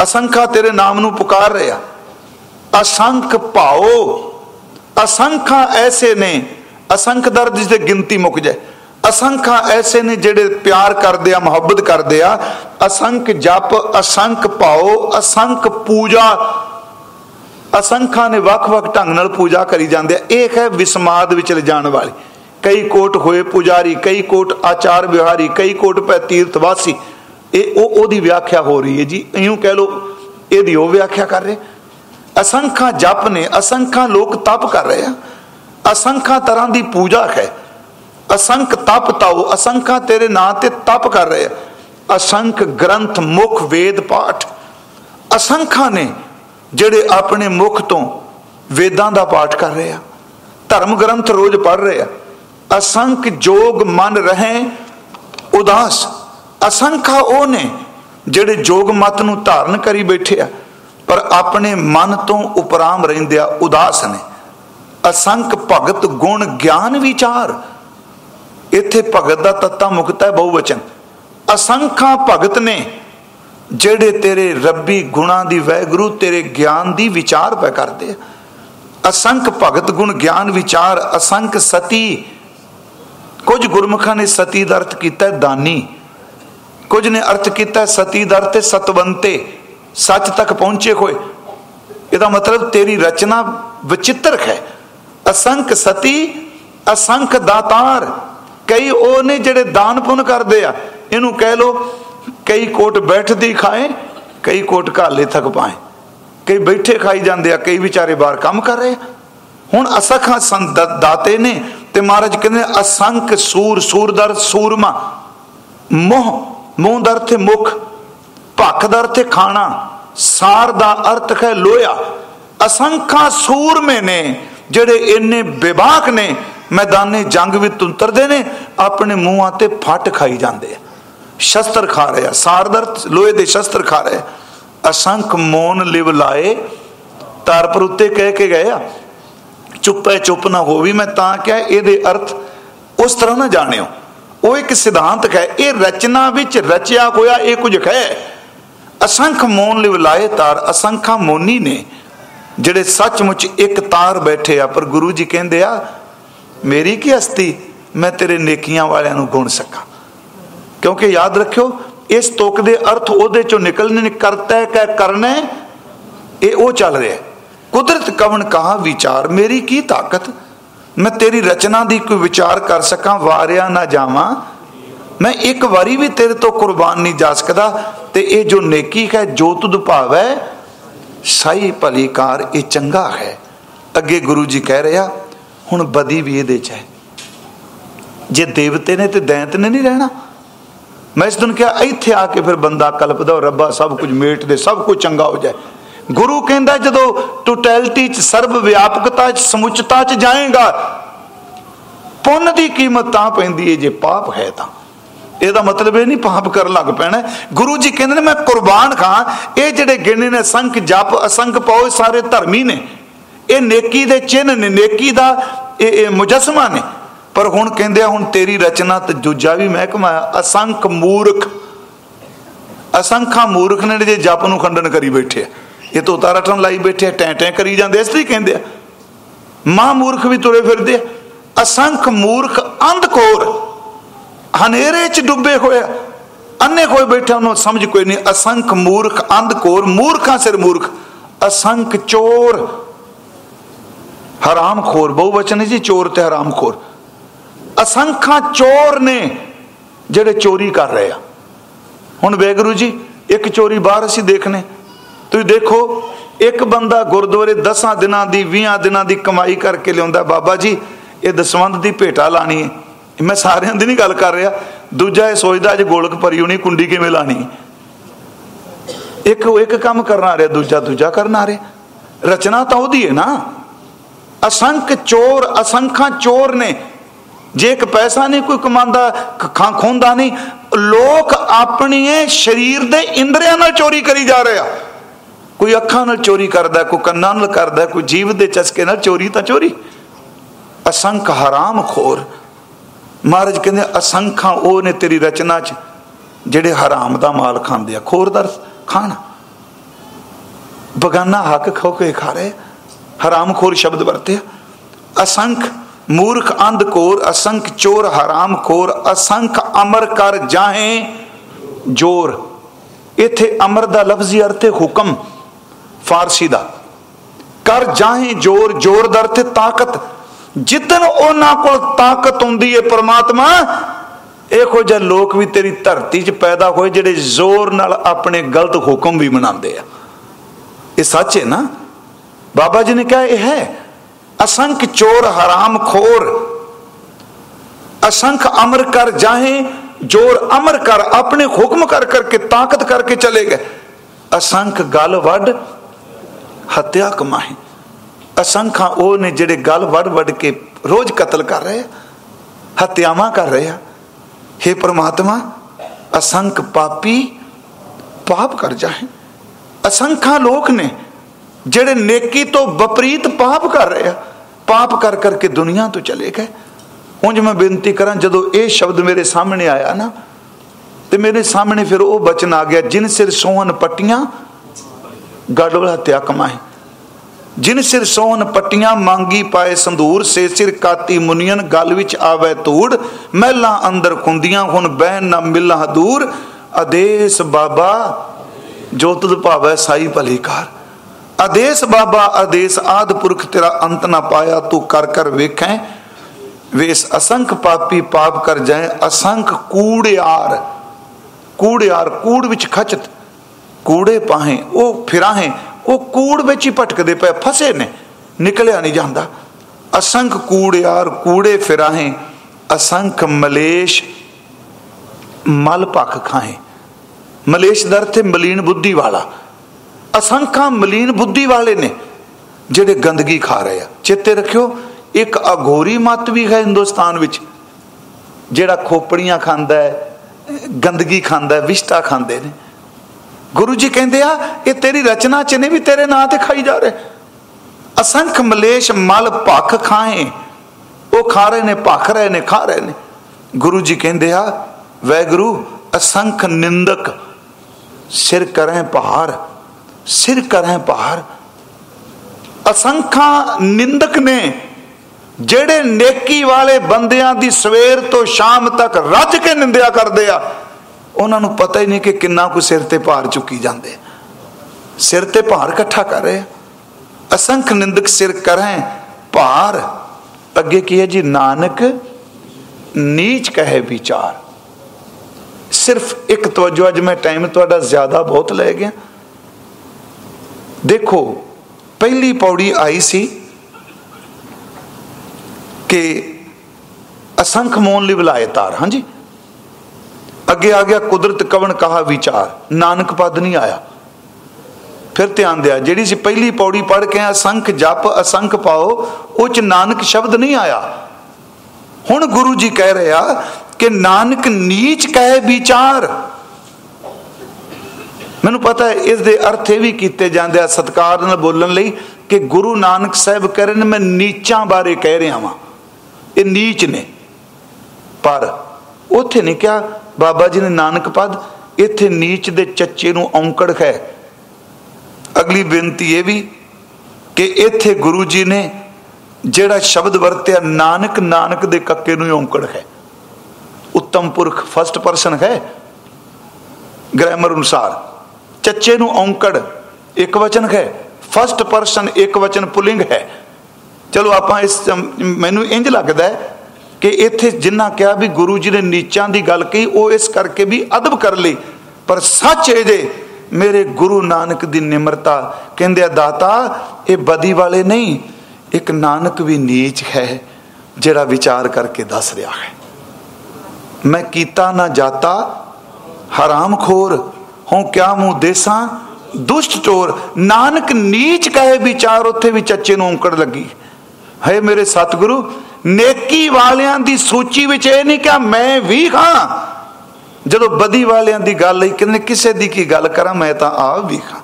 ਅਸੰਖਾਂ ਤੇਰੇ ਨਾਮ ਨੂੰ ਪੁਕਾਰ ਰਹੇ ਆ। ਅਸੰਖ ਭਾਓ, ਅਸੰਖਾਂ ਐਸੇ ਨੇ, ਅਸੰਖ ਦਰਦ ਜਿਸ ਗਿਣਤੀ ਮੁੱਕ ਜਾਏ। ਅਸੰਖਾਂ ਐਸੇ ਨੇ ਜਿਹੜੇ ਪਿਆਰ ਕਰਦੇ ਆ, ਮੁਹੱਬਤ ਕਰਦੇ ਆ। ਅਸੰਖ ਜਪ, ਅਸੰਖ ਭਾਉ, ਅਸੰਖ ਪੂਜਾ। ਅਸੰਖਾਂ ਨੇ ਵੱਖ-ਵੱਖ ਢੰਗ ਨਾਲ ਪੂਜਾ ਕਰੀ ਜਾਂਦੇ ਆ। ਇਹ ਹੈ ਵਿਸਮਾਦ ਵਿੱਚ ਲਿਜਾਣ ਵਾਲੀ। ਕਈ ਕੋਟ ਹੋਏ ਪੁਜਾਰੀ, ਕਈ ਕੋਟ ਆਚਾਰ ਵਿਹਾਰੀ, ਕਈ ਕੋਟ ਪੈ ਤੀਰਥ ਵਾਸੀ। ਇਹ ਉਹ ਉਹਦੀ ਵਿਆਖਿਆ ਹੋ ਰਹੀ ਹੈ ਜੀ। ਇਉਂ ਕਹਿ ਲੋ ਇਹਦੀ ਉਹ ਵਿਆਖਿਆ ਕਰ ਰਹੇ। ਅਸੰਖਾਂ ਜਪ ਨੇ, ਅਸੰਖਾਂ ਲੋਕ ਤਪ ਕਰ ਰਹੇ ਆ। ਅਸੰਖਾਂ ਤਰ੍ਹਾਂ ਦੀ ਪੂਜਾ ਹੈ। ਅਸੰਖ ਤਪ ਤਾਉ ਅਸੰਖਾ ਤੇਰੇ ਨਾਂ ਤੇ ਤਪ ਕਰ ਰਹੇ ਆ। ਅਸੰਖ ਗ੍ਰੰਥ ਮੁਖ ਵੇਦ ਪਾਠ। ਅਸੰਖਾ ਨੇ ਜਿਹੜੇ ਆਪਣੇ ਮੁਖ ਤੋਂ ਵੇਦਾਂ ਦਾ ਪਾਠ ਕਰ ਰਹੇ ਆ। ਧਰਮ ਗ੍ਰੰਥ ਰੋਜ਼ ਪੜ ਰਹੇ ਆ। ਅਸੰਖ ਜੋਗ ਮਨ ਰਹੇ ਉਦਾਸ। ਅਸੰਖਾ ਉਹ ਨੇ ਜਿਹੜੇ ਜੋਗ ਮਤ ਨੂੰ ਧਾਰਨ ਕਰੀ ਬੈਠੇ ਆ, ਪਰ ਆਪਣੇ ਮਨ ਤੋਂ ਉਪਰਾਮ ਰਹਿੰਦੇ ਆ, ਉਦਾਸ ਨੇ। ਅਸੰਖ ਭਗਤ ਗੁਣ ਗਿਆਨ ਵਿਚਾਰ। ਇੱਥੇ ਭਗਤ ਦਾ ਤੱਤਾ ਮੁਕਤ ਹੈ ਬਹੁਵਚਨ। ਅਸੰਖਾਂ ਭਗਤ ਨੇ ਜਿਹੜੇ ਤੇਰੇ ਰੱਬੀ ਗੁਣਾ ਦੀ ਵੈਗਰੂ, ਤੇਰੇ ਗਿਆਨ ਦੀ ਵਿਚਾਰ ਪੈ ਕਰਦੇ ਅਸੰਖ ਭਗਤ ਗੁਣ, ਗਿਆਨ ਵਿਚਾਰ, ਅਸੰਖ ਸਤੀ। ਕੁਝ ਗੁਰਮੁਖਾਂ ਨੇ ਸਤੀ ਦਾ ਅਰਥ ਕੀਤਾ ਦਾਨੀ। ਕੁਝ ਨੇ ਅਰਥ ਕੀਤਾ ਸਤੀ ਦਰ ਤੇ ਸਤਵੰਤੇ। ਸੱਚ ਤੱਕ ਪਹੁੰਚੇ ਹੋਏ। ਇਹਦਾ ਮਤਲਬ ਤੇਰੀ ਰਚਨਾ ਵਿਚਿੱਤਰ ਹੈ। ਅਸੰਖ ਸਤੀ, ਅਸੰਖ ਦਾਤਾਰ। ਕਈ ਉਹ ਨੇ ਜਿਹੜੇ ਦਾਨ ਪੁੰਨ ਕਰਦੇ ਆ, ਇਹਨੂੰ ਕਹਿ ਲੋ ਕਈ ਕੋਟ ਬੈਠਦੀ ਖਾਏ, ਕਈ ਕੋਟ ਘਾਲੇ ਥੱਕ ਪਾਏ। ਕਈ ਬੈਠੇ ਖਾਈ ਜਾਂਦੇ ਆ, ਕਈ ਵਿਚਾਰੇ ਬਾਹਰ ਕੰਮ ਕਰ ਰਹੇ ਹੁਣ ਅਸਖਾਂ ਸੰਤ ਦਾਤੇ ਨੇ ਤੇ ਮਹਾਰਾਜ ਕਹਿੰਦੇ ਅਸੰਖ ਸੂਰ, ਸੂਰਦਰ ਸੂਰਮਾ। ਮੋਹ, ਮੂੰਹ ਦਰ ਤੇ ਮੁਖ, ਭੱਖ ਦਰ ਤੇ ਖਾਣਾ, ਸਾਰ ਦਾ ਅਰਥ ਹੈ ਲੋਹਾ ਅਸੰਖਾਂ ਸੂਰਮੇ ਨੇ ਜਿਹੜੇ ਇੰਨੇ ਵਿਵਾਕ ਨੇ ਮੈਦਾਨੇ ਜੰਗ ਵਿੱਚ ਉਤਰਦੇ ਨੇ, ਆਪਣੇ ਮੂੰਹਾਂ ਤੇ ਫੱਟ ਖਾਈ ਜਾਂਦੇ ਆ। ਸ਼ਸਤਰ ਖਾ ਰਹੇ ਆ ਸਾਰਦਰ ਲੋਹੇ ਦੇ ਸ਼ਸਤਰ ਖਾ ਰਹੇ ਅਸੰਖ ਮੋਨ ਲਿਵ ਲਾਏ ਤਾਰ ਪਰ ਉੱਤੇ ਕਹਿ ਕੇ ਗਏ ਆ, ਚੁੱਪੇ ਚੁੱਪ ਨਾ ਹੋਵੀ ਮੈਂ ਤਾਂ ਕਿਹਾ, ਇਹਦੇ ਅਰਥ ਉਸ ਤਰ੍ਹਾਂ ਨਾ ਜਾਣਿਓ। ਉਹ ਇੱਕ ਸਿਧਾਂਤ ਹੈ, ਇਹ ਰਚਨਾ ਵਿੱਚ ਰਚਿਆ ਹੋਇਆ ਇਹ ਕੁਝ ਹੈ। ਅਸੰਖ ਮੋਨ ਲਿਵ ਲਾਏ ਤਾਰ ਅਸੰਖਾ ਮੋਨੀ ਨੇ, ਜਿਹੜੇ ਸੱਚਮੁੱਚ ਇੱਕ ਤਾਰ ਬੈਠੇ ਆ, ਪਰ ਗੁਰੂ ਜੀ ਕਹਿੰਦੇ ਆ ਮੇਰੀ ਕੀ ਹਸਤੀ? ਮੈਂ ਤੇਰੇ ਨੇਕੀਆਂ ਵਾਲਿਆਂ ਨੂੰ ਗੁਣ ਸਕਾਂ। ਕਿਉਂਕਿ ਯਾਦ ਰੱਖਿਓ, ਇਸ ਤੋਕ ਦੇ ਅਰਥ ਉਹਦੇ ਚੋਂ ਨਿਕਲਣੇ ਕਰਤਾ ਹੈ ਕਰਨਾ, ਇਹ ਉਹ ਚੱਲ ਰਿਹਾ ਕੁਦਰਤ ਕਵਣ ਕਹਾ ਵਿਚਾਰ, ਮੇਰੀ ਕੀ ਤਾਕਤ? ਮੈਂ ਤੇਰੀ ਰਚਨਾ ਦੀ ਕੋਈ ਵਿਚਾਰ ਕਰ ਸਕਾਂ, ਵਾਰਿਆ ਨਾ ਜਾਵਾਂ। ਮੈਂ ਇੱਕ ਵਾਰੀ ਵੀ ਤੇਰੇ ਤੋਂ ਕੁਰਬਾਨ ਨਹੀਂ ਜਾ ਸਕਦਾ, ਤੇ ਇਹ ਜੋ ਨੇਕੀ ਹੈ, ਜੋ ਤੁਧ ਭਾਵੈ, ਸਾਈ ਭਲੀਕਾਰ ਇਹ ਚੰਗਾ ਹੈ। ਅੱਗੇ ਗੁਰੂ ਜੀ ਕਹਿ ਰਿਹਾ ਹੁਣ ਬਦੀ ਵੀ ਇਹਦੇ ਚ ਹੈ। ਜੇ ਦੇਵਤੇ ਨੇ ਤੇ ਦੈਂਤ ਨੇ ਨਹੀਂ ਰਹਿਣਾ। ਮੈਂ ਇਸ ਦਿਨ ਕਿਹਾ, ਇੱਥੇ ਆ ਕੇ ਫਿਰ ਬੰਦਾ ਕਲਪਦਾ ਰੱਬਾ ਸਭ ਕੁਝ ਮੇਟ ਦੇ, ਸਭ ਕੁਝ ਚੰਗਾ ਹੋ ਜਾਏ। ਗੁਰੂ ਕਹਿੰਦਾ, ਜਦੋਂ ਟੋਟੈਲਿਟੀ ਚ, ਸਰਬ ਵਿਆਪਕਤਾ ਚ, ਸਮੁੱਚਤਾ ਚ ਜਾਏਗਾ, ਪੁੰਨ ਦੀ ਕੀਮਤ ਤਾਂ ਪੈਂਦੀ ਹੈ ਜੇ ਪਾਪ ਹੈ ਤਾਂ। ਇਹਦਾ ਮਤਲਬ ਇਹ ਨਹੀਂ ਪਾਪ ਕਰਨ ਲੱਗ ਪੈਣਾ। ਗੁਰੂ ਜੀ ਕਹਿੰਦੇ ਨੇ, ਮੈਂ ਕੁਰਬਾਨ ਖਾਂ। ਇਹ ਜਿਹੜੇ ਗਿਣੇ ਨੇ, ਸੰਖ ਜਪ, ਅਸੰਖ ਪਾਉ ਸਾਰੇ ਧਰਮੀ ਨੇ। ਇਹ ਨੇਕੀ ਦੇ ਚਿੰਨ ਨੇ, ਨੇਕੀ ਦਾ ਇਹ ਇਹ ਮੁਜਸਮਾ ਨੇ। ਪਰ ਹੁਣ ਕਹਿੰਦੇ ਆ, ਹੁਣ ਤੇਰੀ ਰਚਨਾ ਤੇ ਦੂਜਾ ਵੀ ਮਹਿਕਮਾ ਅਸੰਖ ਮੂਰਖ। ਅਸੰਖਾ ਮੂਰਖ ਨੇ ਜੇ ਜਪ ਨੂੰ ਖੰਡਨ ਕਰੀ ਬੈਠੇ ਇਹ ਤੋਂ ਤਾਰਾ ਲਾਈ ਬੈਠੇ ਟੈਂ ਟੈਂ ਕਰੀ ਜਾਂਦੇ ਇਸ ਲਈ ਕਹਿੰਦੇ ਆ। ਮਾ ਮੂਰਖ ਵੀ ਤੁਰੇ ਫਿਰਦੇ ਆ। ਅਸੰਖ ਮੂਰਖ ਅੰਧਕੋਰ ਹਨੇਰੇ 'ਚ ਡੁੱਬੇ ਹੋਇਆ ਅੰਨੇ ਕੋਈ ਬੈਠਾ ਉਹਨੂੰ ਸਮਝ ਕੋਈ ਨਹੀਂ। ਅਸੰਖ ਮੂਰਖ ਅੰਧਕੋਰ ਮੂਰਖਾਂ ਸਿਰ ਮੂਰਖ। ਅਸੰਖ ਚੋਰ। ਹਰਾਮ ਖੋਰ ਬਹੁ ਵਚਨ ਜੀ, ਚੋਰ ਤੇ ਹਰਾਮ ਖੋਰ। ਅਸੰਖਾਂ ਚੋਰ ਨੇ ਜਿਹੜੇ ਚੋਰੀ ਕਰ ਰਹੇ ਆ। ਹੁਣ ਵੇਗਰੂ ਜੀ, ਇੱਕ ਚੋਰੀ ਬਾਹਰ ਅਸੀਂ ਦੇਖਨੇ। ਤੁਸੀਂ ਦੇਖੋ, ਇੱਕ ਬੰਦਾ ਗੁਰਦੁਆਰੇ 10 ਦਿਨਾਂ ਦੀ 20 ਦਿਨਾਂ ਦੀ ਕਮਾਈ ਕਰਕੇ ਲਿਆਉਂਦਾ। ਬਾਬਾ ਜੀ, ਇਹ ਦਸਵੰਦ ਦੀ ਭੇਟਾ ਲਾਣੀ ਹੈ ਮੈਂ ਸਾਰਿਆਂ ਦੀ ਨਹੀਂ ਗੱਲ ਕਰ ਰਿਹਾ। ਦੂਜਾ ਇਹ ਸੋਚਦਾ, ਅੱਜ ਗੋਲਕ ਭਰੀ ਹੋਣੀ, ਕੁੰਡੀ ਕਿਵੇਂ ਲਾਣੀ ਇੱਕ ਇੱਕ ਕੰਮ ਕਰਨਾ ਰਿਹਾ, ਦੂਜਾ ਦੂਜਾ ਕਰਨਾ ਰਿਹਾ। ਰਚਨਾ ਤਾਂ ਉਹਦੀ ਹੈ ਨਾ। ਅਸੰਖ ਚੋਰ, ਅਸੰਖਾਂ ਚੋਰ ਨੇ। ਜੇ ਇੱਕ ਪੈਸਾ ਨਹੀਂ, ਕੋਈ ਕਮਾਉਂਦਾ, ਖਾਂ ਖੋਂਦਾ ਨਹੀਂ, ਲੋਕ ਆਪਣੀ ਸਰੀਰ ਦੇ ਇੰਦਰੀਆਂ ਨਾਲ ਚੋਰੀ ਕਰੀ ਜਾ ਰਹੇ ਆ। ਕੋਈ ਅੱਖਾਂ ਨਾਲ ਚੋਰੀ ਕਰਦਾ, ਕੋਈ ਕੰਨਾਂ ਨਾਲ ਕਰਦਾ, ਕੋਈ ਜੀਵ ਦੇ ਚਸਕੇ ਨਾਲ ਚੋਰੀ ਤਾਂ ਚੋਰੀ। ਅਸੰਖ ਹਰਾਮ ਖੋਰ। ਮਹਾਰਾਜ ਕਹਿੰਦੇ, ਅਸੰਖਾਂ ਉਹ ਨੇ ਤੇਰੀ ਰਚਨਾ 'ਚ, ਜਿਹੜੇ ਹਰਾਮ ਦਾ ਮਾਲ ਖਾਂਦੇ ਆ। ਖੋਰਦਰ ਖਾਣ। ਬਗਾਨਾ ਹੱਕ ਖੋ ਕੇ ਖਾ ਰਹੇ ਹਰਾਮਖੋਰ ਸ਼ਬਦ ਵਰਤਿਆ। ਅਸੰਖ ਮੂਰਖ ਅੰਧ ਕੋਰ, ਅਸੰਖ ਚੋਰ ਹਰਾਮ ਖੋਰ, ਅਸੰਖ ਅਮਰ ਕਰ ਜਾਹੇ ਜੋਰ। ਇਥੇ ਅਮਰ ਦਾ ਲਫ਼ਜ਼ੀ ਅਰਥ ਹੈ ਹੁਕਮ, ਫਾਰਸੀ ਦਾ। ਕਰ ਜਾਹੇ ਜੋਰ ਜੋਰ ਦਾ ਅਰਥ ਤਾਕਤ। ਜਿੱਦਨ ਉਹਨਾਂ ਕੋਲ ਤਾਕਤ ਹੁੰਦੀ ਹੈ ਪ੍ਰਮਾਤਮਾ, ਇਹੋ ਜਿਹੇ ਲੋਕ ਵੀ ਤੇਰੀ ਧਰਤੀ 'ਚ ਪੈਦਾ ਹੋਏ ਜਿਹੜੇ ਜ਼ੋਰ ਨਾਲ ਆਪਣੇ ਗਲਤ ਹੁਕਮ ਵੀ ਮਨਾਉਂਦੇ ਆ। ਇਹ ਸੱਚ ਹੈ ਨਾ? ਬਾਬਾ ਜੀ ਨੇ ਕਿਹਾ, ਇਹ ਹੈ, ਅਸੰਖ ਚੋਰ ਹਰਾਮ ਖੋਰ। ਅਸੰਖ ਅਮਰ ਕਰ ਜਾਹੇ, ਜੋਰ ਅਮਰ ਕਰ, ਆਪਣੇ ਹੁਕਮ ਕਰ ਕਰਕੇ, ਤਾਕਤ ਕਰਕੇ ਚਲੇ ਗਏ। ਅਸੰਖ ਗਲ ਵੱਡ ਹੱਤਿਆ ਕਮਾਹੇ। ਅਸੰਖਾਂ ਉਹ ਨੇ ਜਿਹੜੇ ਗਲ ਵੱਡ ਵੱਡ ਕੇ ਰੋਜ਼ ਕਤਲ ਕਰ ਰਹੇ ਹੱਤਿਆਵਾਂ ਕਰ ਰਹੇ ਆ। हे ਪ੍ਰਮਾਤਮਾ, ਅਸੰਖ ਪਾਪੀ ਪਾਪ ਕਰ ਜਾਹੇ। ਅਸੰਖਾਂ ਲੋਕ ਨੇ ਜਿਹੜੇ ਨੇਕੀ ਤੋਂ ਵਿਪਰੀਤ ਪਾਪ ਕਰ ਰਹੇ ਆ, ਪਾਪ ਕਰ ਕਰਕੇ ਦੁਨੀਆ ਤੋਂ ਚਲੇ ਗਏ। ਉਂਝ ਮੈਂ ਬੇਨਤੀ ਕਰਾਂ, ਜਦੋਂ ਇਹ ਸ਼ਬਦ ਮੇਰੇ ਸਾਹਮਣੇ ਆਇਆ ਨਾ, ਤੇ ਮੇਰੇ ਸਾਹਮਣੇ ਫਿਰ ਉਹ ਬਚਨ ਆ ਗਿਆ, ਜਿਨ ਸਿਰ ਸੋਹਣ ਪੱਟੀਆਂ ਗੜਵਲ ਹੱਤਿਆ ਕਮਾਏ ਜਿਨ ਸਿਰ ਸੋਹਣ ਪੱਟੀਆਂ ਮੰਗੀ ਪਾਏ ਸੰਧੂਰ, ਸੇ ਸਿਰ ਕਾਤੀ ਮੁਨੀਨ ਗਲ ਵਿੱਚ ਆਵੇ ਧੂੜ, ਮਹਿਲਾ ਅੰਦਰ ਖੁੰਦੀਆਂ, ਹੁਣ ਬਹਿਨ ਨਾ ਮਿਲਾਂ ਦੂਰ ਆਦੇਸ਼ ਬਾਬਾ, ਜੋ ਤੁਧ ਭਾਵੈ ਸਾਈ ਭਲੀਕਾਰ ਆਦੇਸ਼ ਬਾਬਾ, ਆਦੇਸ਼ ਆਦ ਪੁਰਖ, ਤੇਰਾ ਅੰਤ ਨਾ ਪਾਇਆ, ਤੂੰ ਕਰ ਕਰ ਵੇਖੈ। ਵੇਸ ਅਸੰਖ ਪਾਪੀ ਪਾਪ ਕਰ ਜਾਏ, ਅਸੰਖ ਕੂੜਿਆਰ ਕੂੜਿਆਰ ਕੂੜ ਵਿੱਚ ਖਚਤ, ਕੂੜੇ ਪਾਹੇ, ਉਹ ਫਿਰਾਹੇ, ਉਹ ਕੂੜ ਵਿੱਚ ਹੀ ਭਟਕਦੇ ਪਏ, ਫਸੇ ਨੇ, ਨਿਕਲਿਆ ਨਹੀਂ ਜਾਂਦਾ। ਅਸੰਖ ਕੂੜਿਆਰ, ਕੂੜੇ ਫਿਰਾਹੇ, ਅਸੰਖ ਮਲੇਸ਼ ਮਲ ਭਖ ਖਾਏ ਮਲੇਸ਼ ਦਰ ਤੇ ਮਲੀਨ ਬੁੱਧੀ ਵਾਲਾ। ਅਸੰਖਾਂ ਮਲੀਨ ਬੁੱਧੀ ਵਾਲੇ ਨੇ ਜਿਹੜੇ ਗੰਦਗੀ ਖਾ ਰਹੇ ਆ। ਚੇਤੇ ਰੱਖਿਓ, ਇੱਕ ਅਘੋਰੀ ਮਤ ਵੀ ਹੈ ਹਿੰਦੁਸਤਾਨ ਵਿੱਚ, ਜਿਹੜਾ ਖੋਪੜੀਆਂ ਖਾਂਦਾ ਹੈ, ਗੰਦਗੀ ਖਾਂਦਾ ਹੈ, ਵਿਸ਼ਟਾ ਖਾਂਦੇ ਨੇ। ਗੁਰੂ ਜੀ ਕਹਿੰਦੇ ਆ, ਇਹ ਤੇਰੀ ਰਚਨਾ ਚ ਨੇ ਵੀ ਤੇਰੇ ਨਾਂ ਤੇ ਖਾਈ ਜਾ ਰਹੇ। ਅਸੰਖ ਮਲੇਸ਼ ਮਲ ਭਖ ਖਾਏ, ਉਹ ਖਾ ਰਹੇ ਨੇ, ਭਖ ਰਹੇ ਨੇ, ਖਾ ਰਹੇ ਨੇ। ਗੁਰੂ ਜੀ ਕਹਿੰਦੇ ਆ, ਵੈਗੁਰੂ, ਅਸੰਖ ਨਿੰਦਕ ਸਿਰ ਕਰੇ ਪਹਾੜ ਸਿਰ ਕਰੇ ਭਾਰ। ਅਸੰਖਾਂ ਨਿੰਦਕ ਨੇ, ਜਿਹੜੇ ਨੇਕੀ ਵਾਲੇ ਬੰਦਿਆਂ ਦੀ ਸਵੇਰ ਤੋਂ ਸ਼ਾਮ ਤੱਕ ਰੱਜ ਕੇ ਨਿੰਦਿਆ ਕਰਦੇ ਆ, ਉਹਨਾਂ ਨੂੰ ਪਤਾ ਹੀ ਨਹੀਂ ਕਿ ਕਿੰਨਾ ਕੁ ਸਿਰ ਤੇ ਭਾਰ ਚੁੱਕੀ ਜਾਂਦੇ ਸਿਰ ਤੇ ਭਾਰ ਇਕੱਠਾ ਕਰ ਰਹੇ ਅਸੰਖ ਨਿੰਦਕ ਸਿਰ ਕਰੇ ਭਾਰ। ਅੱਗੇ ਕੀ ਹੈ ਜੀ? ਨਾਨਕ ਨੀਚ ਕਹੇ ਵਿਚਾਰ। ਸਿਰਫ ਇੱਕ ਤਵੱਜੋ, ਅੱਜ ਮੈਂ ਟਾਈਮ ਤੁਹਾਡਾ ਜ਼ਿਆਦਾ ਬਹੁਤ ਲੈ ਗਿਆ। ਦੇਖੋ, ਪਹਿਲੀ ਪੌੜੀ ਆਈ ਸੀ ਕਿ ਅਸੰਖ ਮੋਨ ਲਈ ਬੁਲਾਏ ਤਾਰ, ਹਾਂਜੀ? ਅੱਗੇ ਆ ਗਿਆ ਕੁਦਰਤ ਕਵਣ ਕਹਾ ਵਿਚਾਰ, ਨਾਨਕ ਪਦ ਨਹੀਂ ਆਇਆ। ਫਿਰ ਧਿਆਨ ਦਿਆ, ਜਿਹੜੀ ਸੀ ਪਹਿਲੀ ਪੌੜੀ ਪੜ ਕੇ ਅਸੰਖ ਜਪ, ਅਸੰਖ ਪਾਓ, ਉਹ ਚ ਨਾਨਕ ਸ਼ਬਦ ਨਹੀਂ ਆਇਆ। ਹੁਣ ਗੁਰੂ ਜੀ ਕਹਿ ਰਿਹਾ ਕਿ ਨਾਨਕ ਨੀਚ ਕਹੇ ਵਿਚਾਰ। ਮੈਨੂੰ ਪਤਾ ਹੈ, ਇਸ ਦੇ ਅਰਥ ਇਹ ਵੀ ਕੀਤੇ ਜਾਂਦੇ ਆ ਸਤਕਾਰ ਨਾਲ ਬੋਲਣ ਲਈ ਕਿ ਗੁਰੂ ਨਾਨਕ ਸਾਹਿਬ ਕਰਨ ਮੈਂ ਨੀਚਾਂ ਬਾਰੇ ਕਹਿ ਰਿਹਾ ਵਾਂ। ਇਹ ਨੀਚ ਨੇ। ਪਰ ਉਥੇ ਨਹੀਂ ਕਿਹਾ, ਬਾਬਾ ਜੀ ਨੇ ਨਾਨਕ ਪਦ, ਇੱਥੇ ਨੀਚ ਦੇ ਚੱਚੇ ਨੂੰ ਔਂਕੜ ਹੈ। ਅਗਲੀ ਬੇਨਤੀ ਇਹ ਵੀ ਕਿ ਇੱਥੇ ਗੁਰੂ ਜੀ ਨੇ ਜਿਹੜਾ ਸ਼ਬਦ ਵਰਤਿਆ, ਨਾਨਕ ਨਾਨਕ ਦੇ ਕੱਕੇ ਨੂੰ ਔਂਕੜ ਹੈ। ਉੱਤਮ ਪੁਰਖ ਫਸਟ ਪਰਸਨ ਹੈ। ਗ੍ਰਾਮਰ ਅਨੁਸਾਰ। ਚੱਚੇ ਨੂੰ ਔਂਕੜ, ਇੱਕ ਵਚਨ ਹੈ। ਫਸਟ ਪਰਸਨ ਇੱਕ ਵਚਨ ਪੁਲਿੰਗ ਹੈ। ਚਲੋ ਆਪਾਂ ਇਸ ਮੈਨੂੰ ਇੰਜ ਲੱਗਦਾ ਹੈ ਕਿ ਇੱਥੇ ਜਿੰਨਾ ਕਿਹਾ ਵੀ ਗੁਰੂ ਜੀ ਨੇ ਨੀਚਾਂ ਦੀ ਗੱਲ ਕਹੀ, ਉਹ ਇਸ ਕਰਕੇ ਵੀ ਅਦਬ ਕਰ ਲਈ। ਪਰ ਸੱਚ ਇਹ ਜੇ, ਮੇਰੇ ਗੁਰੂ ਨਾਨਕ ਦੀ ਨਿਮਰਤਾ, ਕਹਿੰਦੇ ਆ ਦਾਤਾ, ਇਹ ਬਦੀ ਵਾਲੇ ਨਹੀਂ, ਇੱਕ ਨਾਨਕ ਵੀ ਨੀਚ ਹੈ, ਜਿਹੜਾ ਵਿਚਾਰ ਕਰਕੇ ਦੱਸ ਰਿਹਾ ਹੈ। ਮੈਂ ਕੀਤਾ ਨਾ ਜਾਤਾ ਹਰਾਮ ਖੋਰ ਹਉ ਕਿਆ ਮੂੰ ਦੇਸਾਂ? ਦੁਸ਼ਟ ਚੋਰ। ਨਾਨਕ ਨੀਚ ਕਹੇ ਵਿਚਾਰ ਉੱਥੇ ਵੀ ਚੱਚੇ ਨੂੰ ਔਂਕੜ ਲੱਗੀ। ਹੈ ਮੇਰੇ ਸਤਿਗੁਰੂ, ਨੇਕੀ ਵਾਲਿਆਂ ਦੀ ਸੂਚੀ ਵਿੱਚ ਇਹ ਨਹੀਂ ਕਿ ਮੈਂ ਵੀ ਖਾਂ ਜਦੋਂ ਬਦੀ ਵਾਲਿਆਂ ਦੀ ਗੱਲ ਲਈ ਕਿੰਨੇ ਕਿਸੇ ਦੀ ਕੀ ਗੱਲ ਕਰਾਂ, ਮੈਂ ਤਾਂ ਆਪ ਵੀ ਖਾਂ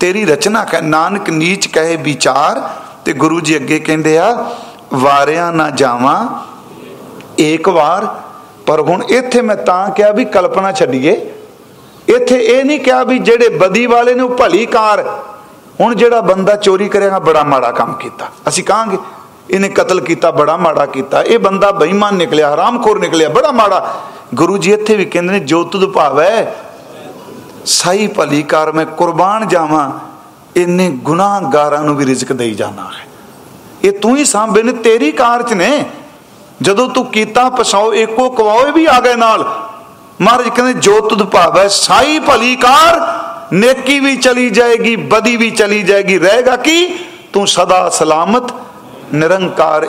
ਤੇਰੀ ਰਚਨਾ ਕਹ, ਨਾਨਕ ਨੀਚ ਕਹੇ ਵਿਚਾਰ ਤੇ ਗੁਰੂ ਜੀ ਅੱਗੇ ਕਹਿੰਦੇ ਆ, ਵਾਰਿਆਂ ਨਾ ਜਾਵਾਂ ਇੱਕ ਵਾਰ। ਪਰ ਹੁਣ ਇੱਥੇ ਮੈਂ ਤਾਂ ਕਿਹਾ ਵੀ ਕਲਪਨਾ ਛੱਡੀਏ। ਇੱਥੇ ਇਹ ਨਹੀਂ ਕਿਹਾ ਵੀ ਜਿਹੜੇ ਬਦੀ ਵਾਲੇ ਨੇ ਉਹ ਭਲੀ ਕਾਰ। ਹੁਣ ਜਿਹੜਾ ਬੰਦਾ ਚੋਰੀ ਕਰੇਗਾ, ਬੜਾ ਮਾੜਾ ਕੰਮ ਕੀਤਾ। ਅਸੀਂ ਕਹਾਂਗੇ, ਇਹਨੇ ਕਤਲ ਕੀਤਾ, ਬੜਾ ਮਾੜਾ ਕੀਤਾ। ਇਹ ਬੰਦਾ ਬੇਈਮਾਨ ਨਿਕਲਿਆ, ਹਰਾਮਖੋਰ ਨਿਕਲਿਆ, ਬੜਾ ਮਾੜਾ। ਗੁਰੂ ਜੀ ਇੱਥੇ ਵੀ ਕਹਿੰਦੇ ਨੇ, ਜੋ ਤੁਧ ਭਾਵੈ, ਸਾਈ ਭਲੀ ਕਾਰ ਮੈਂ ਕੁਰਬਾਨ ਜਾਵਾਂ ਇੰਨੇ ਗੁਨਾਹਗਾਰਾਂ ਨੂੰ ਵੀ ਰਿਜ਼ਕ ਦੇਈ ਜਾਣਾ ਹੈ। ਇਹ ਤੂੰ ਹੀ ਸਾਂਭੇ ਨੇ, ਤੇਰੀ ਕਾਰ ਚ ਨੇ। ਜਦੋਂ ਤੂੰ ਕੀਤਾ ਪਛਾਓ ਏਕੋ ਕਵਾਓ ਵੀ ਆ ਗਏ ਨਾਲ। ਮਹਾਰਾਜ ਕਹਿੰਦੇ, ਜੋ ਤੁਧ ਭਾਵੈ, ਸਾਈ ਭਲੀ ਕਾਰ, ਨੇਕੀ ਵੀ ਚਲੀ ਜਾਏਗੀ, ਬਦੀ ਵੀ ਚਲੀ ਜਾਏਗੀ। ਰਹੇਗਾ ਕੀ? ਤੂੰ ਸਦਾ ਸਲਾਮਤ, ਨਿਰੰਕਾਰ